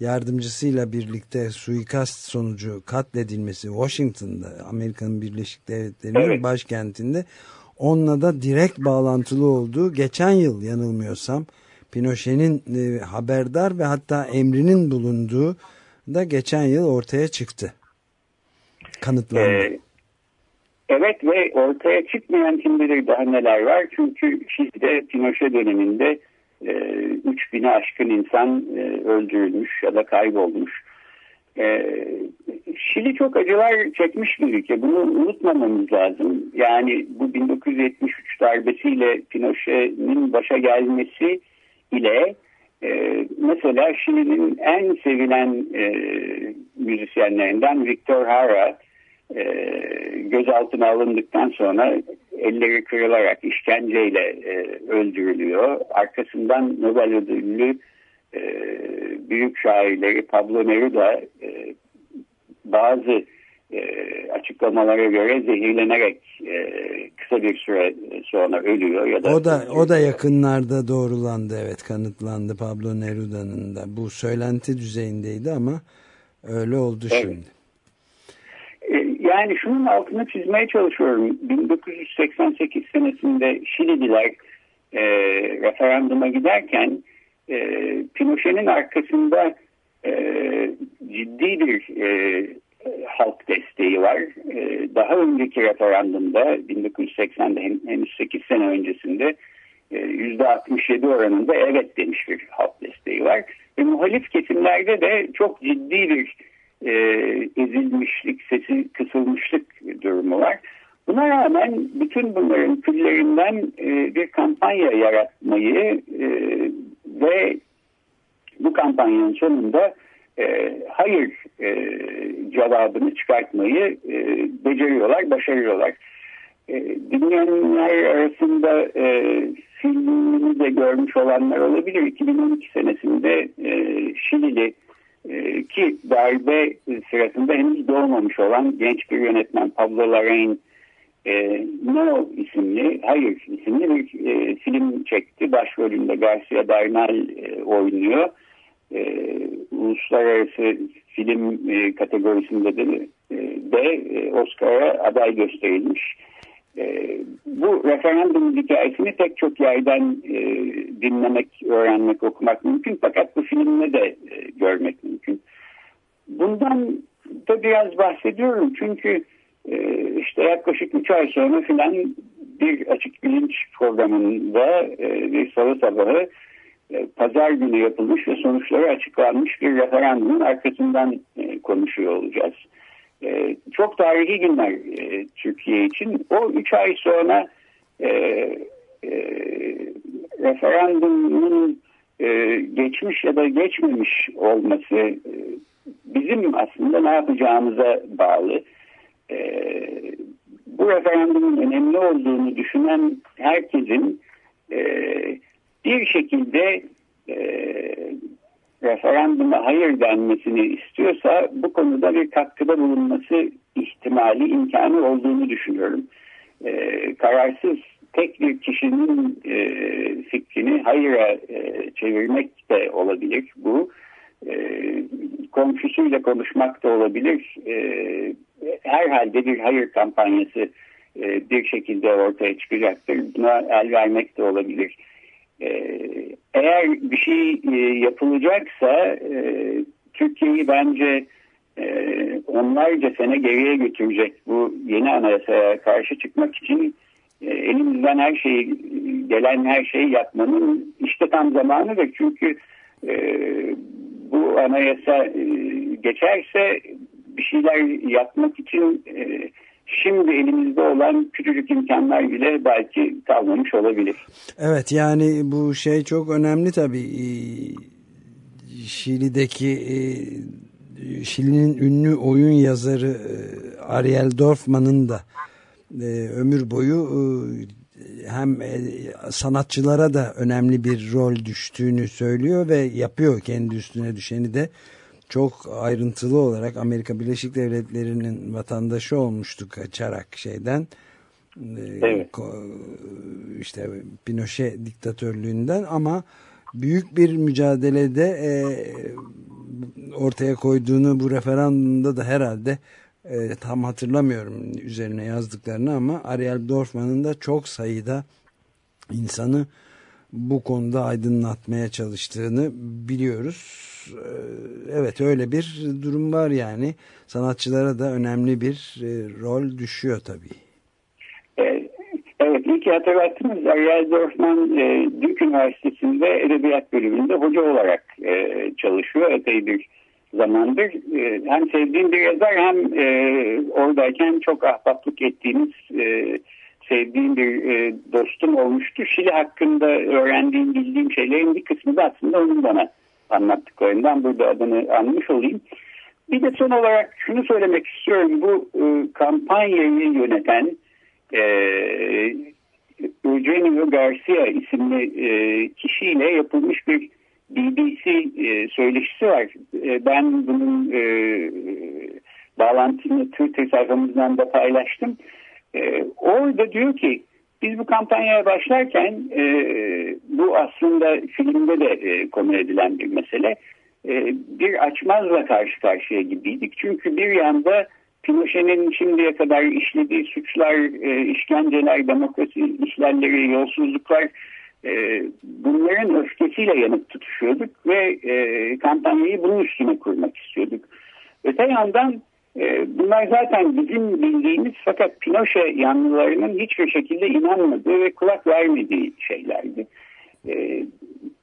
yardımcısıyla birlikte suikast sonucu katledilmesi Washington'da Amerika'nın Birleşik Devletleri'nin Evet. başkentinde onunla da direkt bağlantılı olduğu geçen yıl yanılmıyorsam Pinochet'in e, haberdar ve hatta emrinin bulunduğu da geçen yıl ortaya çıktı. Kanıtlandı. Ee, evet ve ortaya çıkmayan kim bilir daha neler var. Çünkü Şili'de Pinochet döneminde e, 3000'e aşkın insan e, öldürülmüş ya da kaybolmuş. E, Şili çok acılar çekmiş bir ülke. Bunu unutmamamız lazım. Yani bu 1973 darbesiyle Pinochet'in başa gelmesi ile e, mesela Şili'nin en sevilen e, müzisyenlerinden Victor Hara e, gözaltına alındıktan sonra elleri kırılarak işkenceyle e, öldürülüyor. Arkasından Nobel ödüllü e, büyük şairleri Pablo Neruda e, bazı e, açıklamalara göre zehirlenerek e, kısa bir süre sonra ölüyor ya da O da o da yakınlarda doğrulandı evet kanıtlandı Pablo Neruda'nın da. Bu söylenti düzeyindeydi ama öyle oldu Evet. şimdi. Yani şunun altını çizmeye çalışıyorum. 1988 senesinde Şilililer e, referanduma giderken e, Pinochet'in arkasında e, ciddi bir e, halk desteği var. E, daha önceki referandumda 1980'de hen- henüz 8 sene öncesinde e, %67 oranında evet demiş bir halk desteği var. Ve muhalif kesimlerde de çok ciddi bir e, ezilmişlik, sesi kısılmışlık durumu var. Buna rağmen bütün bunların küllerinden e, bir kampanya yaratmayı e, ve bu kampanyanın sonunda e, hayır e, cevabını çıkartmayı e, beceriyorlar, başarıyorlar. E, dinleyenler arasında e, filmini de görmüş olanlar olabilir. 2012 senesinde e, Şilili ki darbe sırasında henüz doğmamış olan genç bir yönetmen Pablo Larraín e, No isimli, Hayır isimli bir e, film çekti. Başrolünde Garcia Bernal e, oynuyor. E, uluslararası film e, kategorisinde de, e, de e, Oscar'a aday gösterilmiş. Bu referandum hikayesini pek çok yerden e, dinlemek, öğrenmek, okumak mümkün. Fakat bu filmde de e, görmek mümkün. Bundan da biraz bahsediyorum. Çünkü e, işte yaklaşık 3 ay sonra filan bir açık bilinç programında e, bir salı sabahı e, pazar günü yapılmış ve sonuçları açıklanmış bir referandumun arkasından e, konuşuyor olacağız. E, çok tarihi günler e, Türkiye için. O 3 ay sonra e, referandumun geçmiş ya da geçmemiş olması bizim aslında ne yapacağımıza bağlı. Bu referandumun önemli olduğunu düşünen herkesin bir şekilde referanduma hayır denmesini istiyorsa bu konuda bir katkıda bulunması ihtimali, imkanı olduğunu düşünüyorum. E, kararsız tek bir kişinin e, fikrini hayıra e, çevirmek de olabilir bu. E, komşusuyla konuşmak da olabilir. E, herhalde bir hayır kampanyası e, bir şekilde ortaya çıkacaktır. Buna el vermek de olabilir. E, eğer bir şey e, yapılacaksa e, Türkiye'yi bence e, onlarca sene geriye götürecek bu yeni anayasaya karşı çıkmak için elimizden her şeyi gelen her şeyi yapmanın işte tam zamanı da çünkü bu anayasa geçerse bir şeyler yapmak için e, şimdi elimizde olan küçücük imkanlar bile belki kalmamış olabilir. Evet yani bu şey çok önemli tabii. Ee, Şili'deki e, Şili'nin ünlü oyun yazarı e, Ariel Dorfman'ın da e, ömür boyu hem sanatçılara da önemli bir rol düştüğünü söylüyor ve yapıyor kendi üstüne düşeni de çok ayrıntılı olarak Amerika Birleşik Devletleri'nin vatandaşı olmuştu kaçarak şeyden Evet. işte Pinochet diktatörlüğünden ama büyük bir mücadelede e, ortaya koyduğunu bu referandumda da herhalde e, tam hatırlamıyorum üzerine yazdıklarını ama Ariel Dorfman'ın da çok sayıda insanı bu konuda aydınlatmaya çalıştığını biliyoruz. E, evet öyle bir durum var yani sanatçılara da önemli bir e, rol düşüyor tabii. E, Evet, ki hatırlattınız. Ariel Dorfman e, Üniversitesi'nde Edebiyat bölümünde hoca olarak çalışıyor epey bir zamandır. Hem sevdiğim bir yazar hem oradayken çok ahbaplık ettiğimiz e, sevdiğim bir dostum olmuştu. Şili hakkında öğrendiğim, bildiğim şeylerin bir kısmı da aslında onun bana anlattıklarından burada adını anmış olayım. Bir de son olarak şunu söylemek istiyorum. Bu e, kampanyayı yöneten e, Eugenio Garcia isimli e, kişiyle yapılmış bir BBC e, söyleşisi var. E, ben bunun e, bağlantını Twitter sayfamızdan da paylaştım. E, orada diyor ki biz bu kampanyaya başlarken e, bu aslında filmde de e, konu edilen bir mesele. E, bir açmazla karşı karşıya gibiydik. Çünkü bir yanda Pinochet'in şimdiye kadar işlediği suçlar, e, işkenceler, demokrasi ihlalleri, yolsuzluklar e, bunların öfkesiyle yanıp tutuşuyorduk ve e, kampanyayı bunun üstüne kurmak istiyorduk. Öte yandan bunlar zaten bizim bildiğimiz fakat Pinochet yanlılarının hiçbir şekilde inanmadığı ve kulak vermediği şeylerdi. E,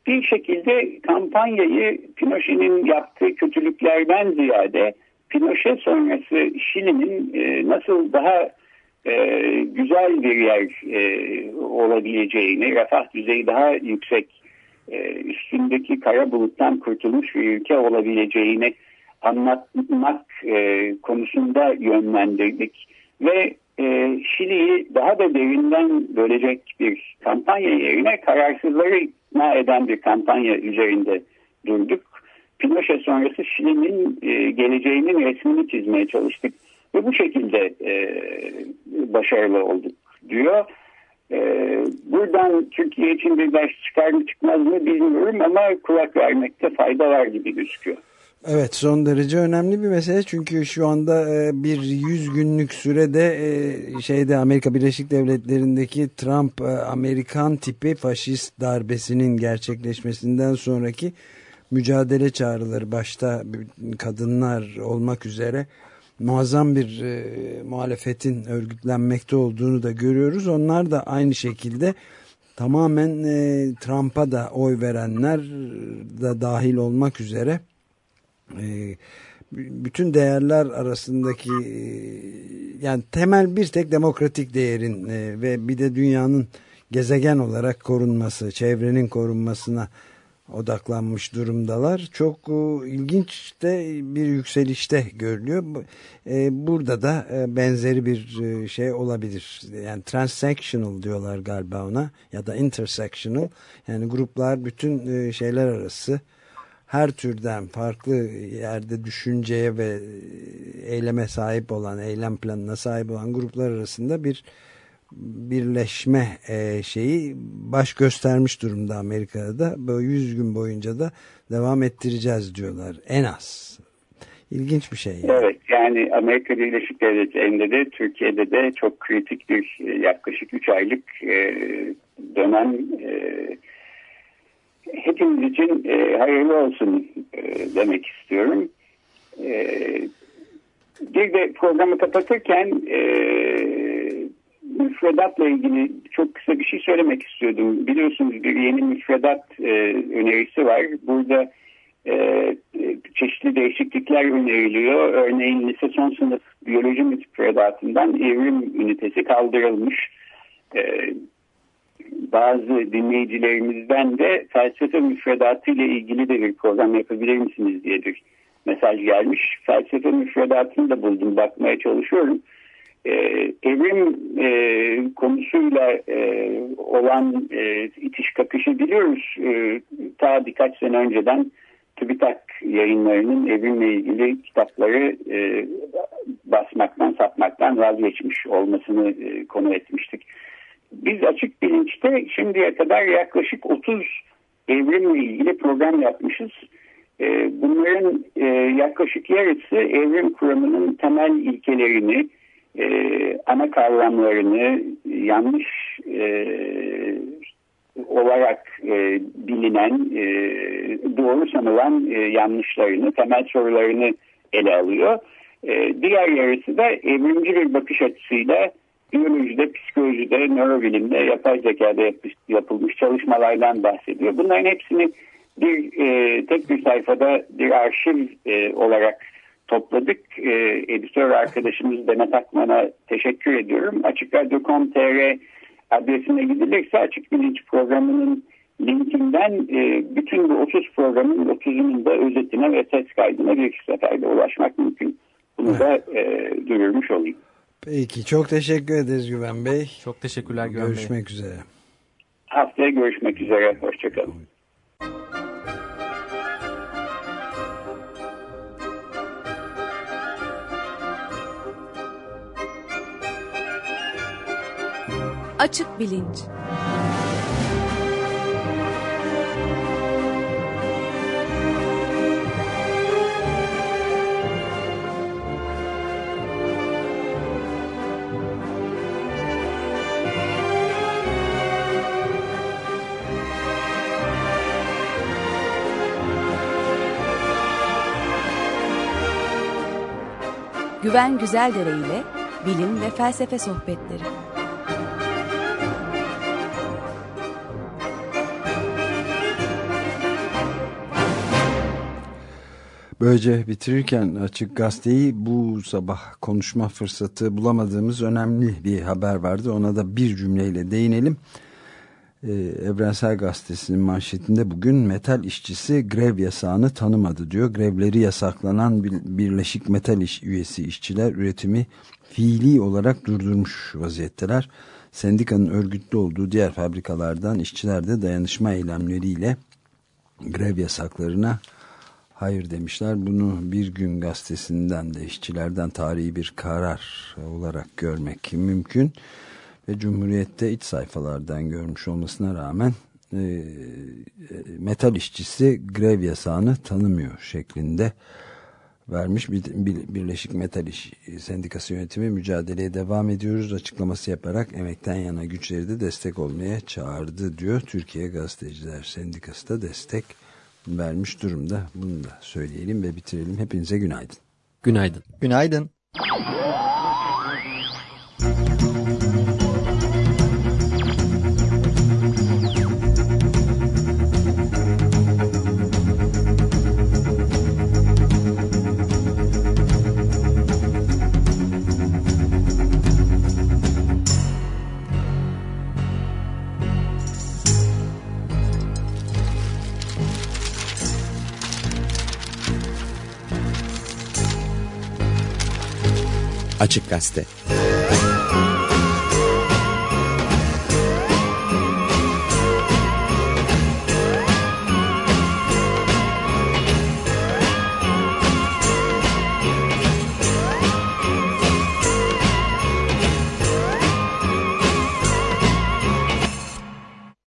bir şekilde kampanyayı Pinochet'in yaptığı kötülüklerden ziyade Pinochet sonrası Şili'nin e, nasıl daha e, güzel bir yer e, olabileceğini, refah düzeyi daha yüksek, üstündeki kara buluttan kurtulmuş bir ülke olabileceğini anlatmak e, konusunda yönlendirdik. Ve e, Şili'yi daha da derinden bölecek bir kampanya yerine kararsızları ikna eden bir kampanya üzerinde durduk. Pinochet sonrası Şili'nin e, geleceğinin resmini çizmeye çalıştık ve bu şekilde e, başarılı olduk diyor. E, buradan Türkiye için bir ders çıkar mı çıkmaz mı bilmiyorum ama kulak vermekte fayda var gibi gözüküyor. Evet son derece önemli bir mesele çünkü şu anda e, bir 100 günlük sürede e, şeyde Amerika Birleşik Devletleri'ndeki Trump e, Amerikan tipi faşist darbesinin gerçekleşmesinden sonraki mücadele çağrıları başta kadınlar olmak üzere muazzam bir muhalefetin örgütlenmekte olduğunu da görüyoruz. Onlar da aynı şekilde tamamen Trump'a da oy verenler da dahil olmak üzere e, bütün değerler arasındaki e, yani temel bir tek demokratik değerin e, ve bir de dünyanın gezegen olarak korunması, çevrenin korunmasına odaklanmış durumdalar. Çok e, ilginç de bir yükselişte görülüyor. E, burada da e, benzeri bir şey olabilir. Yani transactional diyorlar galiba ona ya da intersectional. Yani gruplar bütün şeyler arası her türden farklı yerde düşünceye ve eyleme sahip olan, eylem planına sahip olan gruplar arasında bir birleşme e, şeyi baş göstermiş durumda Amerika'da da. Böyle 100 gün boyunca da devam ettireceğiz diyorlar en az. İlginç bir şey. Yani. Evet yani Amerika Birleşik Devletleri'nde de Türkiye'de de çok kritik bir e, yaklaşık 3 aylık e, dönem e, hepimiz için e, hayırlı olsun e, demek istiyorum. E, bir de programı kapatırken e, müfredatla ilgili çok kısa bir şey söylemek istiyordum. Biliyorsunuz bir yeni müfredat e, önerisi var. Burada e, çeşitli değişiklikler öneriliyor. Örneğin lise son sınıf biyoloji müfredatından evrim ünitesi kaldırılmış. E, bazı dinleyicilerimizden de felsefe müfredatı ile ilgili de bir program yapabilir misiniz diye bir mesaj gelmiş. Felsefe müfredatını da buldum. Bakmaya çalışıyorum. Ee, evrim e, konusuyla e, olan e, itiş kakışı biliyoruz. E, ta birkaç sene önceden TÜBİTAK yayınlarının evrimle ilgili kitapları e, basmaktan, satmaktan vazgeçmiş olmasını e, konu etmiştik. Biz açık bilinçte şimdiye kadar yaklaşık 30 evrimle ilgili program yapmışız. E, bunların e, yaklaşık yarısı evrim kuramının temel ilkelerini, e, ana kavramlarını yanlış e, olarak bilinen, doğru sanılan yanlışlarını, temel sorularını ele alıyor. Diğer yarısı da evrimci bir bakış açısıyla biyolojide, psikolojide, nörobilimde, yapay zekada yapış, yapılmış çalışmalardan bahsediyor. Bunların hepsini bir e, tek bir sayfada bir arşiv e, olarak topladık. E, editör arkadaşımız Demet Akman'a teşekkür ediyorum. Açık Radyo.com.tr adresine gidilirse Açık Bilinç programının linkinden e, bütün bu 30 programın 30'unun da özetine ve ses kaydına bir seferde ulaşmak mümkün. Bunu da e, duyurmuş olayım. Peki çok teşekkür ederiz Güven Bey. Çok teşekkürler Güven Görüşmek Bey. üzere. Haftaya görüşmek üzere. Hoşçakalın. Açık bilinç. Güven Güzeldere ile bilim ve felsefe sohbetleri. Böylece bitirirken Açık Gazete'yi bu sabah konuşma fırsatı bulamadığımız önemli bir haber vardı. Ona da bir cümleyle değinelim. Ee, Evrensel Gazetesi'nin manşetinde bugün metal işçisi grev yasağını tanımadı diyor. Grevleri yasaklanan Birleşik Metal İş üyesi işçiler üretimi fiili olarak durdurmuş vaziyetteler. Sendikanın örgütlü olduğu diğer fabrikalardan işçiler de dayanışma eylemleriyle grev yasaklarına hayır demişler. Bunu bir gün gazetesinden de işçilerden tarihi bir karar olarak görmek mümkün. Ve Cumhuriyet'te iç sayfalardan görmüş olmasına rağmen e, metal işçisi grev yasağını tanımıyor şeklinde vermiş. Bir, bir, Birleşik Metal İş Sendikası yönetimi mücadeleye devam ediyoruz açıklaması yaparak emekten yana güçleri de destek olmaya çağırdı diyor. Türkiye Gazeteciler Sendikası da destek vermiş durumda. Bunu da söyleyelim ve bitirelim. Hepinize günaydın. Günaydın. Günaydın. Açık Gazete.